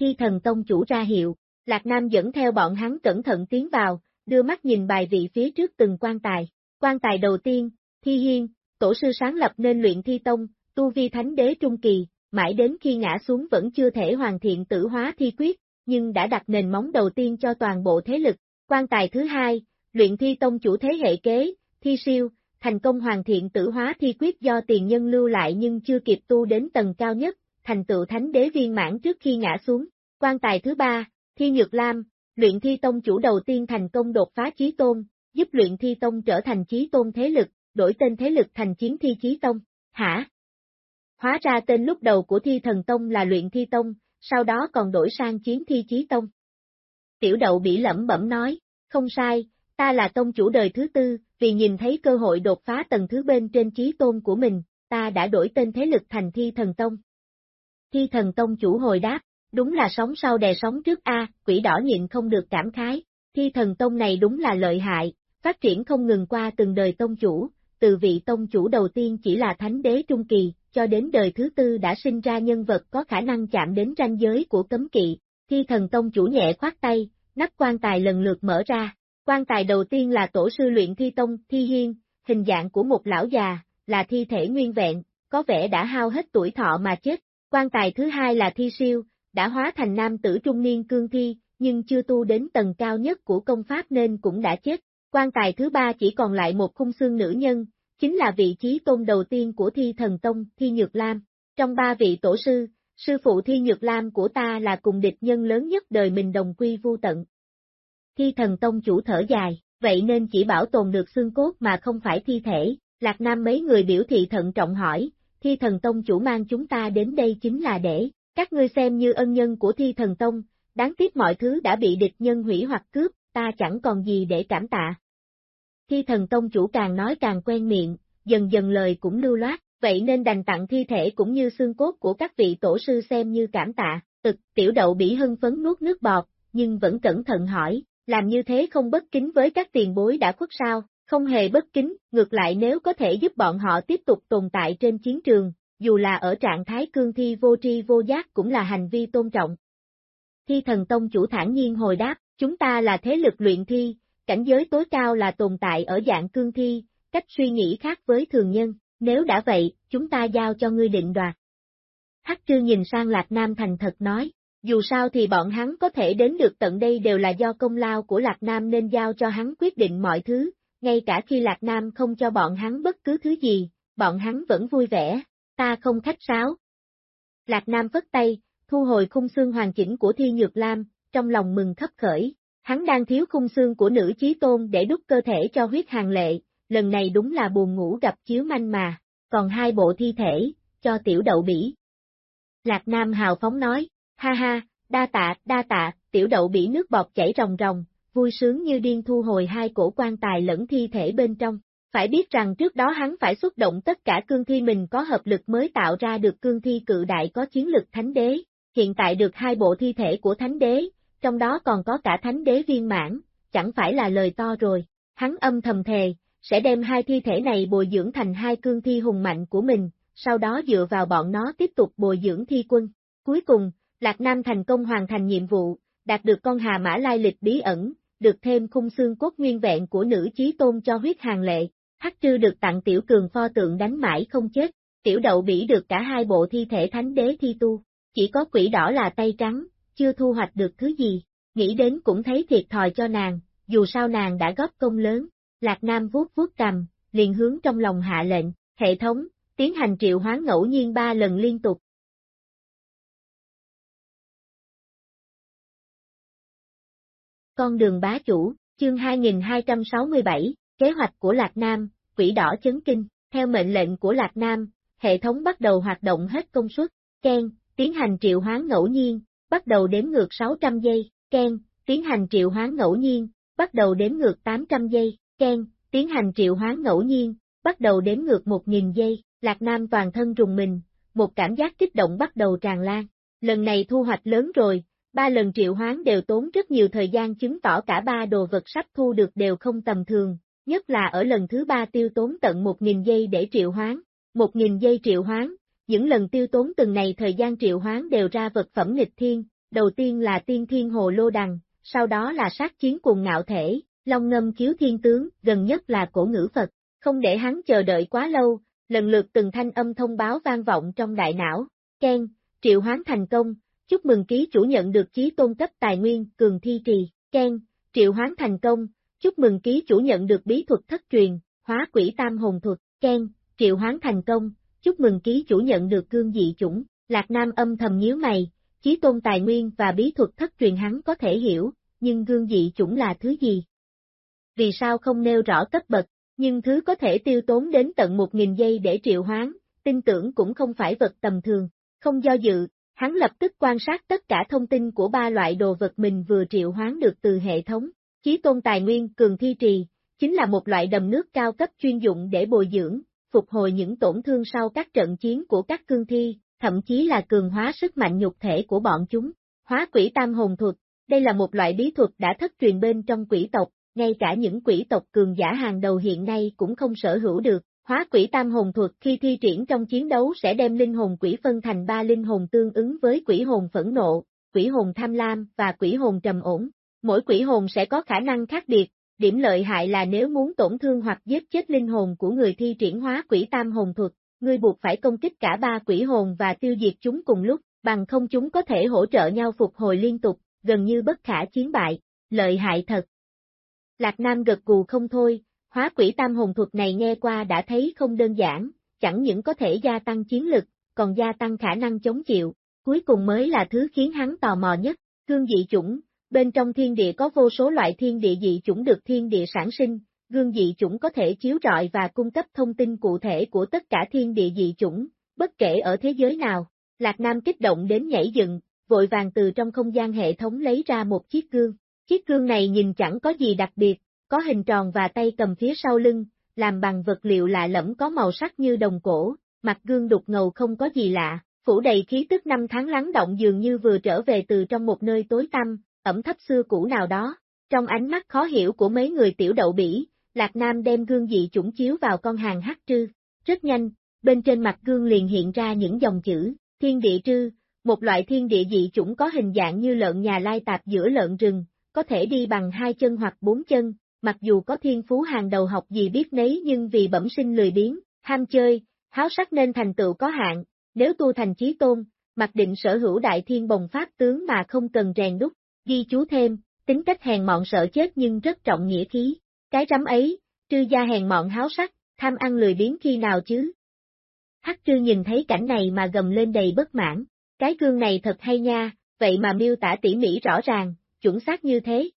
S1: Thi thần tông chủ ra hiệu, Lạc Nam dẫn theo bọn hắn cẩn thận tiến vào, đưa mắt nhìn bài vị phía trước từng quan tài. Quan tài đầu tiên, Thi Hiên, tổ sư sáng lập nên luyện thi tông, tu vi thánh đế trung kỳ, mãi đến khi ngã xuống vẫn chưa thể hoàn thiện tử hóa thi quyết, nhưng đã đặt nền móng đầu tiên cho toàn bộ thế lực. Quan tài thứ hai, luyện thi tông chủ thế hệ kế, thi siêu, thành công hoàn thiện tử hóa thi quyết do tiền nhân lưu lại nhưng chưa kịp tu đến tầng cao nhất, thành tựu thánh đế viên mãn trước khi ngã xuống. Quan tài thứ ba, thi nhược lam, luyện thi tông chủ đầu tiên thành công đột phá chí tôn, giúp luyện thi tông trở thành chí tôn thế lực, đổi tên thế lực thành chiến thi chí tông. Hả? Hóa ra tên lúc đầu của thi thần tông là luyện thi tông, sau đó còn đổi sang chiến thi chí tông. Tiểu đậu bị lẩm bẩm nói, không sai, ta là tông chủ đời thứ tư, vì nhìn thấy cơ hội đột phá tầng thứ bên trên chí tôn của mình, ta đã đổi tên thế lực thành thi thần tông. Thi thần tông chủ hồi đáp, đúng là sóng sau đè sóng trước A, quỷ đỏ nhịn không được cảm khái, thi thần tông này đúng là lợi hại, phát triển không ngừng qua từng đời tông chủ, từ vị tông chủ đầu tiên chỉ là thánh đế trung kỳ, cho đến đời thứ tư đã sinh ra nhân vật có khả năng chạm đến ranh giới của cấm kỵ, thi thần tông chủ nhẹ khoát tay, nắp quan tài lần lượt mở ra, quan tài đầu tiên là tổ sư luyện thi tông, thi hiên, hình dạng của một lão già, là thi thể nguyên vẹn, có vẻ đã hao hết tuổi thọ mà chết, quan tài thứ hai là thi siêu, đã hóa thành nam tử trung niên cương thi, nhưng chưa tu đến tầng cao nhất của công pháp nên cũng đã chết, quan tài thứ ba chỉ còn lại một khung xương nữ nhân, chính là vị trí tôn đầu tiên của thi thần tông, thi nhược lam. Trong ba vị tổ sư, sư phụ thi nhược lam của ta là cùng địch nhân lớn nhất đời mình đồng quy vu tận. Thi thần tông chủ thở dài, vậy nên chỉ bảo tồn được xương cốt mà không phải thi thể, Lạc Nam mấy người biểu thị thận trọng hỏi, thi thần tông chủ mang chúng ta đến đây chính là để, các ngươi xem như ân nhân của thi thần tông, đáng tiếc mọi thứ đã bị địch nhân hủy hoặc cướp, ta chẳng còn gì để cảm tạ. Thi thần tông chủ càng nói càng quen miệng, dần dần lời cũng lưu loát, vậy nên đành tặng thi thể cũng như xương cốt của các vị tổ sư xem như cảm tạ, ực, tiểu đậu bỉ hưng phấn nuốt nước bọt, nhưng vẫn cẩn thận hỏi, làm như thế không bất kính với các tiền bối đã khuất sao, không hề bất kính, ngược lại nếu có thể giúp bọn họ tiếp tục tồn tại trên chiến trường, dù là ở trạng thái cương thi vô tri vô giác cũng là hành vi tôn trọng. Thi thần tông chủ thản nhiên hồi đáp, chúng ta là thế lực luyện thi, cảnh giới tối cao là tồn tại ở dạng cương thi, cách suy nghĩ khác với thường nhân, nếu đã vậy, chúng ta giao cho ngươi định đoạt. Hắc trư nhìn sang Lạc Nam thành thật nói, dù sao thì bọn hắn có thể đến được tận đây đều là do công lao của Lạc Nam nên giao cho hắn quyết định mọi thứ, ngay cả khi Lạc Nam không cho bọn hắn bất cứ thứ gì, bọn hắn vẫn vui vẻ, ta không khách sáo. Lạc Nam vất tay, thu hồi khung xương hoàn chỉnh của Thi Nhược Lam, trong lòng mừng khấp khởi, hắn đang thiếu khung xương của nữ chí tôn để đúc cơ thể cho huyết hàng lệ, lần này đúng là buồn ngủ gặp chiếu manh mà, còn hai bộ thi thể, cho tiểu đậu bỉ. Lạc Nam hào phóng nói, ha ha, đa tạ, đa tạ, tiểu đậu bỉ nước bọt chảy ròng ròng, vui sướng như điên thu hồi hai cổ quan tài lẫn thi thể bên trong. Phải biết rằng trước đó hắn phải xuất động tất cả cương thi mình có hợp lực mới tạo ra được cương thi cự đại có chiến lực thánh đế, hiện tại được hai bộ thi thể của thánh đế, trong đó còn có cả thánh đế viên mãn, chẳng phải là lời to rồi. Hắn âm thầm thề, sẽ đem hai thi thể này bồi dưỡng thành hai cương thi hùng mạnh của mình, sau đó dựa vào bọn nó tiếp tục bồi dưỡng thi quân. Cuối cùng, Lạc Nam thành công hoàn thành nhiệm vụ, đạt được con hà mã lai lịch bí ẩn, được thêm khung xương cốt nguyên vẹn của nữ chí tôn cho huyết hàng lệ, hắc trư được tặng tiểu cường pho tượng đánh mãi không chết, tiểu đậu bỉ được cả hai bộ thi thể thánh đế thi tu, chỉ có quỷ đỏ là tay trắng, chưa thu hoạch được thứ gì, nghĩ đến cũng thấy thiệt thòi cho nàng, dù sao nàng đã góp công lớn, Lạc Nam vuốt vuốt cầm, liền hướng trong lòng hạ lệnh, hệ thống, tiến hành triệu hoán ngẫu nhiên ba lần liên tục. Con đường bá chủ, chương 2267, kế hoạch của Lạc Nam, quỷ đỏ chấn kinh, theo mệnh lệnh của Lạc Nam, hệ thống bắt đầu hoạt động hết công suất, khen tiến hành triệu hoán ngẫu nhiên, bắt đầu đếm ngược 600 giây, Ken, tiến hành triệu hoán ngẫu nhiên, bắt đầu đếm ngược 800 giây, Ken, tiến hành triệu hoán ngẫu nhiên, bắt đầu đếm ngược 1.000 giây, Lạc Nam toàn thân rùng mình, một cảm giác kích động bắt đầu tràn lan. Lần này thu hoạch lớn rồi, ba lần triệu hoán đều tốn rất nhiều thời gian chứng tỏ cả ba đồ vật sắp thu được đều không tầm thường, nhất là ở lần thứ ba tiêu tốn tận 1.000 giây để triệu hoán. 1.000 giây triệu hoán, những lần tiêu tốn từng này thời gian triệu hoán đều ra vật phẩm nghịch thiên, đầu tiên là tiên thiên hồ lô đằng, sau đó là sát chiến cùng ngạo thể, long ngâm kiếu thiên tướng, gần nhất là cổ ngữ Phật, không để hắn chờ đợi quá lâu, lần lượt từng thanh âm thông báo vang vọng trong đại não, Ken, triệu hoán thành công, chúc mừng ký chủ nhận được chí tôn cấp tài nguyên, cường thi trì, Ken, triệu hoán thành công, chúc mừng ký chủ nhận được bí thuật thất truyền, hóa quỷ tam hồn thuật, Ken, triệu hoán thành công, chúc mừng ký chủ nhận được cương dị chủng, Lạc Nam âm thầm nhíu mày, chí tôn tài nguyên và bí thuật thất truyền hắn có thể hiểu, nhưng gương dị chủng là thứ gì? Vì sao không nêu rõ cấp bậc, nhưng thứ có thể tiêu tốn đến tận 1.000 giây để triệu hoán, tin tưởng cũng không phải vật tầm thường, không do dự, hắn lập tức quan sát tất cả thông tin của ba loại đồ vật mình vừa triệu hoán được từ hệ thống, chí tôn tài nguyên cường thi trì, chính là một loại đầm nước cao cấp chuyên dụng để bồi dưỡng, phục hồi những tổn thương sau các trận chiến của các cương thi, thậm chí là cường hóa sức mạnh nhục thể của bọn chúng. Hóa quỷ tam hồn thuật, đây là một loại bí thuật đã thất truyền bên trong quỷ tộc, ngay cả những quỷ tộc cường giả hàng đầu hiện nay cũng không sở hữu được. Hóa quỷ tam hồn thuật khi thi triển trong chiến đấu sẽ đem linh hồn quỷ phân thành ba linh hồn tương ứng với quỷ hồn phẫn nộ, quỷ hồn tham lam và quỷ hồn trầm ổn. Mỗi quỷ hồn sẽ có khả năng khác biệt, điểm lợi hại là nếu muốn tổn thương hoặc giết chết linh hồn của người thi triển hóa quỷ tam hồn thuật, ngươi buộc phải công kích cả ba quỷ hồn và tiêu diệt chúng cùng lúc, bằng không chúng có thể hỗ trợ nhau phục hồi liên tục, gần như bất khả chiến bại, lợi hại thật. Lạc Nam gật gù không thôi, Hóa quỷ tam hồn thuật này nghe qua đã thấy không đơn giản, chẳng những có thể gia tăng chiến lực, còn gia tăng khả năng chống chịu, cuối cùng mới là thứ khiến hắn tò mò nhất, thương dị chủng, bên trong thiên địa có vô số loại thiên địa dị chủng được thiên địa sản sinh, gương dị chủng có thể chiếu rọi và cung cấp thông tin cụ thể của tất cả thiên địa dị chủng, bất kể ở thế giới nào. Lạc Nam kích động đến nhảy dựng, vội vàng từ trong không gian hệ thống lấy ra một chiếc gương. Chiếc gương này nhìn chẳng có gì đặc biệt, có hình tròn và tay cầm phía sau lưng, làm bằng vật liệu lạ lẫm có màu sắc như đồng cổ, mặt gương đục ngầu không có gì lạ, phủ đầy khí tức năm tháng lắng động dường như vừa trở về từ trong một nơi tối tăm, ẩm thấp xưa cũ nào đó. Trong ánh mắt khó hiểu của mấy người tiểu đậu bỉ, Lạc Nam đem gương dị chủng chiếu vào con hàng hắc trư. Rất nhanh, bên trên mặt gương liền hiện ra những dòng chữ, thiên địa trư, một loại thiên địa dị chủng có hình dạng như lợn nhà lai tạp giữa lợn rừng, có thể đi bằng hai chân hoặc bốn chân, mặc dù có thiên phú hàng đầu học gì biết nấy nhưng vì bẩm sinh lười biếng, ham chơi, háo sắc nên thành tựu có hạn, nếu tu thành chí tôn, mặc định sở hữu đại thiên bồng pháp tướng mà không cần rèn đúc, ghi chú thêm, tính cách hèn mọn sợ chết nhưng rất trọng nghĩa khí. Cái rắm ấy, trư gia hèn mọn háo sắc, tham ăn lười biếng khi nào chứ? Hắc trư nhìn thấy cảnh này mà gầm lên đầy bất mãn, cái gương này thật hay nha, vậy mà miêu tả tỉ mỉ rõ ràng, chuẩn xác như thế.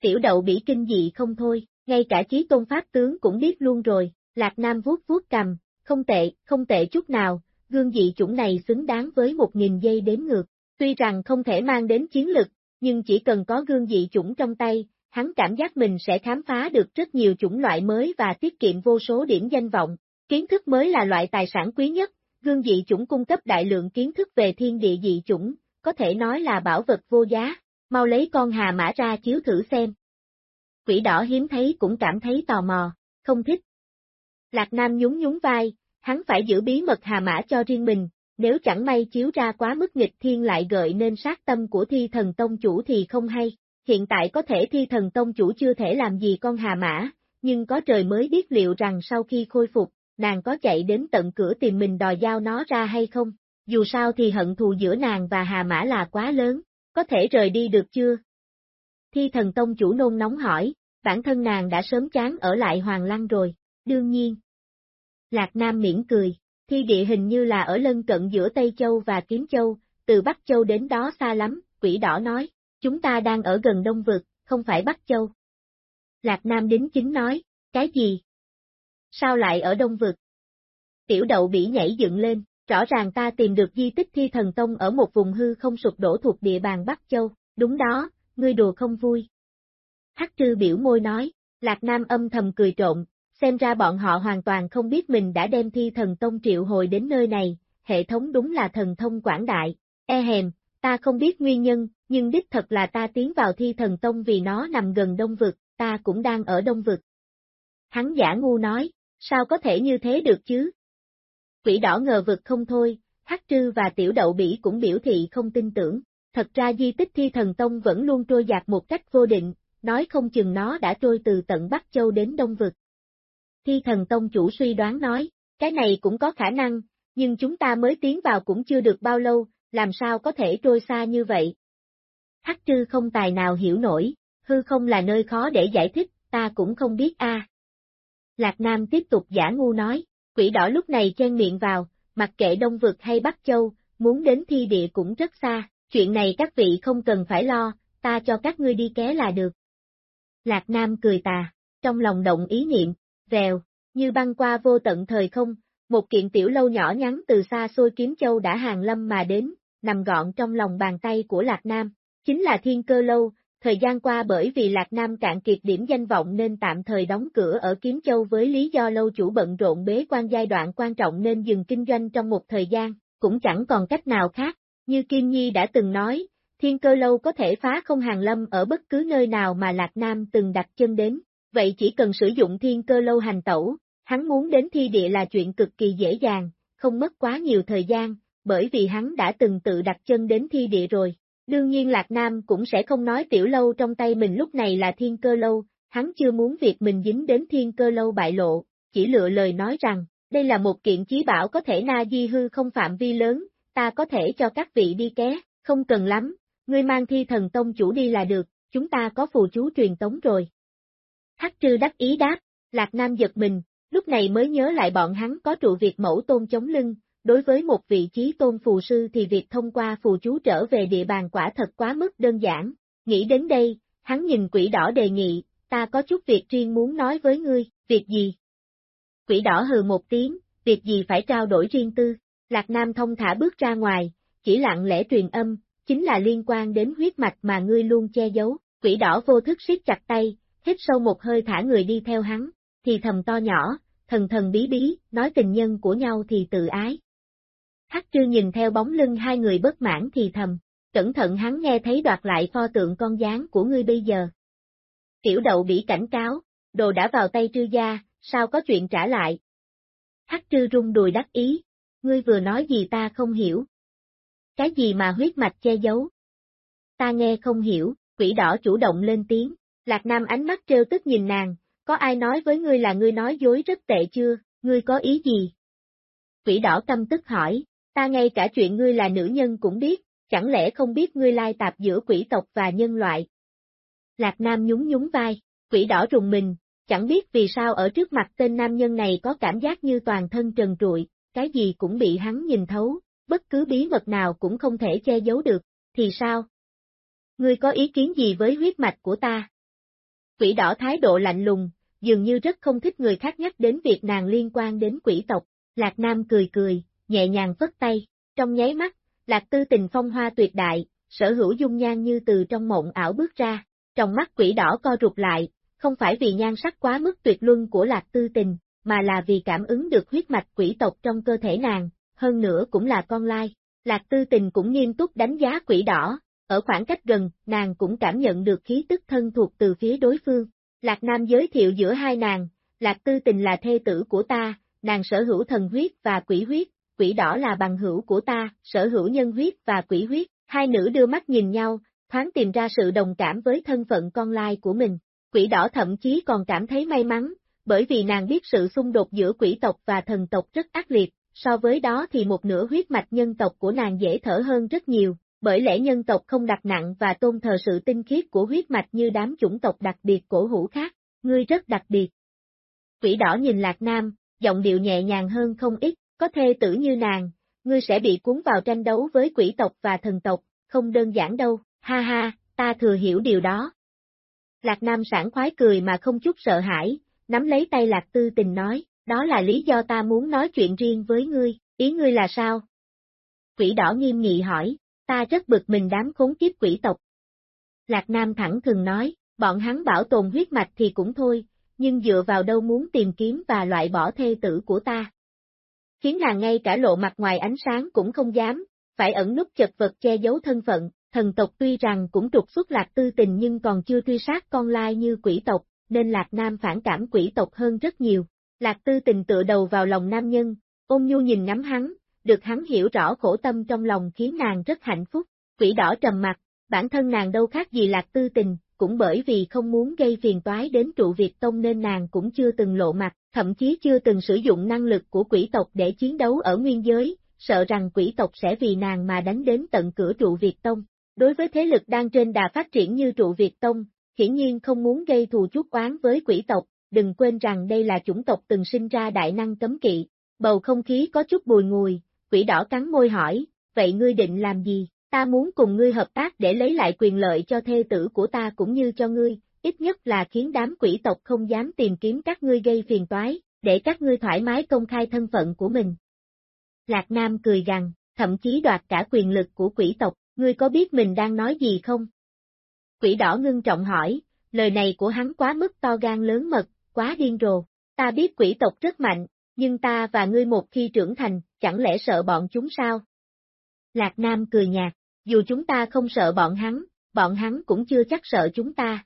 S1: Tiểu đậu bị kinh dị không thôi, ngay cả chí tôn pháp tướng cũng biết luôn rồi, Lạc Nam vuốt vuốt cầm, không tệ, không tệ chút nào, gương dị chủng này xứng đáng với một nghìn giây đếm ngược. Tuy rằng không thể mang đến chiến lực, nhưng chỉ cần có gương dị chủng trong tay, hắn cảm giác mình sẽ khám phá được rất nhiều chủng loại mới và tiết kiệm vô số điểm danh vọng. Kiến thức mới là loại tài sản quý nhất, gương dị chủng cung cấp đại lượng kiến thức về thiên địa dị chủng, có thể nói là bảo vật vô giá, mau lấy con hà mã ra chiếu thử xem. Quỷ đỏ hiếm thấy cũng cảm thấy tò mò, không thích. Lạc Nam nhún nhún vai, hắn phải giữ bí mật hà mã cho riêng mình, nếu chẳng may chiếu ra quá mức nghịch thiên lại gợi nên sát tâm của thi thần tông chủ thì không hay. Hiện tại có thể thi thần tông chủ chưa thể làm gì con hà mã, nhưng có trời mới biết liệu rằng sau khi khôi phục, nàng có chạy đến tận cửa tìm mình đòi giao nó ra hay không. Dù sao thì hận thù giữa nàng và hà mã là quá lớn, có thể rời đi được chưa? Thi thần tông chủ nôn nóng hỏi, bản thân nàng đã sớm chán ở lại Hoàng Lăng rồi, đương nhiên. Lạc Nam miễn cười, thi địa hình như là ở lân cận giữa Tây Châu và Kiếm Châu, từ Bắc Châu đến đó xa lắm, quỷ đỏ nói, chúng ta đang ở gần Đông Vực, không phải Bắc Châu. Lạc Nam đính chính nói, cái gì? Sao lại ở Đông Vực? Tiểu đậu bỉ nhảy dựng lên, rõ ràng ta tìm được di tích thi thần tông ở một vùng hư không sụp đổ thuộc địa bàn Bắc Châu, đúng đó, ngươi đùa không vui. Hắc trư biểu môi nói, Lạc Nam âm thầm cười trộn, xem ra bọn họ hoàn toàn không biết mình đã đem thi thần tông triệu hồi đến nơi này, hệ thống đúng là thần thông quảng đại, e hèm, ta không biết nguyên nhân, nhưng đích thật là ta tiến vào thi thần tông vì nó nằm gần đông vực, ta cũng đang ở đông vực. Hắn giả ngu nói, sao có thể như thế được chứ? Quỷ đỏ ngờ vực không thôi, Hắc Trư và Tiểu Đậu Bỉ cũng biểu thị không tin tưởng, thật ra di tích thi thần tông vẫn luôn trôi dạt một cách vô định, nói không chừng nó đã trôi từ tận Bắc Châu đến Đông Vực. Thi thần tông chủ suy đoán nói, cái này cũng có khả năng, nhưng chúng ta mới tiến vào cũng chưa được bao lâu, làm sao có thể trôi xa như vậy? Hắc trư không tài nào hiểu nổi, hư không là nơi khó để giải thích, ta cũng không biết a. Lạc Nam tiếp tục giả ngu nói, quỷ đỏ lúc này chen miệng vào, mặc kệ Đông Vực hay Bắc Châu, muốn đến thi địa cũng rất xa, chuyện này các vị không cần phải lo, ta cho các ngươi đi ké là được. Lạc Nam cười tà, trong lòng động ý niệm, vèo, như băng qua vô tận thời không, một kiện tiểu lâu nhỏ nhắn từ xa xôi kiếm châu đã hàng lâm mà đến, nằm gọn trong lòng bàn tay của Lạc Nam, chính là thiên cơ lâu, thời gian qua bởi vì Lạc Nam cạn kiệt điểm danh vọng nên tạm thời đóng cửa ở Kiếm Châu với lý do lâu chủ bận rộn bế quan giai đoạn quan trọng nên dừng kinh doanh trong một thời gian, cũng chẳng còn cách nào khác, như Kim Nhi đã từng nói, thiên cơ lâu có thể phá không hàng lâm ở bất cứ nơi nào mà Lạc Nam từng đặt chân đến, vậy chỉ cần sử dụng thiên cơ lâu hành tẩu, hắn muốn đến thi địa là chuyện cực kỳ dễ dàng, không mất quá nhiều thời gian, bởi vì hắn đã từng tự đặt chân đến thi địa rồi. Đương nhiên Lạc Nam cũng sẽ không nói tiểu lâu trong tay mình lúc này là thiên cơ lâu, hắn chưa muốn việc mình dính đến thiên cơ lâu bại lộ, chỉ lựa lời nói rằng, đây là một kiện chí bảo có thể na di hư không phạm vi lớn, ta có thể cho các vị đi ké, không cần lắm, ngươi mang thi thần tông chủ đi là được, chúng ta có phù chú truyền tống rồi. Hắc trư đắc ý đáp, Lạc Nam giật mình, lúc này mới nhớ lại bọn hắn có trụ việc mẫu tôn chống lưng, đối với một vị trí tôn phù sư thì việc thông qua phù chú trở về địa bàn quả thật quá mức đơn giản. Nghĩ đến đây, hắn nhìn quỷ đỏ đề nghị, ta có chút việc riêng muốn nói với ngươi, việc gì? Quỷ đỏ hừ một tiếng, việc gì phải trao đổi riêng tư, Lạc Nam thông thả bước ra ngoài, chỉ lặng lẽ truyền âm, chính là liên quan đến huyết mạch mà ngươi luôn che giấu, quỷ đỏ vô thức siết chặt tay, hít sâu một hơi thả người đi theo hắn, thì thầm to nhỏ, thần thần bí bí, nói tình nhân của nhau thì tự ái. Hắc trư nhìn theo bóng lưng hai người bất mãn thì thầm, cẩn thận hắn nghe thấy đoạt lại pho tượng con dáng của ngươi bây giờ. Tiểu đậu bị cảnh cáo, đồ đã vào tay trư gia, sao có chuyện trả lại? Hắc trư rung đùi đắc ý, ngươi vừa nói gì ta không hiểu. Cái gì mà huyết mạch che giấu? Ta nghe không hiểu, quỷ đỏ chủ động lên tiếng, Lạc Nam ánh mắt trêu tức nhìn nàng, có ai nói với ngươi là ngươi nói dối rất tệ chưa, ngươi có ý gì? Quỷ đỏ căm tức hỏi, ta ngay cả chuyện ngươi là nữ nhân cũng biết, chẳng lẽ không biết ngươi lai tạp giữa quỷ tộc và nhân loại? Lạc Nam nhún nhún vai, quỷ đỏ rùng mình, chẳng biết vì sao ở trước mặt tên nam nhân này có cảm giác như toàn thân trần trụi, cái gì cũng bị hắn nhìn thấu, bất cứ bí mật nào cũng không thể che giấu được, thì sao? Ngươi có ý kiến gì với huyết mạch của ta? Quỷ đỏ thái độ lạnh lùng, dường như rất không thích người khác nhắc đến việc nàng liên quan đến quỷ tộc, Lạc Nam cười cười, nhẹ nhàng vất tay, trong nháy mắt, Lạc Tư tình phong hoa tuyệt đại, sở hữu dung nhan như từ trong mộng ảo bước ra, trong mắt quỷ đỏ co rụt lại, không phải vì nhan sắc quá mức tuyệt luân của Lạc Tư tình, mà là vì cảm ứng được huyết mạch quỷ tộc trong cơ thể nàng, hơn nữa cũng là con lai. Lạc Tư tình cũng nghiêm túc đánh giá quỷ đỏ, ở khoảng cách gần, nàng cũng cảm nhận được khí tức thân thuộc từ phía đối phương. Lạc Nam giới thiệu giữa hai nàng, Lạc Tư tình là thê tử của ta, nàng sở hữu thần huyết và quỷ huyết, quỷ đỏ là bằng hữu của ta, sở hữu nhân huyết và quỷ huyết. Hai nữ đưa mắt nhìn nhau, thoáng tìm ra sự đồng cảm với thân phận con lai của mình. Quỷ đỏ thậm chí còn cảm thấy may mắn, bởi vì nàng biết sự xung đột giữa quỷ tộc và thần tộc rất ác liệt, so với đó thì một nửa huyết mạch nhân tộc của nàng dễ thở hơn rất nhiều, bởi lẽ nhân tộc không đặt nặng và tôn thờ sự tinh khiết của huyết mạch như đám chủng tộc đặc biệt cổ hữu khác, ngươi rất đặc biệt. Quỷ đỏ nhìn Lạc Nam, giọng điệu nhẹ nhàng hơn không ít, có thê tử như nàng, ngươi sẽ bị cuốn vào tranh đấu với quỷ tộc và thần tộc, không đơn giản đâu, ha ha, ta thừa hiểu điều đó. Lạc Nam sảng khoái cười mà không chút sợ hãi, nắm lấy tay Lạc Tư Tình nói, đó là lý do ta muốn nói chuyện riêng với ngươi, ý ngươi là sao? Quỷ đỏ nghiêm nghị hỏi, ta rất bực mình đám khốn kiếp quỷ tộc. Lạc Nam thẳng thường nói, bọn hắn bảo tồn huyết mạch thì cũng thôi, nhưng dựa vào đâu muốn tìm kiếm và loại bỏ thê tử của ta. Khiến là ngay cả lộ mặt ngoài ánh sáng cũng không dám, phải ẩn nút chật vật che giấu thân phận, thần tộc tuy rằng cũng trục xuất lạc tư tình nhưng còn chưa truy sát con lai như quỷ tộc, nên lạc nam phản cảm quỷ tộc hơn rất nhiều. Lạc tư tình tựa đầu vào lòng nam nhân, ôm nhu nhìn ngắm hắn, được hắn hiểu rõ khổ tâm trong lòng khiến nàng rất hạnh phúc. Quỷ đỏ trầm mặt, bản thân nàng đâu khác gì lạc tư tình, cũng bởi vì không muốn gây phiền toái đến trụ Việt Tông nên nàng cũng chưa từng lộ mặt, thậm chí chưa từng sử dụng năng lực của quỷ tộc để chiến đấu ở nguyên giới, sợ rằng quỷ tộc sẽ vì nàng mà đánh đến tận cửa trụ Việt Tông. Đối với thế lực đang trên đà phát triển như trụ Việt Tông, hiển nhiên không muốn gây thù chuốc oán với quỷ tộc, đừng quên rằng đây là chủng tộc từng sinh ra đại năng cấm kỵ. Bầu không khí có chút bùi ngùi, quỷ đỏ cắn môi hỏi, vậy ngươi định làm gì? Ta muốn cùng ngươi hợp tác để lấy lại quyền lợi cho thê tử của ta cũng như cho ngươi, ít nhất là khiến đám quỷ tộc không dám tìm kiếm các ngươi gây phiền toái, để các ngươi thoải mái công khai thân phận của mình. Lạc Nam cười gằn, thậm chí đoạt cả quyền lực của quỷ tộc, ngươi có biết mình đang nói gì không? Quỷ đỏ ngưng trọng hỏi, lời này của hắn quá mức to gan lớn mật, quá điên rồ, ta biết quỷ tộc rất mạnh, nhưng ta và ngươi một khi trưởng thành, chẳng lẽ sợ bọn chúng sao? Lạc Nam cười nhạt, dù chúng ta không sợ bọn hắn, bọn hắn cũng chưa chắc sợ chúng ta.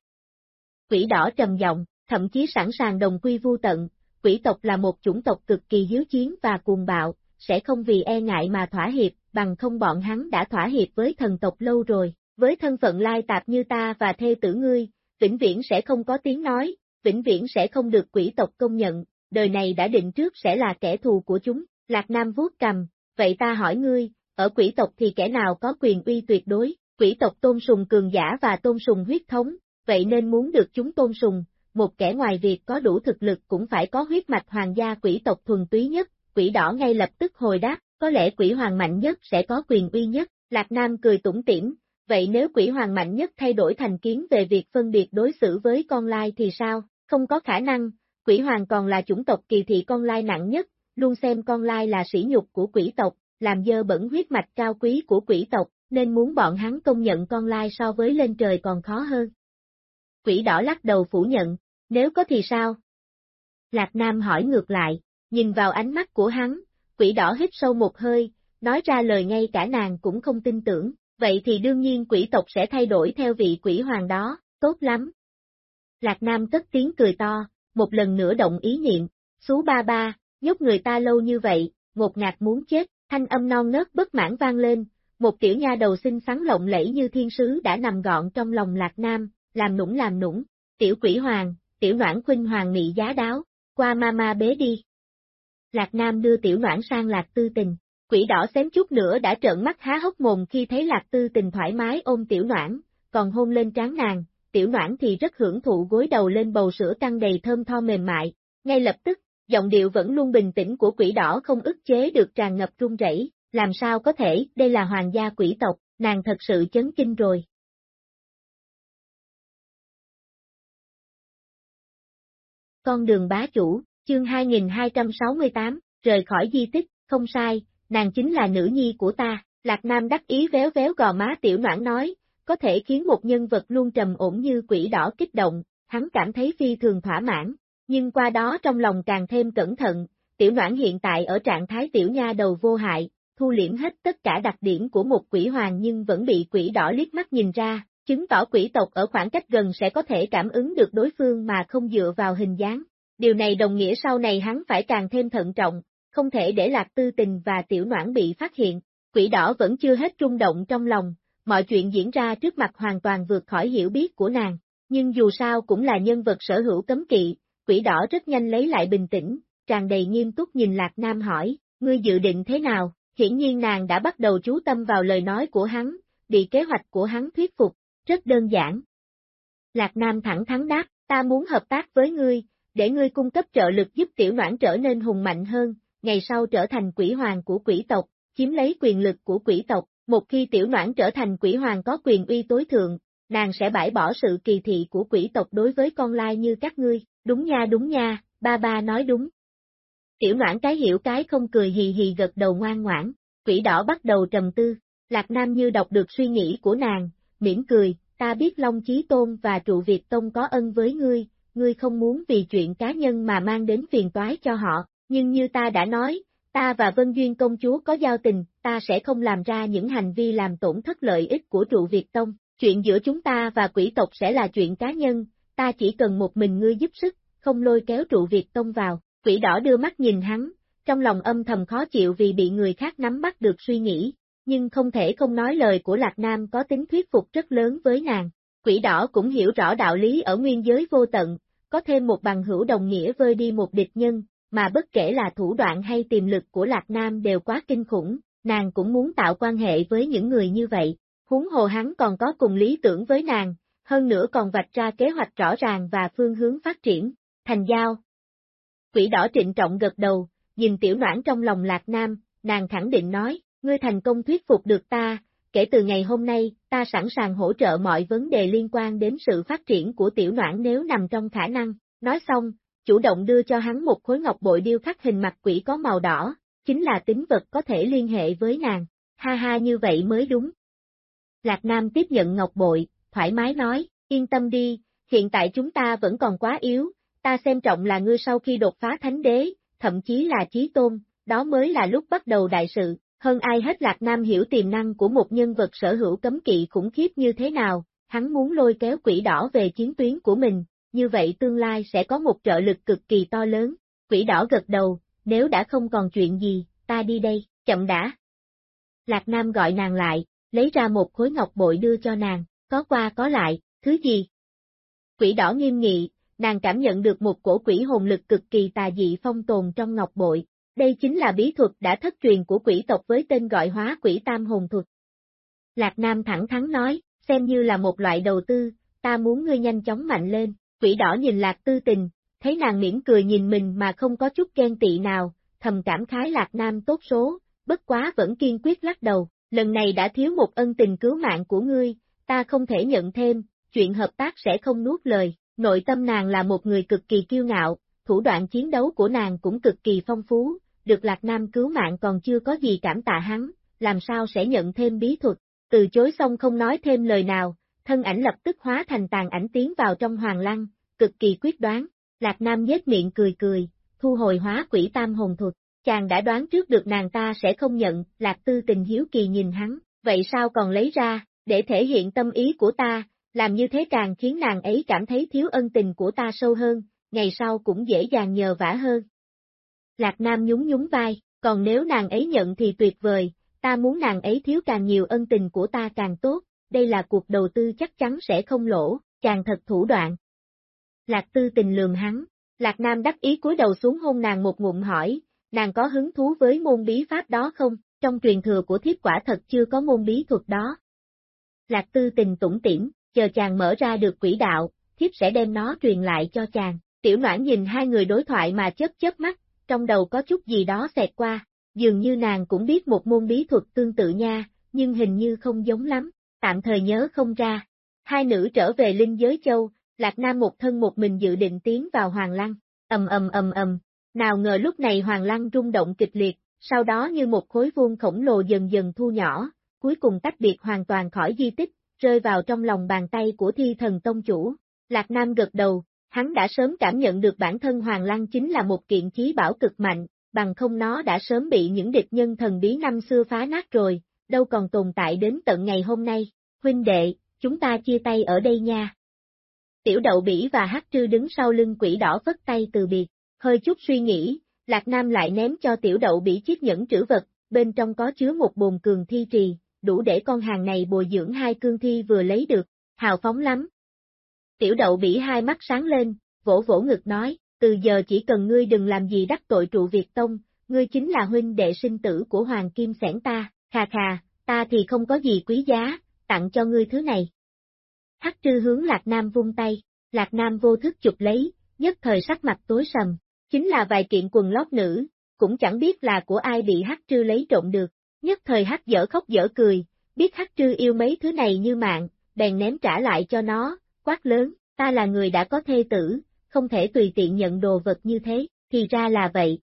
S1: Quỷ đỏ trầm giọng, thậm chí sẵn sàng đồng quy vu tận, quỷ tộc là một chủng tộc cực kỳ hiếu chiến và cuồng bạo, sẽ không vì e ngại mà thỏa hiệp, bằng không bọn hắn đã thỏa hiệp với thần tộc lâu rồi, với thân phận lai tạp như ta và thê tử ngươi, vĩnh viễn sẽ không có tiếng nói, vĩnh viễn sẽ không được quỷ tộc công nhận, đời này đã định trước sẽ là kẻ thù của chúng, Lạc Nam vuốt cầm, vậy ta hỏi ngươi, ở quỷ tộc thì kẻ nào có quyền uy tuyệt đối, quỷ tộc tôn sùng cường giả và tôn sùng huyết thống, vậy nên muốn được chúng tôn sùng, một kẻ ngoài việc có đủ thực lực cũng phải có huyết mạch hoàng gia quỷ tộc thuần túy nhất, quỷ đỏ ngay lập tức hồi đáp, có lẽ quỷ hoàng mạnh nhất sẽ có quyền uy nhất, Lạc Nam cười tủm tỉm, vậy nếu quỷ hoàng mạnh nhất thay đổi thành kiến về việc phân biệt đối xử với con lai thì sao, không có khả năng, quỷ hoàng còn là chủng tộc kỳ thị con lai nặng nhất, luôn xem con lai là sỉ nhục của quỷ tộc, làm dơ bẩn huyết mạch cao quý của quỷ tộc, nên muốn bọn hắn công nhận con lai so với lên trời còn khó hơn. Quỷ đỏ lắc đầu phủ nhận, nếu có thì sao? Lạc Nam hỏi ngược lại, nhìn vào ánh mắt của hắn, quỷ đỏ hít sâu một hơi, nói ra lời ngay cả nàng cũng không tin tưởng, vậy thì đương nhiên quỷ tộc sẽ thay đổi theo vị quỷ hoàng đó, tốt lắm. Lạc Nam cất tiếng cười to, một lần nữa động ý niệm, xú ba ba, nhốt người ta lâu như vậy, ngột ngạt muốn chết, thanh âm non nớt bất mãn vang lên, một tiểu nha đầu xinh xắn lộng lẫy như thiên sứ đã nằm gọn trong lòng Lạc Nam, làm nũng làm nũng, tiểu quỷ hoàng, tiểu noãn khuynh hoàng mị giá đáo, qua ma ma bế đi. Lạc Nam đưa tiểu noãn sang Lạc Tư Tình, quỷ đỏ xém chút nữa đã trợn mắt há hốc mồm khi thấy Lạc Tư Tình thoải mái ôm tiểu noãn, còn hôn lên trán nàng, tiểu noãn thì rất hưởng thụ gối đầu lên bầu sữa căng đầy thơm tho mềm mại, ngay lập tức, giọng điệu vẫn luôn bình tĩnh của quỷ đỏ không ức chế được tràn ngập run rẩy, làm sao có thể, đây là hoàng gia quỷ tộc, nàng thật sự chấn kinh rồi. Con đường bá chủ, chương 2268, rời khỏi di tích, không sai, nàng chính là nữ nhi của ta, Lạc Nam đắc ý véo véo gò má tiểu noãn nói, có thể khiến một nhân vật luôn trầm ổn như quỷ đỏ kích động, hắn cảm thấy phi thường thỏa mãn, nhưng qua đó trong lòng càng thêm cẩn thận, tiểu noãn hiện tại ở trạng thái tiểu nha đầu vô hại, thu liễm hết tất cả đặc điểm của một quỷ hoàng nhưng vẫn bị quỷ đỏ liếc mắt nhìn ra, chứng tỏ quỷ tộc ở khoảng cách gần sẽ có thể cảm ứng được đối phương mà không dựa vào hình dáng. Điều này đồng nghĩa sau này hắn phải càng thêm thận trọng, không thể để lạc tư tình và tiểu noãn bị phát hiện. Quỷ đỏ vẫn chưa hết rung động trong lòng, mọi chuyện diễn ra trước mặt hoàn toàn vượt khỏi hiểu biết của nàng, nhưng dù sao cũng là nhân vật sở hữu cấm kỵ, quỷ đỏ rất nhanh lấy lại bình tĩnh, tràn đầy nghiêm túc nhìn Lạc Nam hỏi, ngươi dự định thế nào, hiển nhiên nàng đã bắt đầu chú tâm vào lời nói của hắn, bị kế hoạch của hắn thuyết phục, rất đơn giản. Lạc Nam thẳng thắn đáp, ta muốn hợp tác với ngươi, để ngươi cung cấp trợ lực giúp tiểu noãn trở nên hùng mạnh hơn, ngày sau trở thành quỷ hoàng của quỷ tộc, chiếm lấy quyền lực của quỷ tộc, một khi tiểu noãn trở thành quỷ hoàng có quyền uy tối thượng, nàng sẽ bãi bỏ sự kỳ thị của quỷ tộc đối với con lai như các ngươi, đúng nha đúng nha, ba ba nói đúng. Tiểu noãn cái hiểu cái không cười hì hì gật đầu ngoan ngoãn, quỷ đỏ bắt đầu trầm tư, Lạc Nam như đọc được suy nghĩ của nàng, mỉm cười, ta biết Long Chí Tôn và trụ Việt Tông có ân với ngươi, ngươi không muốn vì chuyện cá nhân mà mang đến phiền toái cho họ, nhưng như ta đã nói, ta và Vân Duyên công chúa có giao tình, ta sẽ không làm ra những hành vi làm tổn thất lợi ích của trụ Việt Tông, chuyện giữa chúng ta và quỷ tộc sẽ là chuyện cá nhân, ta chỉ cần một mình ngươi giúp sức, không lôi kéo trụ Việt Tông vào, quỷ đỏ đưa mắt nhìn hắn, trong lòng âm thầm khó chịu vì bị người khác nắm bắt được suy nghĩ, nhưng không thể không nói lời của Lạc Nam có tính thuyết phục rất lớn với nàng. Quỷ đỏ cũng hiểu rõ đạo lý ở nguyên giới vô tận, có thêm một bằng hữu đồng nghĩa vơi đi một địch nhân, mà bất kể là thủ đoạn hay tiềm lực của Lạc Nam đều quá kinh khủng, nàng cũng muốn tạo quan hệ với những người như vậy, huống hồ hắn còn có cùng lý tưởng với nàng, hơn nữa còn vạch ra kế hoạch rõ ràng và phương hướng phát triển, thành giao. Quỷ đỏ trịnh trọng gật đầu, nhìn tiểu noãn trong lòng Lạc Nam, nàng khẳng định nói, ngươi thành công thuyết phục được ta, kể từ ngày hôm nay, ta sẵn sàng hỗ trợ mọi vấn đề liên quan đến sự phát triển của tiểu noãn nếu nằm trong khả năng. Nói xong, chủ động đưa cho hắn một khối ngọc bội điêu khắc hình mặt quỷ có màu đỏ, chính là tính vật có thể liên hệ với nàng. Ha ha như vậy mới đúng. Lạc Nam tiếp nhận ngọc bội, thoải mái nói, yên tâm đi, hiện tại chúng ta vẫn còn quá yếu, ta xem trọng là ngươi sau khi đột phá thánh đế, thậm chí là chí tôn, đó mới là lúc bắt đầu đại sự, hơn ai hết Lạc Nam hiểu tiềm năng của một nhân vật sở hữu cấm kỵ khủng khiếp như thế nào, hắn muốn lôi kéo quỷ đỏ về chiến tuyến của mình, như vậy tương lai sẽ có một trợ lực cực kỳ to lớn. Quỷ đỏ gật đầu, nếu đã không còn chuyện gì, ta đi đây, chậm đã. Lạc Nam gọi nàng lại, lấy ra một khối ngọc bội đưa cho nàng, có qua có lại, thứ gì? Quỷ đỏ nghiêm nghị, nàng cảm nhận được một cổ quỷ hồn lực cực kỳ tà dị phong tồn trong ngọc bội, đây chính là bí thuật đã thất truyền của quỷ tộc với tên gọi hóa quỷ tam hồn thuật. Lạc Nam thẳng thắn nói, xem như là một loại đầu tư, ta muốn ngươi nhanh chóng mạnh lên, Quỷ đỏ nhìn lạc tư tình, thấy nàng mỉm cười nhìn mình mà không có chút ghen tị nào, thầm cảm khái lạc nam tốt số, bất quá vẫn kiên quyết lắc đầu, lần này đã thiếu một ân tình cứu mạng của ngươi, ta không thể nhận thêm, chuyện hợp tác sẽ không nuốt lời, nội tâm nàng là một người cực kỳ kiêu ngạo, thủ đoạn chiến đấu của nàng cũng cực kỳ phong phú, được Lạc Nam cứu mạng còn chưa có gì cảm tạ hắn, làm sao sẽ nhận thêm bí thuật, từ chối xong không nói thêm lời nào, thân ảnh lập tức hóa thành tàn ảnh tiến vào trong hoàng lăng, cực kỳ quyết đoán, Lạc Nam nhếch miệng cười cười, thu hồi hóa quỷ tam hồn thuật, chàng đã đoán trước được nàng ta sẽ không nhận, Lạc Tư tình hiếu kỳ nhìn hắn, vậy sao còn lấy ra, để thể hiện tâm ý của ta, làm như thế càng khiến nàng ấy cảm thấy thiếu ân tình của ta sâu hơn, ngày sau cũng dễ dàng nhờ vả hơn. Lạc Nam nhún nhún vai, còn nếu nàng ấy nhận thì tuyệt vời, ta muốn nàng ấy thiếu càng nhiều ân tình của ta càng tốt, đây là cuộc đầu tư chắc chắn sẽ không lỗ, chàng thật thủ đoạn. Lạc tư tình lường hắn, Lạc Nam đắc ý cúi đầu xuống hôn nàng một ngụm hỏi, nàng có hứng thú với môn bí pháp đó không, trong truyền thừa của thiếp quả thật chưa có môn bí thuật đó. Lạc tư tình tủng tiễn, chờ chàng mở ra được quỹ đạo, thiếp sẽ đem nó truyền lại cho chàng. Tiểu noãn nhìn hai người đối thoại mà chớp chớp mắt, trong đầu có chút gì đó xẹt qua, dường như nàng cũng biết một môn bí thuật tương tự nha, nhưng hình như không giống lắm, tạm thời nhớ không ra. Hai nữ trở về linh giới châu, Lạc Nam một thân một mình dự định tiến vào Hoàng Lăng, ầm ầm ầm ầm, nào ngờ lúc này Hoàng Lăng rung động kịch liệt, sau đó như một khối vuông khổng lồ dần dần thu nhỏ, cuối cùng tách biệt hoàn toàn khỏi di tích, rơi vào trong lòng bàn tay của thi thần tông chủ. Lạc Nam gật đầu, hắn đã sớm cảm nhận được bản thân Hoàng Lăng chính là một kiện chí bảo cực mạnh, bằng không nó đã sớm bị những địch nhân thần bí năm xưa phá nát rồi, đâu còn tồn tại đến tận ngày hôm nay. Huynh đệ, chúng ta chia tay ở đây nha. Tiểu đậu bỉ và hát trư đứng sau lưng quỷ đỏ phất tay từ biệt, hơi chút suy nghĩ, Lạc Nam lại ném cho tiểu đậu bỉ chiếc nhẫn trữ vật, bên trong có chứa một bồn cường thi trì, đủ để con hàng này bồi dưỡng hai cương thi vừa lấy được, hào phóng lắm. Tiểu đậu bỉ hai mắt sáng lên, vỗ vỗ ngực nói, từ giờ chỉ cần ngươi đừng làm gì đắc tội trụ Việt Tông, ngươi chính là huynh đệ sinh tử của Hoàng Kim Sẻn ta, khà khà, ta thì không có gì quý giá, tặng cho ngươi thứ này. Hắc trư hướng Lạc Nam vung tay, Lạc Nam vô thức chụp lấy, nhất thời sắc mặt tối sầm, chính là vài kiện quần lót nữ, cũng chẳng biết là của ai bị Hắc trư lấy trộm được, nhất thời Hắc dở khóc dở cười, biết Hắc trư yêu mấy thứ này như mạng, bèn ném trả lại cho nó, quát lớn, ta là người đã có thê tử, không thể tùy tiện nhận đồ vật như thế, thì ra là vậy.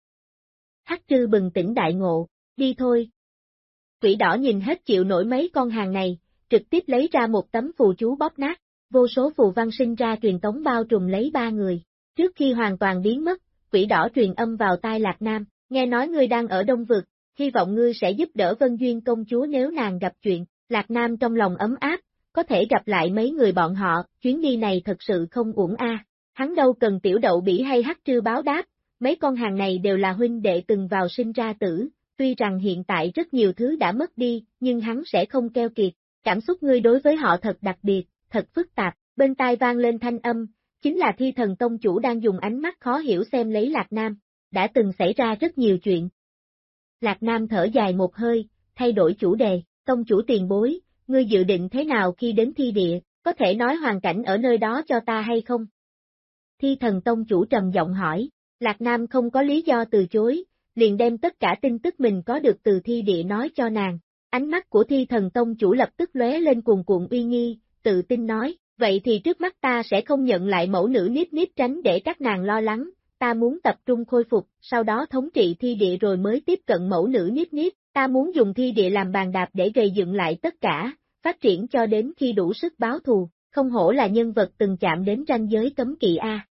S1: Hắc trư bừng tỉnh đại ngộ, đi thôi. Quỷ đỏ nhìn hết chịu nổi mấy con hàng này, trực tiếp lấy ra một tấm phù chú bóp nát, vô số phù văn sinh ra truyền tống bao trùm lấy ba người. Trước khi hoàn toàn biến mất, quỷ đỏ truyền âm vào tai Lạc Nam, nghe nói ngươi đang ở Đông Vực, hy vọng ngươi sẽ giúp đỡ Vân Duyên công chúa nếu nàng gặp chuyện. Lạc Nam trong lòng ấm áp, có thể gặp lại mấy người bọn họ, chuyến đi này thật sự không uổng a. Hắn đâu cần tiểu đậu bỉ hay hắc trư báo đáp, mấy con hàng này đều là huynh đệ từng vào sinh ra tử, tuy rằng hiện tại rất nhiều thứ đã mất đi, nhưng hắn sẽ không keo kiệt, cảm xúc ngươi đối với họ thật đặc biệt, thật phức tạp, bên tai vang lên thanh âm, chính là thi thần tông chủ đang dùng ánh mắt khó hiểu xem lấy Lạc Nam, đã từng xảy ra rất nhiều chuyện. Lạc Nam thở dài một hơi, thay đổi chủ đề, tông chủ tiền bối, ngươi dự định thế nào khi đến thi địa, có thể nói hoàn cảnh ở nơi đó cho ta hay không? Thi thần tông chủ trầm giọng hỏi, Lạc Nam không có lý do từ chối, liền đem tất cả tin tức mình có được từ thi địa nói cho nàng. Ánh mắt của thi thần tông chủ lập tức lóe lên cuồn cuộn uy nghi, tự tin nói, vậy thì trước mắt ta sẽ không nhận lại mẫu nữ nít nít tránh để các nàng lo lắng, ta muốn tập trung khôi phục, sau đó thống trị thi địa rồi mới tiếp cận mẫu nữ nít nít, ta muốn dùng thi địa làm bàn đạp để gây dựng lại tất cả, phát triển cho đến khi đủ sức báo thù, không hổ là nhân vật từng chạm đến ranh giới cấm kỵ A.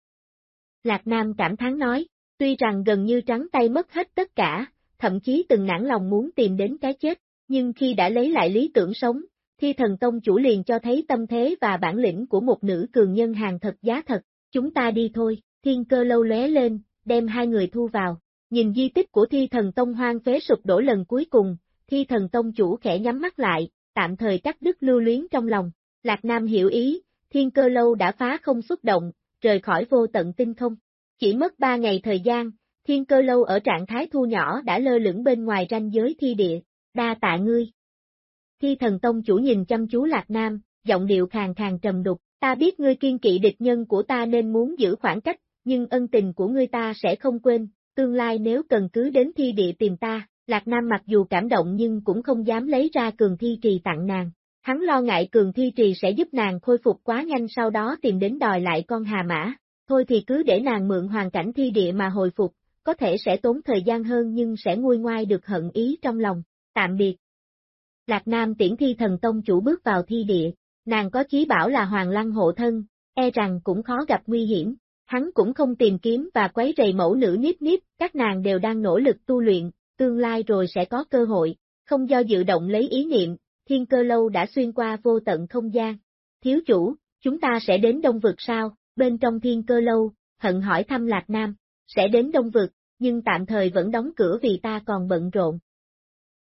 S1: Lạc Nam cảm thán nói, tuy rằng gần như trắng tay mất hết tất cả, thậm chí từng nản lòng muốn tìm đến cái chết, nhưng khi đã lấy lại lý tưởng sống, thi thần tông chủ liền cho thấy tâm thế và bản lĩnh của một nữ cường nhân hàng thật giá thật, chúng ta đi thôi, thiên cơ lâu lóe lên, đem hai người thu vào, nhìn di tích của thi thần tông hoang phế sụp đổ lần cuối cùng, thi thần tông chủ khẽ nhắm mắt lại, tạm thời cắt đứt lưu luyến trong lòng, Lạc Nam hiểu ý, thiên cơ lâu đã phá không xúc động, rời khỏi vô tận tinh không. Chỉ mất ba ngày thời gian, thiên cơ lâu ở trạng thái thu nhỏ đã lơ lửng bên ngoài ranh giới thi địa, đa tạ ngươi. Thi thần tông chủ nhìn chăm chú Lạc Nam, giọng điệu khàn khàn trầm đục, Ta biết ngươi kiên kỵ địch nhân của ta nên muốn giữ khoảng cách, nhưng ân tình của ngươi ta sẽ không quên, tương lai nếu cần cứ đến thi địa tìm ta, Lạc Nam mặc dù cảm động nhưng cũng không dám lấy ra cường thi trì tặng nàng. Hắn lo ngại cường thi trì sẽ giúp nàng khôi phục quá nhanh sau đó tìm đến đòi lại con hà mã. Thôi thì cứ để nàng mượn hoàn cảnh thi địa mà hồi phục, có thể sẽ tốn thời gian hơn nhưng sẽ nguôi ngoai được hận ý trong lòng. Tạm biệt. Lạc Nam tiễn thi thần tông chủ bước vào thi địa, nàng có chí bảo là hoàng lăng hộ thân, e rằng cũng khó gặp nguy hiểm. Hắn cũng không tìm kiếm và quấy rầy mẫu nữ níp níp, các nàng đều đang nỗ lực tu luyện, tương lai rồi sẽ có cơ hội, không do dự động lấy ý niệm, thiên cơ lâu đã xuyên qua vô tận không gian. Thiếu chủ, chúng ta sẽ đến đông vực sao, bên trong thiên cơ lâu, hận hỏi thăm Lạc Nam, sẽ đến đông vực, nhưng tạm thời vẫn đóng cửa vì ta còn bận rộn.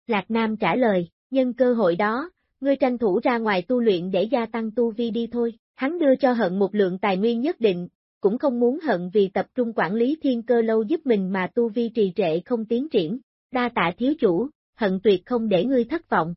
S1: Lạc Nam trả lời, nhân cơ hội đó, ngươi tranh thủ ra ngoài tu luyện để gia tăng tu vi đi thôi, hắn đưa cho hận một lượng tài nguyên nhất định, cũng không muốn hận vì tập trung quản lý thiên cơ lâu giúp mình mà tu vi trì trệ không tiến triển, đa tạ thiếu chủ, hận tuyệt không để ngươi thất vọng.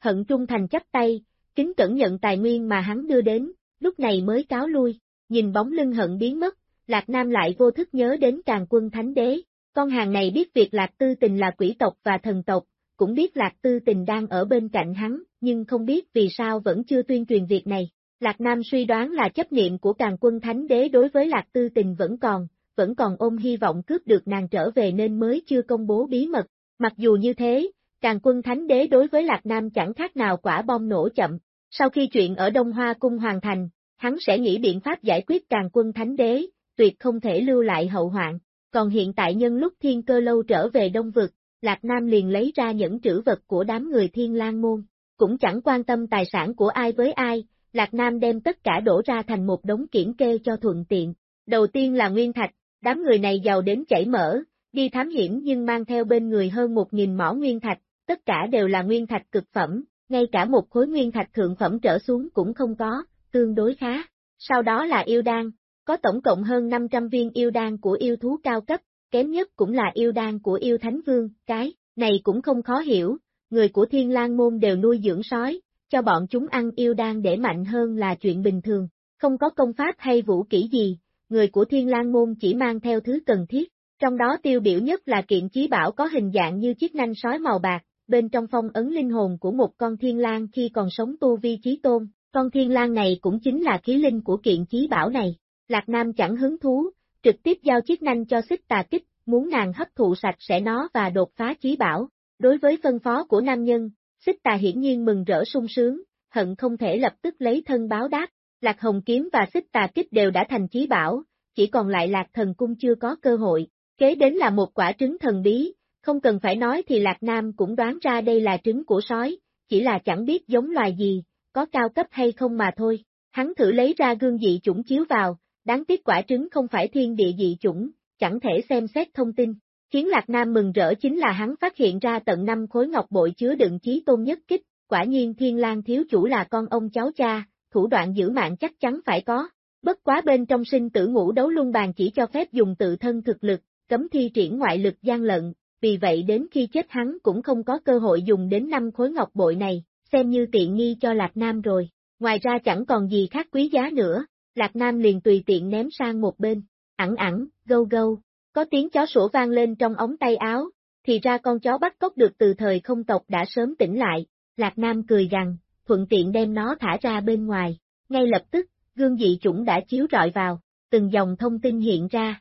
S1: Hận trung thành chấp tay, kính cẩn nhận tài nguyên mà hắn đưa đến, lúc này mới cáo lui, nhìn bóng lưng hận biến mất, Lạc Nam lại vô thức nhớ đến càng quân thánh đế, con hàng này biết việc Lạc Tư Tình là quỷ tộc và thần tộc, cũng biết Lạc Tư Tình đang ở bên cạnh hắn, nhưng không biết vì sao vẫn chưa tuyên truyền việc này. Lạc Nam suy đoán là chấp niệm của càng quân thánh đế đối với Lạc Tư Tình vẫn còn, vẫn còn ôm hy vọng cướp được nàng trở về nên mới chưa công bố bí mật. Mặc dù như thế, càng quân thánh đế đối với Lạc Nam chẳng khác nào quả bom nổ chậm. Sau khi chuyện ở Đông Hoa Cung hoàn thành, hắn sẽ nghĩ biện pháp giải quyết càng quân thánh đế, tuyệt không thể lưu lại hậu hoạn. Còn hiện tại nhân lúc thiên cơ lâu trở về Đông Vực, Lạc Nam liền lấy ra những trữ vật của đám người thiên lang môn, cũng chẳng quan tâm tài sản của ai với ai, Lạc Nam đem tất cả đổ ra thành một đống kiển kê cho thuận tiện. Đầu tiên là Nguyên Thạch, đám người này giàu đến chảy mỡ, đi thám hiểm nhưng mang theo bên người hơn một nghìn mỏ Nguyên Thạch, tất cả đều là Nguyên Thạch cực phẩm, ngay cả một khối Nguyên Thạch thượng phẩm trở xuống cũng không có, tương đối khá. Sau đó là yêu đan, có tổng cộng hơn 500 viên yêu đan của yêu thú cao cấp, kém nhất cũng là yêu đan của yêu thánh vương, cái này cũng không khó hiểu, người của thiên lang môn đều nuôi dưỡng sói, cho bọn chúng ăn yêu đan để mạnh hơn là chuyện bình thường, không có công pháp hay vũ kỹ gì, người của thiên lang môn chỉ mang theo thứ cần thiết, trong đó tiêu biểu nhất là kiện chí bảo có hình dạng như chiếc nanh sói màu bạc, bên trong phong ấn linh hồn của một con thiên lang khi còn sống tu vi chí tôn, con thiên lang này cũng chính là khí linh của kiện chí bảo này. Lạc Nam chẳng hứng thú, trực tiếp giao chiếc nanh cho xích tà kích, muốn nàng hấp thụ sạch sẽ nó và đột phá chí bảo. Đối với phân phó của nam nhân, xích tà hiển nhiên mừng rỡ sung sướng, hận không thể lập tức lấy thân báo đáp. Lạc Hồng Kiếm và xích tà kích đều đã thành chí bảo, chỉ còn lại Lạc Thần Cung chưa có cơ hội. Kế đến là một quả trứng thần bí, không cần phải nói thì Lạc Nam cũng đoán ra đây là trứng của sói, chỉ là chẳng biết giống loài gì, có cao cấp hay không mà thôi. Hắn thử lấy ra gương dị chủng chiếu vào, đáng tiếc quả trứng không phải thiên địa dị chủng, chẳng thể xem xét thông tin. Khiến Lạc Nam mừng rỡ chính là hắn phát hiện ra tận năm khối ngọc bội chứa đựng chí tôn nhất kích, quả nhiên thiên lang thiếu chủ là con ông cháu cha, thủ đoạn giữ mạng chắc chắn phải có. Bất quá bên trong sinh tử ngũ đấu luân bàn chỉ cho phép dùng tự thân thực lực, cấm thi triển ngoại lực gian lận, vì vậy đến khi chết hắn cũng không có cơ hội dùng đến năm khối ngọc bội này, xem như tiện nghi cho Lạc Nam rồi. Ngoài ra chẳng còn gì khác quý giá nữa, Lạc Nam liền tùy tiện ném sang một bên, ẳng ẳng, gâu gâu, có tiếng chó sủa vang lên trong ống tay áo, thì ra con chó bắt cóc được từ thời không tộc đã sớm tỉnh lại, Lạc Nam cười rằng, thuận tiện đem nó thả ra bên ngoài, ngay lập tức, gương dị chủng đã chiếu rọi vào, từng dòng thông tin hiện ra.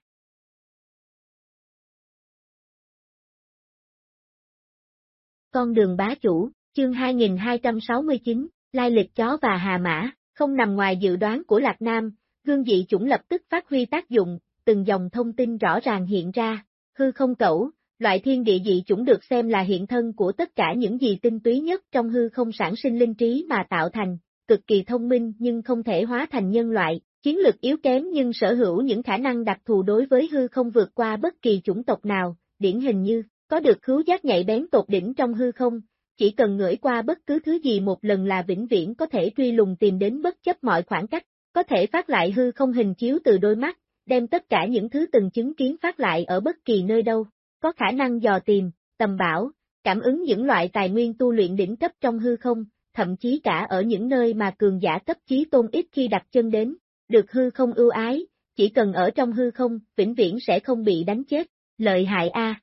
S1: Con đường bá chủ, chương 2269, lai lịch chó và hà mã, không nằm ngoài dự đoán của Lạc Nam, gương dị chủng lập tức phát huy tác dụng, từng dòng thông tin rõ ràng hiện ra, hư không cẩu, loại thiên địa dị chủng được xem là hiện thân của tất cả những gì tinh túy nhất trong hư không sản sinh linh trí mà tạo thành, cực kỳ thông minh nhưng không thể hóa thành nhân loại, chiến lực yếu kém nhưng sở hữu những khả năng đặc thù đối với hư không vượt qua bất kỳ chủng tộc nào, điển hình như, có được khứu giác nhạy bén tột đỉnh trong hư không, chỉ cần ngửi qua bất cứ thứ gì một lần là vĩnh viễn có thể truy lùng tìm đến bất chấp mọi khoảng cách, có thể phát lại hư không hình chiếu từ đôi mắt, đem tất cả những thứ từng chứng kiến phát lại ở bất kỳ nơi đâu, có khả năng dò tìm, tầm bảo, cảm ứng những loại tài nguyên tu luyện đỉnh cấp trong hư không, thậm chí cả ở những nơi mà cường giả cấp chí tôn ít khi đặt chân đến, được hư không ưu ái, chỉ cần ở trong hư không, vĩnh viễn sẽ không bị đánh chết, lợi hại a.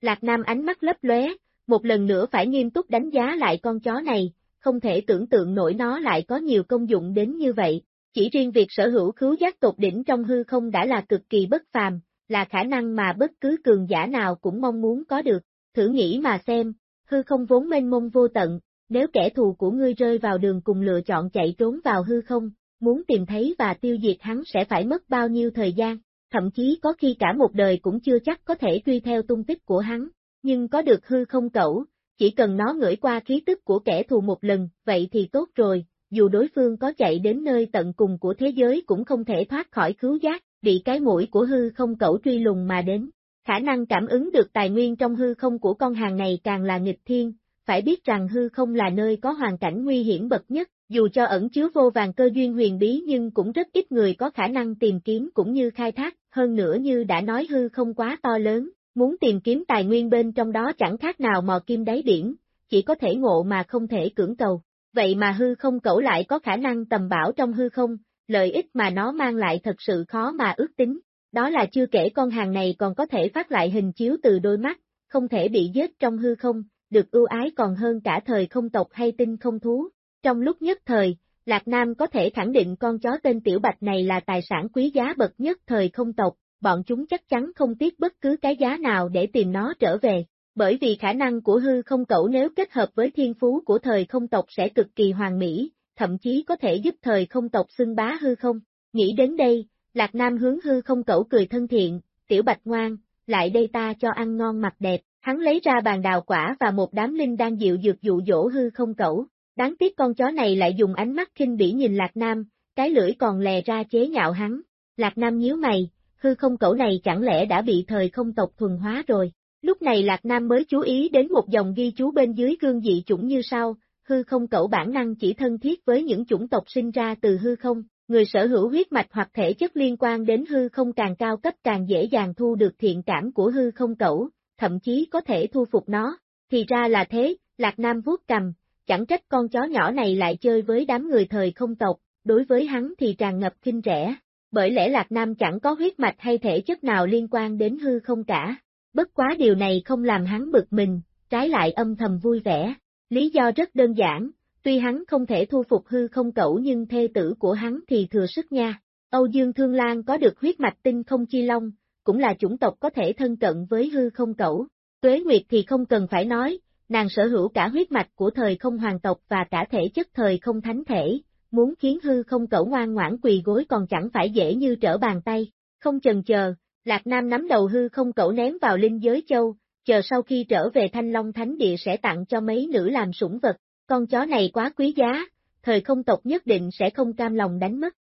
S1: Lạc Nam ánh mắt lấp lóe, một lần nữa phải nghiêm túc đánh giá lại con chó này, không thể tưởng tượng nổi nó lại có nhiều công dụng đến như vậy. Chỉ riêng việc sở hữu khứu giác tột đỉnh trong hư không đã là cực kỳ bất phàm, là khả năng mà bất cứ cường giả nào cũng mong muốn có được. Thử nghĩ mà xem, hư không vốn mênh mông vô tận, nếu kẻ thù của ngươi rơi vào đường cùng lựa chọn chạy trốn vào hư không, muốn tìm thấy và tiêu diệt hắn sẽ phải mất bao nhiêu thời gian, thậm chí có khi cả một đời cũng chưa chắc có thể truy theo tung tích của hắn, nhưng có được hư không cẩu, chỉ cần nó ngửi qua khí tức của kẻ thù một lần, vậy thì tốt rồi, dù đối phương có chạy đến nơi tận cùng của thế giới cũng không thể thoát khỏi cứu giác, bị cái mũi của hư không cẩu truy lùng mà đến. Khả năng cảm ứng được tài nguyên trong hư không của con hàng này càng là nghịch thiên, phải biết rằng hư không là nơi có hoàn cảnh nguy hiểm bậc nhất, dù cho ẩn chứa vô vàng cơ duyên huyền bí nhưng cũng rất ít người có khả năng tìm kiếm cũng như khai thác, hơn nữa như đã nói hư không quá to lớn, muốn tìm kiếm tài nguyên bên trong đó chẳng khác nào mò kim đáy biển, chỉ có thể ngộ mà không thể cưỡng cầu. Vậy mà hư không cẩu lại có khả năng tầm bảo trong hư không, lợi ích mà nó mang lại thật sự khó mà ước tính. Đó là chưa kể con hàng này còn có thể phát lại hình chiếu từ đôi mắt, không thể bị giết trong hư không, được ưu ái còn hơn cả thời không tộc hay tinh không thú. Trong lúc nhất thời, Lạc Nam có thể khẳng định con chó tên Tiểu Bạch này là tài sản quý giá bậc nhất thời không tộc, bọn chúng chắc chắn không tiếc bất cứ cái giá nào để tìm nó trở về, bởi vì khả năng của hư không cẩu nếu kết hợp với thiên phú của thời không tộc sẽ cực kỳ hoàn mỹ, thậm chí có thể giúp thời không tộc xưng bá hư không. Nghĩ đến đây, Lạc Nam hướng hư không cẩu cười thân thiện, Tiểu Bạch ngoan, lại đây ta cho ăn ngon mặt đẹp, hắn lấy ra bàn đào quả và một đám linh đang dịu dược dụ dỗ hư không cẩu. Đáng tiếc con chó này lại dùng ánh mắt khinh bỉ nhìn Lạc Nam, cái lưỡi còn lè ra chế nhạo hắn. Lạc Nam nhíu mày, hư không cẩu này chẳng lẽ đã bị thời không tộc thuần hóa rồi. Lúc này Lạc Nam mới chú ý đến một dòng ghi chú bên dưới gương dị chủng như sau, hư không cẩu bản năng chỉ thân thiết với những chủng tộc sinh ra từ hư không, người sở hữu huyết mạch hoặc thể chất liên quan đến hư không càng cao cấp càng dễ dàng thu được thiện cảm của hư không cẩu, thậm chí có thể thu phục nó. Thì ra là thế, Lạc Nam vuốt cầm, chẳng trách con chó nhỏ này lại chơi với đám người thời không tộc, đối với hắn thì tràn ngập kinh rẻ, bởi lẽ Lạc Nam chẳng có huyết mạch hay thể chất nào liên quan đến hư không cả. Bất quá điều này không làm hắn bực mình, trái lại âm thầm vui vẻ. Lý do rất đơn giản, tuy hắn không thể thu phục hư không cẩu nhưng thê tử của hắn thì thừa sức nha. Âu Dương Thương Lan có được huyết mạch tinh không chi long, cũng là chủng tộc có thể thân cận với hư không cẩu. Tuế Nguyệt thì không cần phải nói, nàng sở hữu cả huyết mạch của thời không hoàng tộc và cả thể chất thời không thánh thể, muốn khiến hư không cẩu ngoan ngoãn quỳ gối còn chẳng phải dễ như trở bàn tay. Không chần chờ, Lạc Nam nắm đầu hư không cẩu ném vào linh giới châu, chờ sau khi trở về Thanh Long Thánh Địa sẽ tặng cho mấy nữ làm sủng vật, con chó này quá quý giá, thời không tộc nhất định sẽ không cam lòng đánh mất.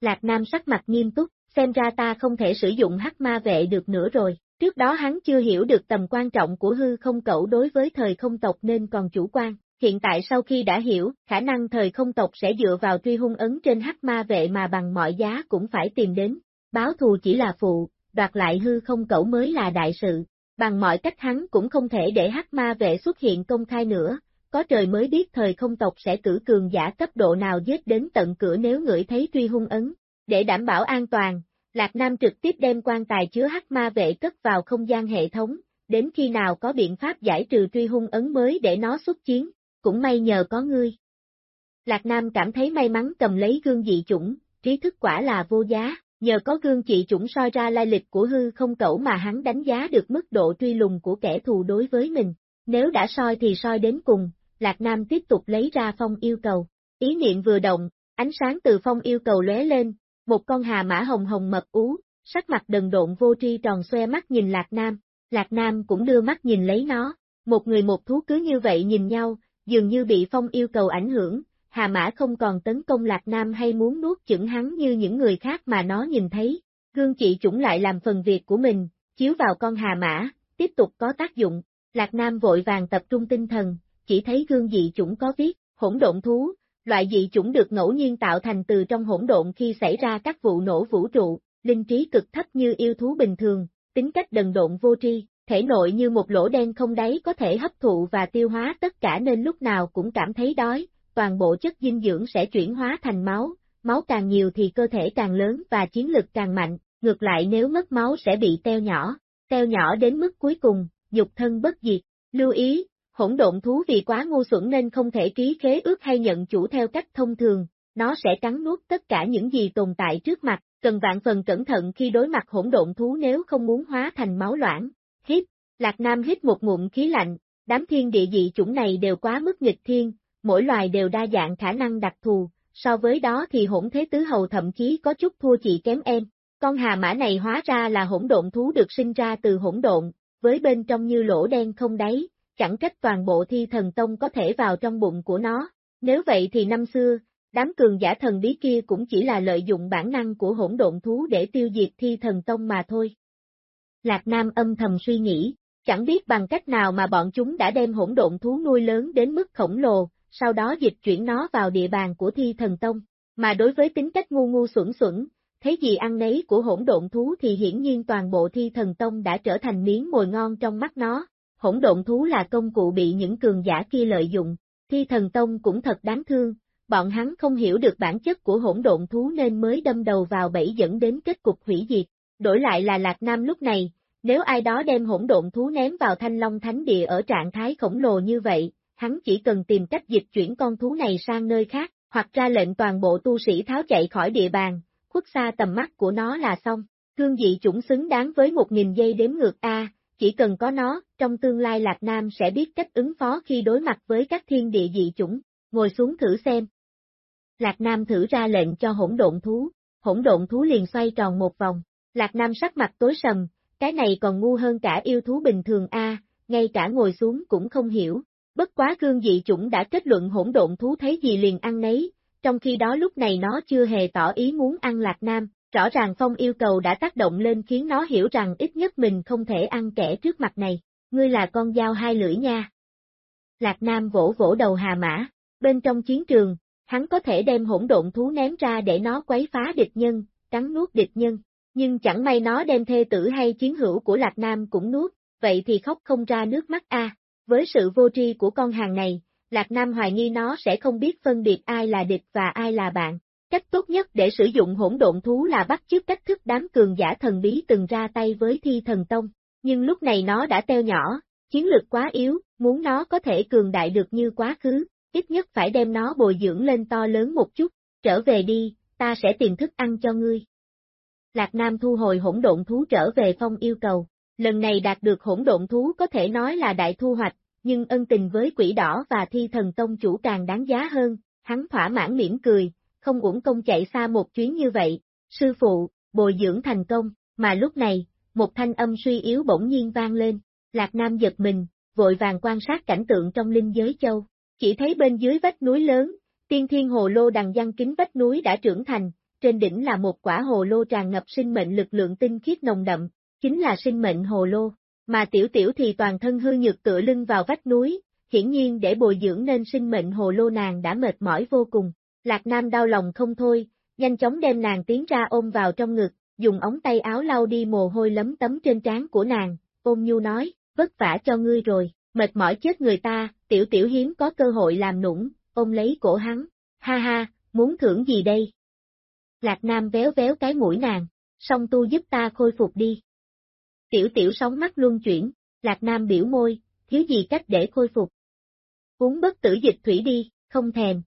S1: Lạc Nam sắc mặt nghiêm túc, xem ra ta không thể sử dụng hắc ma vệ được nữa rồi. Trước đó hắn chưa hiểu được tầm quan trọng của hư không cẩu đối với thời không tộc nên còn chủ quan. Hiện tại sau khi đã hiểu, khả năng thời không tộc sẽ dựa vào truy hung ấn trên hắc ma vệ mà bằng mọi giá cũng phải tìm đến. Báo thù chỉ là phụ, đoạt lại hư không cẩu mới là đại sự. Bằng mọi cách hắn cũng không thể để hắc ma vệ xuất hiện công khai nữa, có trời mới biết thời không tộc sẽ cử cường giả cấp độ nào giết đến tận cửa nếu ngửi thấy truy hung ấn. Để đảm bảo an toàn, Lạc Nam trực tiếp đem quan tài chứa hắc ma vệ cất vào không gian hệ thống, đến khi nào có biện pháp giải trừ truy hung ấn mới để nó xuất chiến, cũng may nhờ có ngươi. Lạc Nam cảm thấy may mắn cầm lấy gương dị chủng, trí thức quả là vô giá, nhờ có gương dị chủng soi ra lai lịch của hư không cẩu mà hắn đánh giá được mức độ truy lùng của kẻ thù đối với mình. Nếu đã soi thì soi đến cùng, Lạc Nam tiếp tục lấy ra phong yêu cầu. Ý niệm vừa động, ánh sáng từ phong yêu cầu lóe lên, một con hà mã hồng hồng mập ú, sắc mặt đần độn vô tri tròn xoe mắt nhìn Lạc Nam, Lạc Nam cũng đưa mắt nhìn lấy nó, một người một thú cứ như vậy nhìn nhau, dường như bị phong yêu cầu ảnh hưởng, hà mã không còn tấn công Lạc Nam hay muốn nuốt chửng hắn như những người khác mà nó nhìn thấy, gương chị chủng lại làm phần việc của mình, chiếu vào con hà mã, tiếp tục có tác dụng, Lạc Nam vội vàng tập trung tinh thần, chỉ thấy gương dị chủng có viết, hỗn độn thú, loại dị chủng được ngẫu nhiên tạo thành từ trong hỗn độn khi xảy ra các vụ nổ vũ trụ, linh trí cực thấp như yêu thú bình thường, tính cách đần độn vô tri, thể nội như một lỗ đen không đáy có thể hấp thụ và tiêu hóa tất cả nên lúc nào cũng cảm thấy đói, toàn bộ chất dinh dưỡng sẽ chuyển hóa thành máu, máu càng nhiều thì cơ thể càng lớn và chiến lực càng mạnh, ngược lại nếu mất máu sẽ bị teo nhỏ, teo nhỏ đến mức cuối cùng, dục thân bất diệt. Lưu ý, hỗn độn thú vì quá ngu xuẩn nên không thể ký khế ước hay nhận chủ theo cách thông thường, nó sẽ cắn nuốt tất cả những gì tồn tại trước mặt, cần vạn phần cẩn thận khi đối mặt hỗn độn thú nếu không muốn hóa thành máu loãng. Hít, Lạc Nam hít một ngụm khí lạnh, đám thiên địa dị chủng này đều quá mức nghịch thiên, mỗi loài đều đa dạng khả năng đặc thù, so với đó thì hỗn thế tứ hầu thậm chí có chút thua chị kém em. Con hà mã này hóa ra là hỗn độn thú được sinh ra từ hỗn độn, với bên trong như lỗ đen không đáy, chẳng trách toàn bộ thi thần tông có thể vào trong bụng của nó. Nếu vậy thì năm xưa, đám cường giả thần bí kia cũng chỉ là lợi dụng bản năng của hỗn độn thú để tiêu diệt thi thần tông mà thôi. Lạc Nam âm thầm suy nghĩ, chẳng biết bằng cách nào mà bọn chúng đã đem hỗn độn thú nuôi lớn đến mức khổng lồ, sau đó dịch chuyển nó vào địa bàn của thi thần tông. Mà đối với tính cách ngu ngu xuẩn xuẩn, thấy gì ăn nấy của hỗn độn thú thì hiển nhiên toàn bộ thi thần tông đã trở thành miếng mồi ngon trong mắt nó. Hỗn độn thú là công cụ bị những cường giả kia lợi dụng, thi thần tông cũng thật đáng thương, bọn hắn không hiểu được bản chất của hỗn độn thú nên mới đâm đầu vào bẫy dẫn đến kết cục hủy diệt. Đổi lại là Lạc Nam lúc này, nếu ai đó đem hỗn độn thú ném vào thanh long thánh địa ở trạng thái khổng lồ như vậy, hắn chỉ cần tìm cách dịch chuyển con thú này sang nơi khác, hoặc ra lệnh toàn bộ tu sĩ tháo chạy khỏi địa bàn, khuất xa tầm mắt của nó là xong. Cương dị chủng xứng đáng với một nghìn giây đếm ngược A, chỉ cần có nó, trong tương lai Lạc Nam sẽ biết cách ứng phó khi đối mặt với các thiên địa dị chủng, ngồi xuống thử xem. Lạc Nam thử ra lệnh cho hỗn độn thú, hỗn độn thú liền xoay tròn một vòng, Lạc Nam sắc mặt tối sầm, cái này còn ngu hơn cả yêu thú bình thường a, ngay cả ngồi xuống cũng không hiểu. Bất quá gương dị chủng đã kết luận hỗn độn thú thấy gì liền ăn nấy, trong khi đó lúc này nó chưa hề tỏ ý muốn ăn lạc nam, rõ ràng phong yêu cầu đã tác động lên khiến nó hiểu rằng ít nhất mình không thể ăn kẻ trước mặt này, ngươi là con dao hai lưỡi nha. Lạc nam vỗ vỗ đầu hà mã, bên trong chiến trường, hắn có thể đem hỗn độn thú ném ra để nó quấy phá địch nhân, cắn nuốt địch nhân, nhưng chẳng may nó đem thê tử hay chiến hữu của Lạc Nam cũng nuốt, vậy thì khóc không ra nước mắt a. Với sự vô tri của con hàng này, Lạc Nam hoài nghi nó sẽ không biết phân biệt ai là địch và ai là bạn. Cách tốt nhất để sử dụng hỗn độn thú là bắt chước cách thức đám cường giả thần bí từng ra tay với thi thần tông, nhưng lúc này nó đã teo nhỏ, chiến lực quá yếu, muốn nó có thể cường đại được như quá khứ, ít nhất phải đem nó bồi dưỡng lên to lớn một chút, trở về đi, ta sẽ tìm thức ăn cho ngươi. Lạc Nam thu hồi hỗn độn thú trở về phong yêu cầu. Lần này đạt được hỗn độn thú có thể nói là đại thu hoạch, nhưng ân tình với quỷ đỏ và thi thần tông chủ càng đáng giá hơn, hắn thỏa mãn mỉm cười, không uổng công chạy xa một chuyến như vậy. Sư phụ, bồi dưỡng thành công, mà lúc này, một thanh âm suy yếu bỗng nhiên vang lên, Lạc Nam giật mình, vội vàng quan sát cảnh tượng trong linh giới châu. Chỉ thấy bên dưới vách núi lớn, tiên thiên hồ lô đằng giăng kính vách núi đã trưởng thành, trên đỉnh là một quả hồ lô tràn ngập sinh mệnh lực lượng tinh khiết nồng đậm, chính là sinh mệnh hồ lô, mà tiểu tiểu thì toàn thân hư nhược tựa lưng vào vách núi, hiển nhiên để bồi dưỡng nên sinh mệnh hồ lô nàng đã mệt mỏi vô cùng. Lạc Nam đau lòng không thôi, nhanh chóng đem nàng tiến ra ôm vào trong ngực, dùng ống tay áo lau đi mồ hôi lấm tấm trên trán của nàng, ôm nhu nói, vất vả cho ngươi rồi, mệt mỏi chết người ta, tiểu tiểu hiếm có cơ hội làm nũng, ôm lấy cổ hắn, ha ha, muốn thưởng gì đây? Lạc Nam véo véo cái mũi nàng, song tu giúp ta khôi phục đi. Tiểu tiểu sóng mắt luân chuyển, Lạc Nam biểu môi, thiếu gì cách để khôi phục. Uống bất tử dịch thủy đi, không thèm.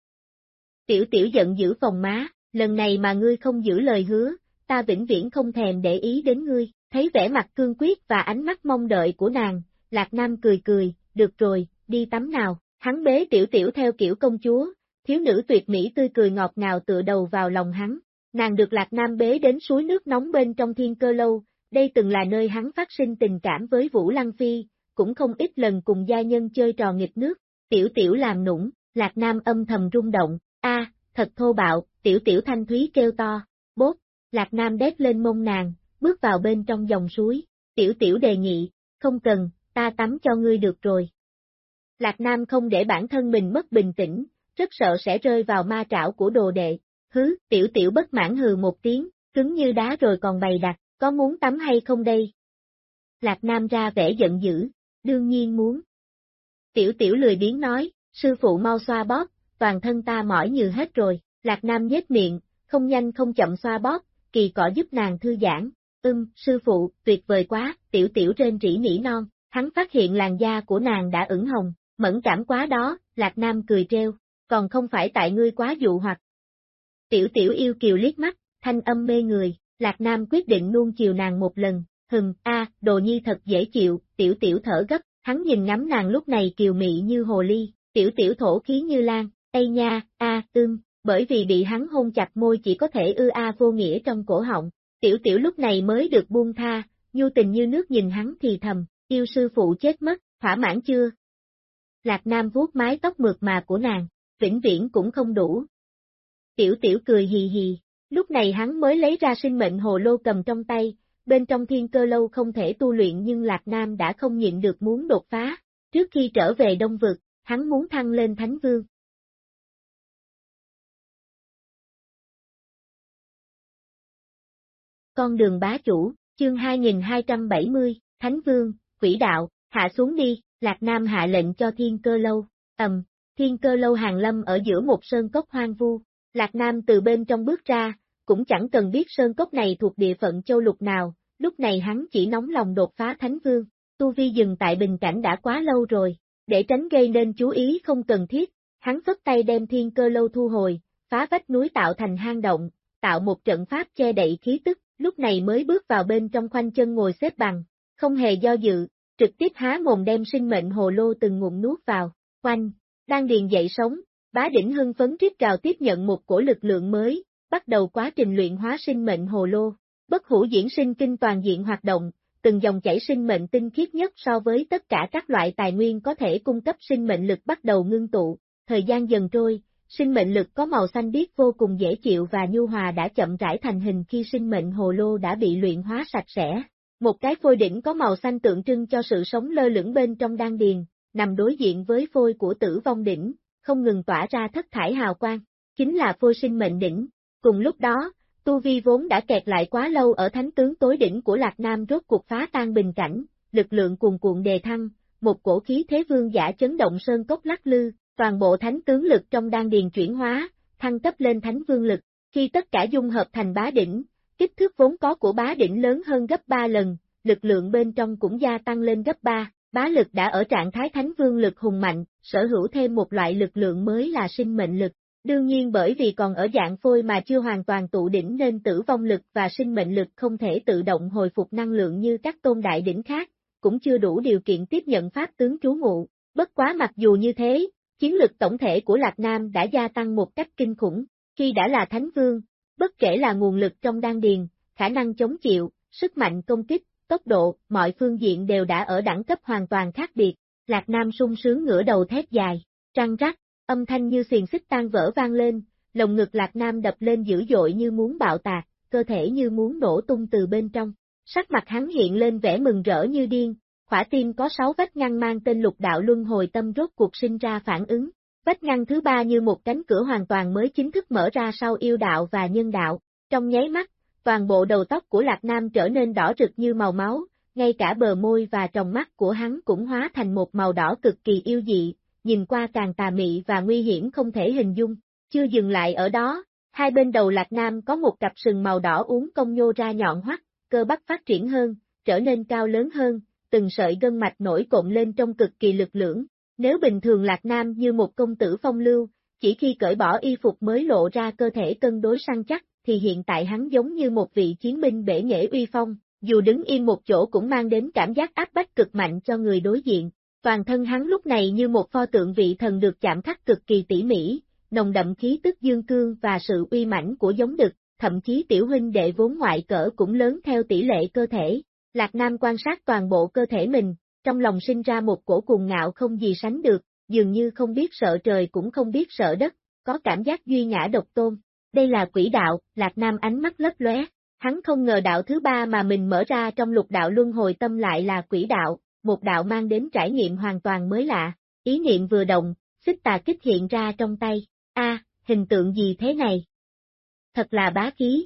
S1: Tiểu tiểu giận giữ phòng má, lần này mà ngươi không giữ lời hứa, ta vĩnh viễn không thèm để ý đến ngươi, thấy vẻ mặt cương quyết và ánh mắt mong đợi của nàng, Lạc Nam cười cười, được rồi, đi tắm nào, hắn bế tiểu tiểu theo kiểu công chúa, thiếu nữ tuyệt mỹ tươi cười ngọt ngào tựa đầu vào lòng hắn, Nàng được Lạc Nam bế đến suối nước nóng bên trong thiên cơ lâu, đây từng là nơi hắn phát sinh tình cảm với Vũ Lăng Phi, cũng không ít lần cùng gia nhân chơi trò nghịch nước, tiểu tiểu làm nũng, Lạc Nam âm thầm rung động, a, thật thô bạo, tiểu tiểu thanh thúy kêu to, bốt, Lạc Nam đét lên mông nàng, bước vào bên trong dòng suối, tiểu tiểu đề nghị, không cần, ta tắm cho ngươi được rồi. Lạc Nam không để bản thân mình mất bình tĩnh, rất sợ sẽ rơi vào ma trảo của đồ đệ, Hứ, tiểu tiểu bất mãn hừ một tiếng, cứng như đá rồi còn bày đặt, có muốn tắm hay không đây? Lạc Nam ra vẻ giận dữ, đương nhiên muốn. Tiểu tiểu lười biến nói, sư phụ mau xoa bóp, toàn thân ta mỏi như hết rồi, Lạc Nam nhếch miệng, không nhanh không chậm xoa bóp, kỳ cọ giúp nàng thư giãn, ưm, sư phụ, tuyệt vời quá, tiểu tiểu trên trĩ nỉ non, hắn phát hiện làn da của nàng đã ửng hồng, mẫn cảm quá đó, Lạc Nam cười treo, còn không phải tại ngươi quá dụ hoặc. Tiểu tiểu yêu kiều liếc mắt, thanh âm mê người, Lạc Nam quyết định nuông chiều nàng một lần, Hừm, a, đồ nhi thật dễ chịu, tiểu tiểu thở gấp, hắn nhìn ngắm nàng lúc này kiều mị như hồ ly, tiểu tiểu thổ khí như lan, ây nha, a, à, ưm, bởi vì bị hắn hôn chặt môi chỉ có thể ư a vô nghĩa trong cổ họng, tiểu tiểu lúc này mới được buông tha, nhu tình như nước nhìn hắn thì thầm, yêu sư phụ chết mất, thỏa mãn chưa? Lạc Nam vuốt mái tóc mượt mà của nàng, vĩnh viễn cũng không đủ. Tiểu tiểu cười hì hì, lúc này hắn mới lấy ra sinh mệnh hồ lô cầm trong tay, bên trong thiên cơ lâu không thể tu luyện nhưng Lạc Nam đã không nhịn được muốn đột phá, trước khi trở về Đông Vực, hắn muốn thăng lên Thánh Vương. Con đường bá chủ, chương 2270, Thánh Vương, Quỷ Đạo, hạ xuống đi, Lạc Nam hạ lệnh cho thiên cơ lâu, ầm, thiên cơ lâu hàng lâm ở giữa một sơn cốc hoang vu, Lạc Nam từ bên trong bước ra, cũng chẳng cần biết sơn cốc này thuộc địa phận châu lục nào, lúc này hắn chỉ nóng lòng đột phá Thánh Vương, tu vi dừng tại bình cảnh đã quá lâu rồi, để tránh gây nên chú ý không cần thiết, hắn phất tay đem thiên cơ lâu thu hồi, phá vách núi tạo thành hang động, tạo một trận pháp che đậy khí tức, lúc này mới bước vào bên trong khoanh chân ngồi xếp bằng, không hề do dự, trực tiếp há mồm đem sinh mệnh hồ lô từng ngụm nuốt vào, Quanh đang điền dậy sống, bá đỉnh hưng phấn triết cào tiếp nhận một cổ lực lượng mới, bắt đầu quá trình luyện hóa sinh mệnh hồ lô, bất hủ diễn sinh kinh toàn diện hoạt động, từng dòng chảy sinh mệnh tinh khiết nhất so với tất cả các loại tài nguyên có thể cung cấp sinh mệnh lực bắt đầu ngưng tụ, thời gian dần trôi, sinh mệnh lực có màu xanh biếc vô cùng dễ chịu và nhu hòa đã chậm rãi thành hình khi sinh mệnh hồ lô đã bị luyện hóa sạch sẽ. Một cái phôi đỉnh có màu xanh tượng trưng cho sự sống lơ lửng bên trong đan điền, nằm đối diện với phôi của tử vong đỉnh, không ngừng tỏa ra thất thải hào quang, chính là vô sinh mệnh đỉnh. Cùng lúc đó, Tu Vi vốn đã kẹt lại quá lâu ở thánh tướng tối đỉnh của Lạc Nam rốt cuộc phá tan bình cảnh, lực lượng cuồn cuộn đề thăng, một cổ khí thế vương giả chấn động sơn cốc lắc lư, toàn bộ thánh tướng lực trong đan điền chuyển hóa, thăng cấp lên thánh vương lực, khi tất cả dung hợp thành bá đỉnh, kích thước vốn có của bá đỉnh lớn hơn gấp 3 lần, lực lượng bên trong cũng gia tăng lên gấp 3, bá lực đã ở trạng thái thánh vương lực hùng mạnh, sở hữu thêm một loại lực lượng mới là sinh mệnh lực. Đương nhiên bởi vì còn ở dạng phôi mà chưa hoàn toàn tụ đỉnh nên tử vong lực và sinh mệnh lực không thể tự động hồi phục năng lượng như các tôn đại đỉnh khác, cũng chưa đủ điều kiện tiếp nhận pháp tướng trú ngụ. Bất quá mặc dù như thế, chiến lực tổng thể của Lạc Nam đã gia tăng một cách kinh khủng, khi đã là Thánh Vương, bất kể là nguồn lực trong đan điền, khả năng chống chịu, sức mạnh công kích, tốc độ, mọi phương diện đều đã ở đẳng cấp hoàn toàn khác biệt, Lạc Nam sung sướng ngửa đầu thét dài, trăng rắc, âm thanh như xiềng xích tan vỡ vang lên, lồng ngực Lạc Nam đập lên dữ dội như muốn bạo tạc, cơ thể như muốn nổ tung từ bên trong. Sắc mặt hắn hiện lên vẻ mừng rỡ như điên, khỏa tim có sáu vách ngăn mang tên lục đạo luân hồi tâm rốt cuộc sinh ra phản ứng. Vách ngăn thứ ba như một cánh cửa hoàn toàn mới chính thức mở ra sau yêu đạo và nhân đạo. Trong nháy mắt, toàn bộ đầu tóc của Lạc Nam trở nên đỏ rực như màu máu, ngay cả bờ môi và tròng mắt của hắn cũng hóa thành một màu đỏ cực kỳ yêu dị, nhìn qua càng tà mị và nguy hiểm không thể hình dung. Chưa dừng lại ở đó, hai bên đầu Lạc Nam có một cặp sừng màu đỏ uống công nhô ra nhọn hoắt, cơ bắp phát triển hơn, trở nên cao lớn hơn, từng sợi gân mạch nổi cộm lên trong cực kỳ lực lưỡng. Nếu bình thường Lạc Nam như một công tử phong lưu, chỉ khi cởi bỏ y phục mới lộ ra cơ thể cân đối săn chắc, thì hiện tại hắn giống như một vị chiến binh bể nghệ uy phong, dù đứng yên một chỗ cũng mang đến cảm giác áp bách cực mạnh cho người đối diện. Toàn thân hắn lúc này như một pho tượng vị thần được chạm khắc cực kỳ tỉ mỉ, nồng đậm khí tức dương cương và sự uy mãnh của giống đực, thậm chí tiểu huynh đệ vốn ngoại cỡ cũng lớn theo tỷ lệ cơ thể. Lạc Nam quan sát toàn bộ cơ thể mình, trong lòng sinh ra một cổ cuồng ngạo không gì sánh được, dường như không biết sợ trời cũng không biết sợ đất, có cảm giác duy ngã độc tôn. Đây là quỷ đạo, Lạc Nam ánh mắt lấp lóe, hắn không ngờ đạo thứ ba mà mình mở ra trong lục đạo luân hồi tâm lại là quỷ đạo, một đạo mang đến trải nghiệm hoàn toàn mới lạ, ý niệm vừa động, xích tà kích hiện ra trong tay, a hình tượng gì thế này? Thật là bá khí.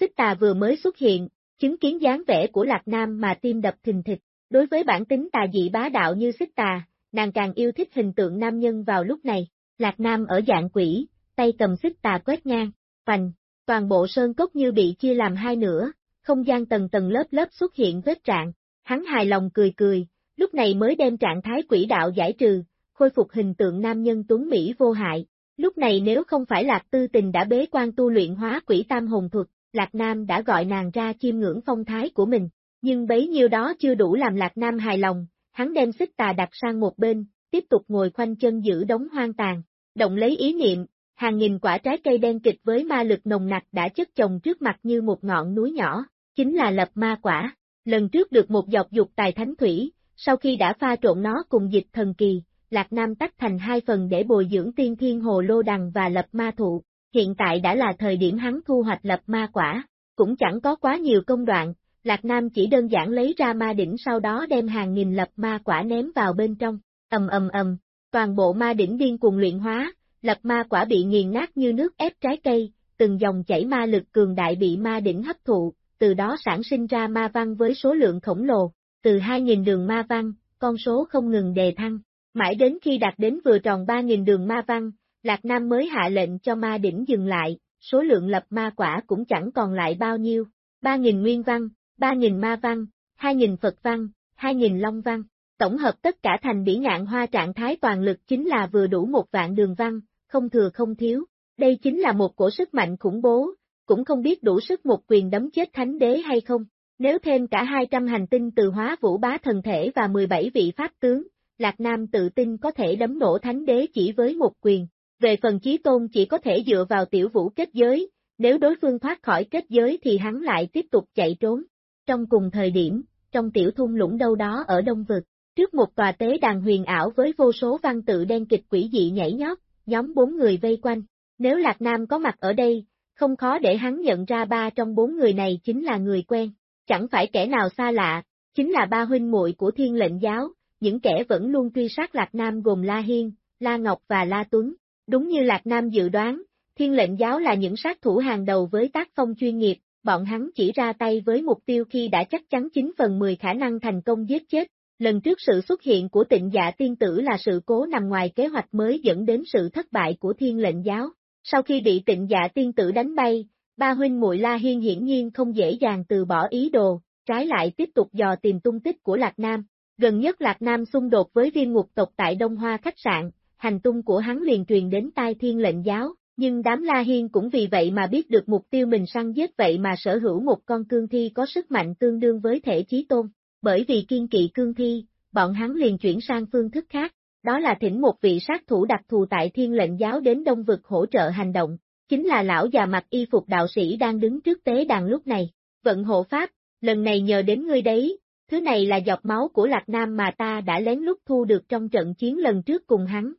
S1: Xích tà vừa mới xuất hiện, chứng kiến dáng vẻ của Lạc Nam mà tim đập thình thịch, đối với bản tính tà dị bá đạo như xích tà, nàng càng yêu thích hình tượng nam nhân vào lúc này, Lạc Nam ở dạng quỷ, tay cầm xích tà quét ngang, vành, toàn bộ sơn cốc như bị chia làm hai nửa, không gian tầng tầng lớp lớp xuất hiện vết trạng, hắn hài lòng cười cười, lúc này mới đem trạng thái quỷ đạo giải trừ, khôi phục hình tượng nam nhân tuấn Mỹ vô hại. Lúc này nếu không phải Lạc Tư Tình đã bế quan tu luyện hóa quỷ tam hồn thuật, Lạc Nam đã gọi nàng ra chiêm ngưỡng phong thái của mình, nhưng bấy nhiêu đó chưa đủ làm Lạc Nam hài lòng, hắn đem xích tà đặt sang một bên, tiếp tục ngồi khoanh chân giữ đống hoang tàn, động lấy ý niệm, hàng nghìn quả trái cây đen kịch với ma lực nồng nặc đã chất chồng trước mặt như một ngọn núi nhỏ, chính là lập ma quả. Lần trước được một dọc dục tài thánh thủy, sau khi đã pha trộn nó cùng dịch thần kỳ, Lạc Nam tách thành hai phần để bồi dưỡng tiên thiên hồ lô đằng và lập ma thụ. Hiện tại đã là thời điểm hắn thu hoạch lập ma quả, cũng chẳng có quá nhiều công đoạn, Lạc Nam chỉ đơn giản lấy ra ma đỉnh sau đó đem hàng nghìn lập ma quả ném vào bên trong, ầm ầm ầm, toàn bộ ma đỉnh điên cuồng luyện hóa, lập ma quả bị nghiền nát như nước ép trái cây, từng dòng chảy ma lực cường đại bị ma đỉnh hấp thụ, từ đó sản sinh ra ma văn với số lượng khổng lồ, từ 2.000 đường ma văn, con số không ngừng đề thăng, mãi đến khi đạt đến vừa tròn 3.000 đường ma văn, Lạc Nam mới hạ lệnh cho ma đỉnh dừng lại, số lượng lập ma quả cũng chẳng còn lại bao nhiêu, 3.000 nguyên văn, 3.000 ma văn, 2.000 Phật văn, 2.000 Long văn, tổng hợp tất cả thành bỉ ngạn hoa trạng thái toàn lực chính là vừa đủ một vạn đường văn, không thừa không thiếu, đây chính là một cổ sức mạnh khủng bố, cũng không biết đủ sức một quyền đấm chết thánh đế hay không. Nếu thêm cả 200 hành tinh từ hóa vũ bá thần thể và 17 vị pháp tướng, Lạc Nam tự tin có thể đấm nổ thánh đế chỉ với một quyền. Về phần chí tôn chỉ có thể dựa vào tiểu vũ kết giới, nếu đối phương thoát khỏi kết giới thì hắn lại tiếp tục chạy trốn. Trong cùng thời điểm, trong tiểu thung lũng đâu đó ở Đông Vực, trước một tòa tế đàn huyền ảo với vô số văn tự đen kịch quỷ dị nhảy nhót, nhóm bốn người vây quanh. Nếu Lạc Nam có mặt ở đây, không khó để hắn nhận ra ba trong bốn người này chính là người quen, chẳng phải kẻ nào xa lạ, chính là ba huynh muội của thiên lệnh giáo, những kẻ vẫn luôn truy sát Lạc Nam gồm La Hiên, La Ngọc và La Tuấn. Đúng như Lạc Nam dự đoán, thiên lệnh giáo là những sát thủ hàng đầu với tác phong chuyên nghiệp, bọn hắn chỉ ra tay với mục tiêu khi đã chắc chắn 9 phần 10 khả năng thành công giết chết. Lần trước sự xuất hiện của tịnh dạ tiên tử là sự cố nằm ngoài kế hoạch mới dẫn đến sự thất bại của thiên lệnh giáo. Sau khi bị tịnh dạ tiên tử đánh bay, ba huynh muội La Hiên hiển nhiên không dễ dàng từ bỏ ý đồ, trái lại tiếp tục dò tìm tung tích của Lạc Nam. Gần nhất Lạc Nam xung đột với viên ngục tộc tại Đông Hoa khách sạn, hành tung của hắn liền truyền đến tai thiên lệnh giáo, nhưng đám La Hiên cũng vì vậy mà biết được mục tiêu mình săn giết vậy mà sở hữu một con cương thi có sức mạnh tương đương với thể chí tôn. Bởi vì kiên kỵ cương thi, bọn hắn liền chuyển sang phương thức khác, đó là thỉnh một vị sát thủ đặc thù tại thiên lệnh giáo đến Đông Vực hỗ trợ hành động, chính là lão già mặc y phục đạo sĩ đang đứng trước tế đàn lúc này. Vận hộ pháp, lần này nhờ đến ngươi đấy, thứ này là giọt máu của Lạc Nam mà ta đã lén lút thu được trong trận chiến lần trước cùng hắn.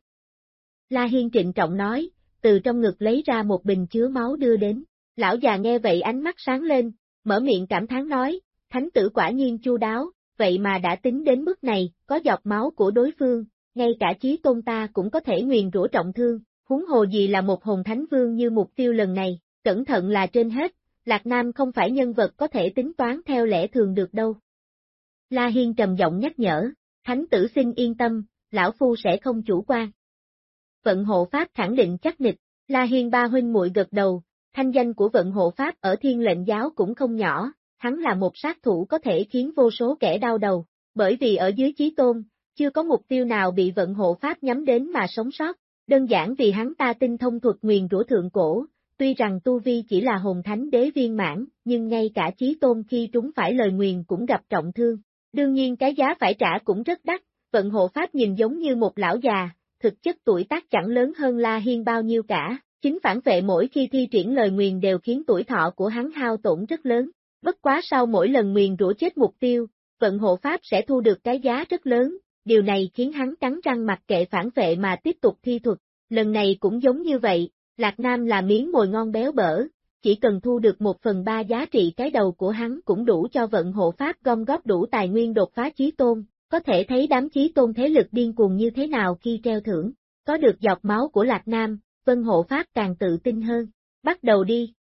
S1: La Hiên trịnh trọng nói, từ trong ngực lấy ra một bình chứa máu đưa đến. Lão già nghe vậy ánh mắt sáng lên, mở miệng cảm thán nói, thánh tử quả nhiên chu đáo, vậy mà đã tính đến mức này, có giọt máu của đối phương, ngay cả chí tôn ta cũng có thể nguyền rủa trọng thương, huống hồ gì là một hồn thánh vương như mục tiêu lần này, cẩn thận là trên hết, Lạc Nam không phải nhân vật có thể tính toán theo lẽ thường được đâu. La Hiên trầm giọng nhắc nhở, thánh tử xin yên tâm, lão phu sẽ không chủ quan. Vận hộ Pháp khẳng định chắc nịch, La Hiên ba huynh muội gật đầu, thanh danh của vận hộ Pháp ở thiên lệnh giáo cũng không nhỏ, hắn là một sát thủ có thể khiến vô số kẻ đau đầu, bởi vì ở dưới chí tôn, chưa có mục tiêu nào bị vận hộ Pháp nhắm đến mà sống sót, đơn giản vì hắn ta tinh thông thuật nguyền rủa thượng cổ, tuy rằng Tu Vi chỉ là hồn thánh đế viên mãn, nhưng ngay cả chí tôn khi trúng phải lời nguyền cũng gặp trọng thương. Đương nhiên cái giá phải trả cũng rất đắt, vận hộ Pháp nhìn giống như một lão già, thực chất tuổi tác chẳng lớn hơn La Hiên bao nhiêu cả, chính phản vệ mỗi khi thi triển lời nguyền đều khiến tuổi thọ của hắn hao tổn rất lớn. Bất quá sau mỗi lần nguyền rủa chết mục tiêu, vận hộ Pháp sẽ thu được cái giá rất lớn, điều này khiến hắn cắn răng mặc kệ phản vệ mà tiếp tục thi thuật. Lần này cũng giống như vậy, Lạc Nam là miếng mồi ngon béo bở, chỉ cần thu được một phần ba giá trị cái đầu của hắn cũng đủ cho vận hộ Pháp gom góp đủ tài nguyên đột phá chí tôn, có thể thấy đám chí tôn thế lực điên cuồng như thế nào khi treo thưởng, có được giọt máu của Lạc Nam, Vân Hộ Pháp càng tự tin hơn, bắt đầu đi.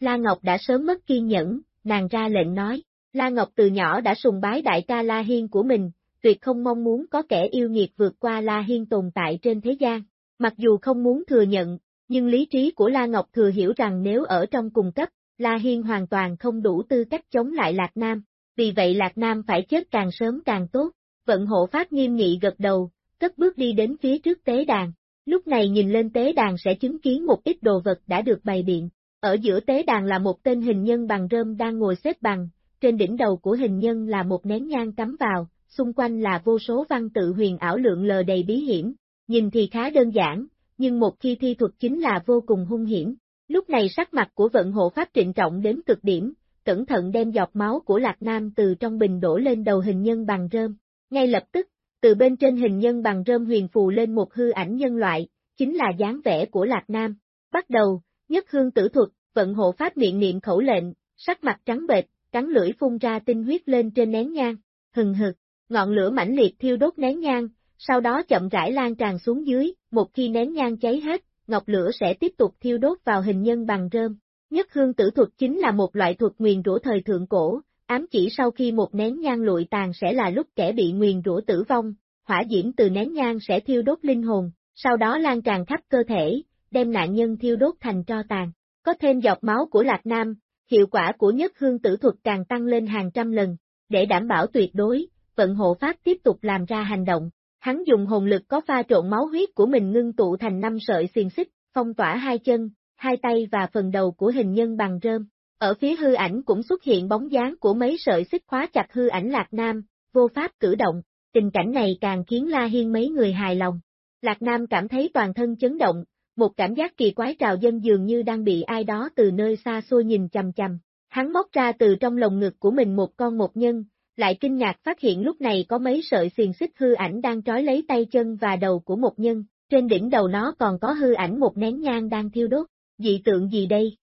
S1: La Ngọc đã sớm mất kiên nhẫn, nàng ra lệnh nói, La Ngọc từ nhỏ đã sùng bái đại ca La Hiên của mình, tuyệt không mong muốn có kẻ yêu nghiệt vượt qua La Hiên tồn tại trên thế gian. Mặc dù không muốn thừa nhận, nhưng lý trí của La Ngọc thừa hiểu rằng nếu ở trong cùng cấp, La Hiên hoàn toàn không đủ tư cách chống lại Lạc Nam, vì vậy Lạc Nam phải chết càng sớm càng tốt. Vận hộ pháp nghiêm nghị gật đầu, cất bước đi đến phía trước tế đàn. Lúc này nhìn lên tế đàn sẽ chứng kiến một ít đồ vật đã được bày biện. Ở giữa tế đàn là một tên hình nhân bằng rơm đang ngồi xếp bằng, trên đỉnh đầu của hình nhân là một nén nhang cắm vào, xung quanh là vô số văn tự huyền ảo lượng lờ đầy bí hiểm. Nhìn thì khá đơn giản, nhưng một khi thi thuật chính là vô cùng hung hiểm. Lúc này sắc mặt của vận hộ pháp trịnh trọng đến cực điểm, cẩn thận đem giọt máu của Lạc Nam từ trong bình đổ lên đầu hình nhân bằng rơm. Ngay lập tức, từ bên trên hình nhân bằng rơm huyền phù lên một hư ảnh nhân loại, chính là dáng vẻ của Lạc Nam. Bắt đầu, nhất hương tử thuật, vận hộ pháp miệng niệm khẩu lệnh, sắc mặt trắng bệch, cắn lưỡi phun ra tinh huyết lên trên nén nhang, hừng hực, ngọn lửa mãnh liệt thiêu đốt nén nhang, sau đó chậm rãi lan tràn xuống dưới, một khi nén nhang cháy hết, ngọc lửa sẽ tiếp tục thiêu đốt vào hình nhân bằng rơm. Nhất hương tử thuật chính là một loại thuật nguyền rủa thời thượng cổ, ám chỉ sau khi một nén nhang lụi tàn sẽ là lúc kẻ bị nguyền rủa tử vong, hỏa diễm từ nén nhang sẽ thiêu đốt linh hồn, sau đó lan tràn khắp cơ thể, đem nạn nhân thiêu đốt thành tro tàn. Có thêm giọt máu của Lạc Nam, hiệu quả của nhất hương tử thuật càng tăng lên hàng trăm lần, để đảm bảo tuyệt đối, vận hộ pháp tiếp tục làm ra hành động. Hắn dùng hồn lực có pha trộn máu huyết của mình ngưng tụ thành năm sợi xiềng xích, phong tỏa hai chân, hai tay và phần đầu của hình nhân bằng rơm. Ở phía hư ảnh cũng xuất hiện bóng dáng của mấy sợi xích khóa chặt hư ảnh Lạc Nam, vô pháp cử động, tình cảnh này càng khiến La Hiên mấy người hài lòng. Lạc Nam cảm thấy toàn thân chấn động, một cảm giác kỳ quái trào dân dường như đang bị ai đó từ nơi xa xôi nhìn chầm chầm. Hắn móc ra từ trong lồng ngực của mình một con một nhân, lại kinh ngạc phát hiện lúc này có mấy sợi xiềng xích hư ảnh đang trói lấy tay chân và đầu của một nhân, trên đỉnh đầu nó còn có hư ảnh một nén nhang đang thiêu đốt, dị tượng gì đây?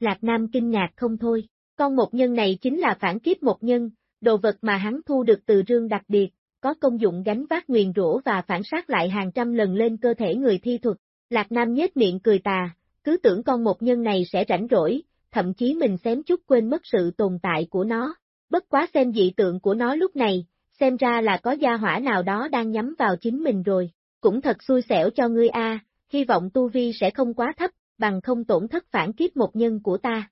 S1: Lạc Nam kinh ngạc không thôi, con một nhân này chính là phản kiếp một nhân, đồ vật mà hắn thu được từ rương đặc biệt, có công dụng gánh vác nguyền rủa và phản sát lại hàng trăm lần lên cơ thể người thi thuật. Lạc Nam nhếch miệng cười tà, cứ tưởng con một nhân này sẽ rảnh rỗi, thậm chí mình xém chút quên mất sự tồn tại của nó. Bất quá xem dị tượng của nó lúc này, xem ra là có gia hỏa nào đó đang nhắm vào chính mình rồi. Cũng thật xui xẻo cho ngươi a, hy vọng tu vi sẽ không quá thấp, bằng không tổn thất phản kiếp một nhân của ta.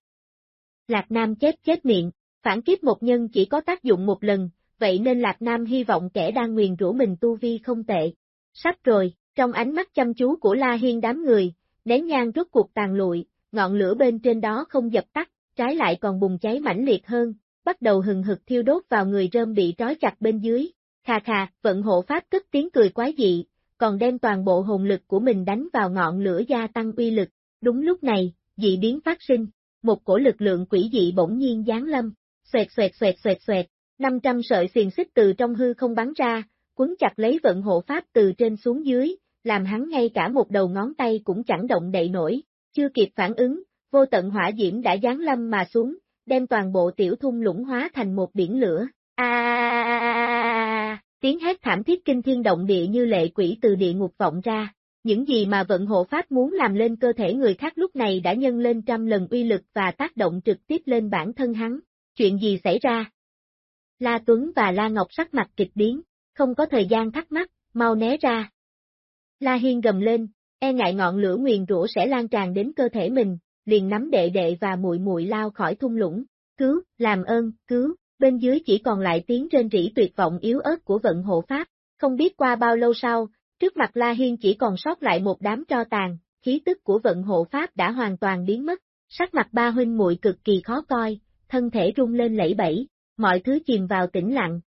S1: Lạc Nam chết chết miệng, phản kiếp một nhân chỉ có tác dụng một lần, vậy nên Lạc Nam hy vọng kẻ đang nguyền rủa mình tu vi không tệ. Sắp rồi, trong ánh mắt chăm chú của La Hiên đám người, nén nhang rốt cuộc tàn lụi, ngọn lửa bên trên đó không dập tắt, trái lại còn bùng cháy mãnh liệt hơn, bắt đầu hừng hực thiêu đốt vào người rơm bị trói chặt bên dưới. Khà khà, vận hộ pháp cất tiếng cười quái dị, còn đem toàn bộ hồn lực của mình đánh vào ngọn lửa gia tăng uy lực. Đúng lúc này, dị biến phát sinh, một cổ lực lượng quỷ dị bỗng nhiên giáng lâm, xoẹt xoẹt xoẹt xoẹt xoẹt, 500 sợi xiềng xích từ trong hư không bắn ra, quấn chặt lấy vận hộ pháp từ trên xuống dưới, làm hắn ngay cả một đầu ngón tay cũng chẳng động đậy nổi, chưa kịp phản ứng, vô tận hỏa diễm đã giáng lâm mà xuống, đem toàn bộ tiểu thung lũng hóa thành một biển lửa. A tiếng hét thảm thiết kinh thiên động địa như lệ quỷ từ địa ngục vọng ra. Những gì mà vận hộ pháp muốn làm lên cơ thể người khác lúc này đã nhân lên trăm lần uy lực và tác động trực tiếp lên bản thân hắn. Chuyện gì xảy ra? La Tuấn và La Ngọc sắc mặt kịch biến, không có thời gian thắc mắc, mau né ra. La Hiên gầm lên, e ngại ngọn lửa nguyền rủa sẽ lan tràn đến cơ thể mình, liền nắm đệ đệ và muội muội lao khỏi thung lũng, cứu, làm ơn, cứu, bên dưới chỉ còn lại tiếng trên rỉ tuyệt vọng yếu ớt của vận hộ pháp, không biết qua bao lâu sau, trước mặt La Hiên chỉ còn sót lại một đám tro tàn, khí tức của vận hộ pháp đã hoàn toàn biến mất, sắc mặt ba huynh muội cực kỳ khó coi, thân thể rung lên lẫy bẫy, mọi thứ chìm vào tĩnh lặng,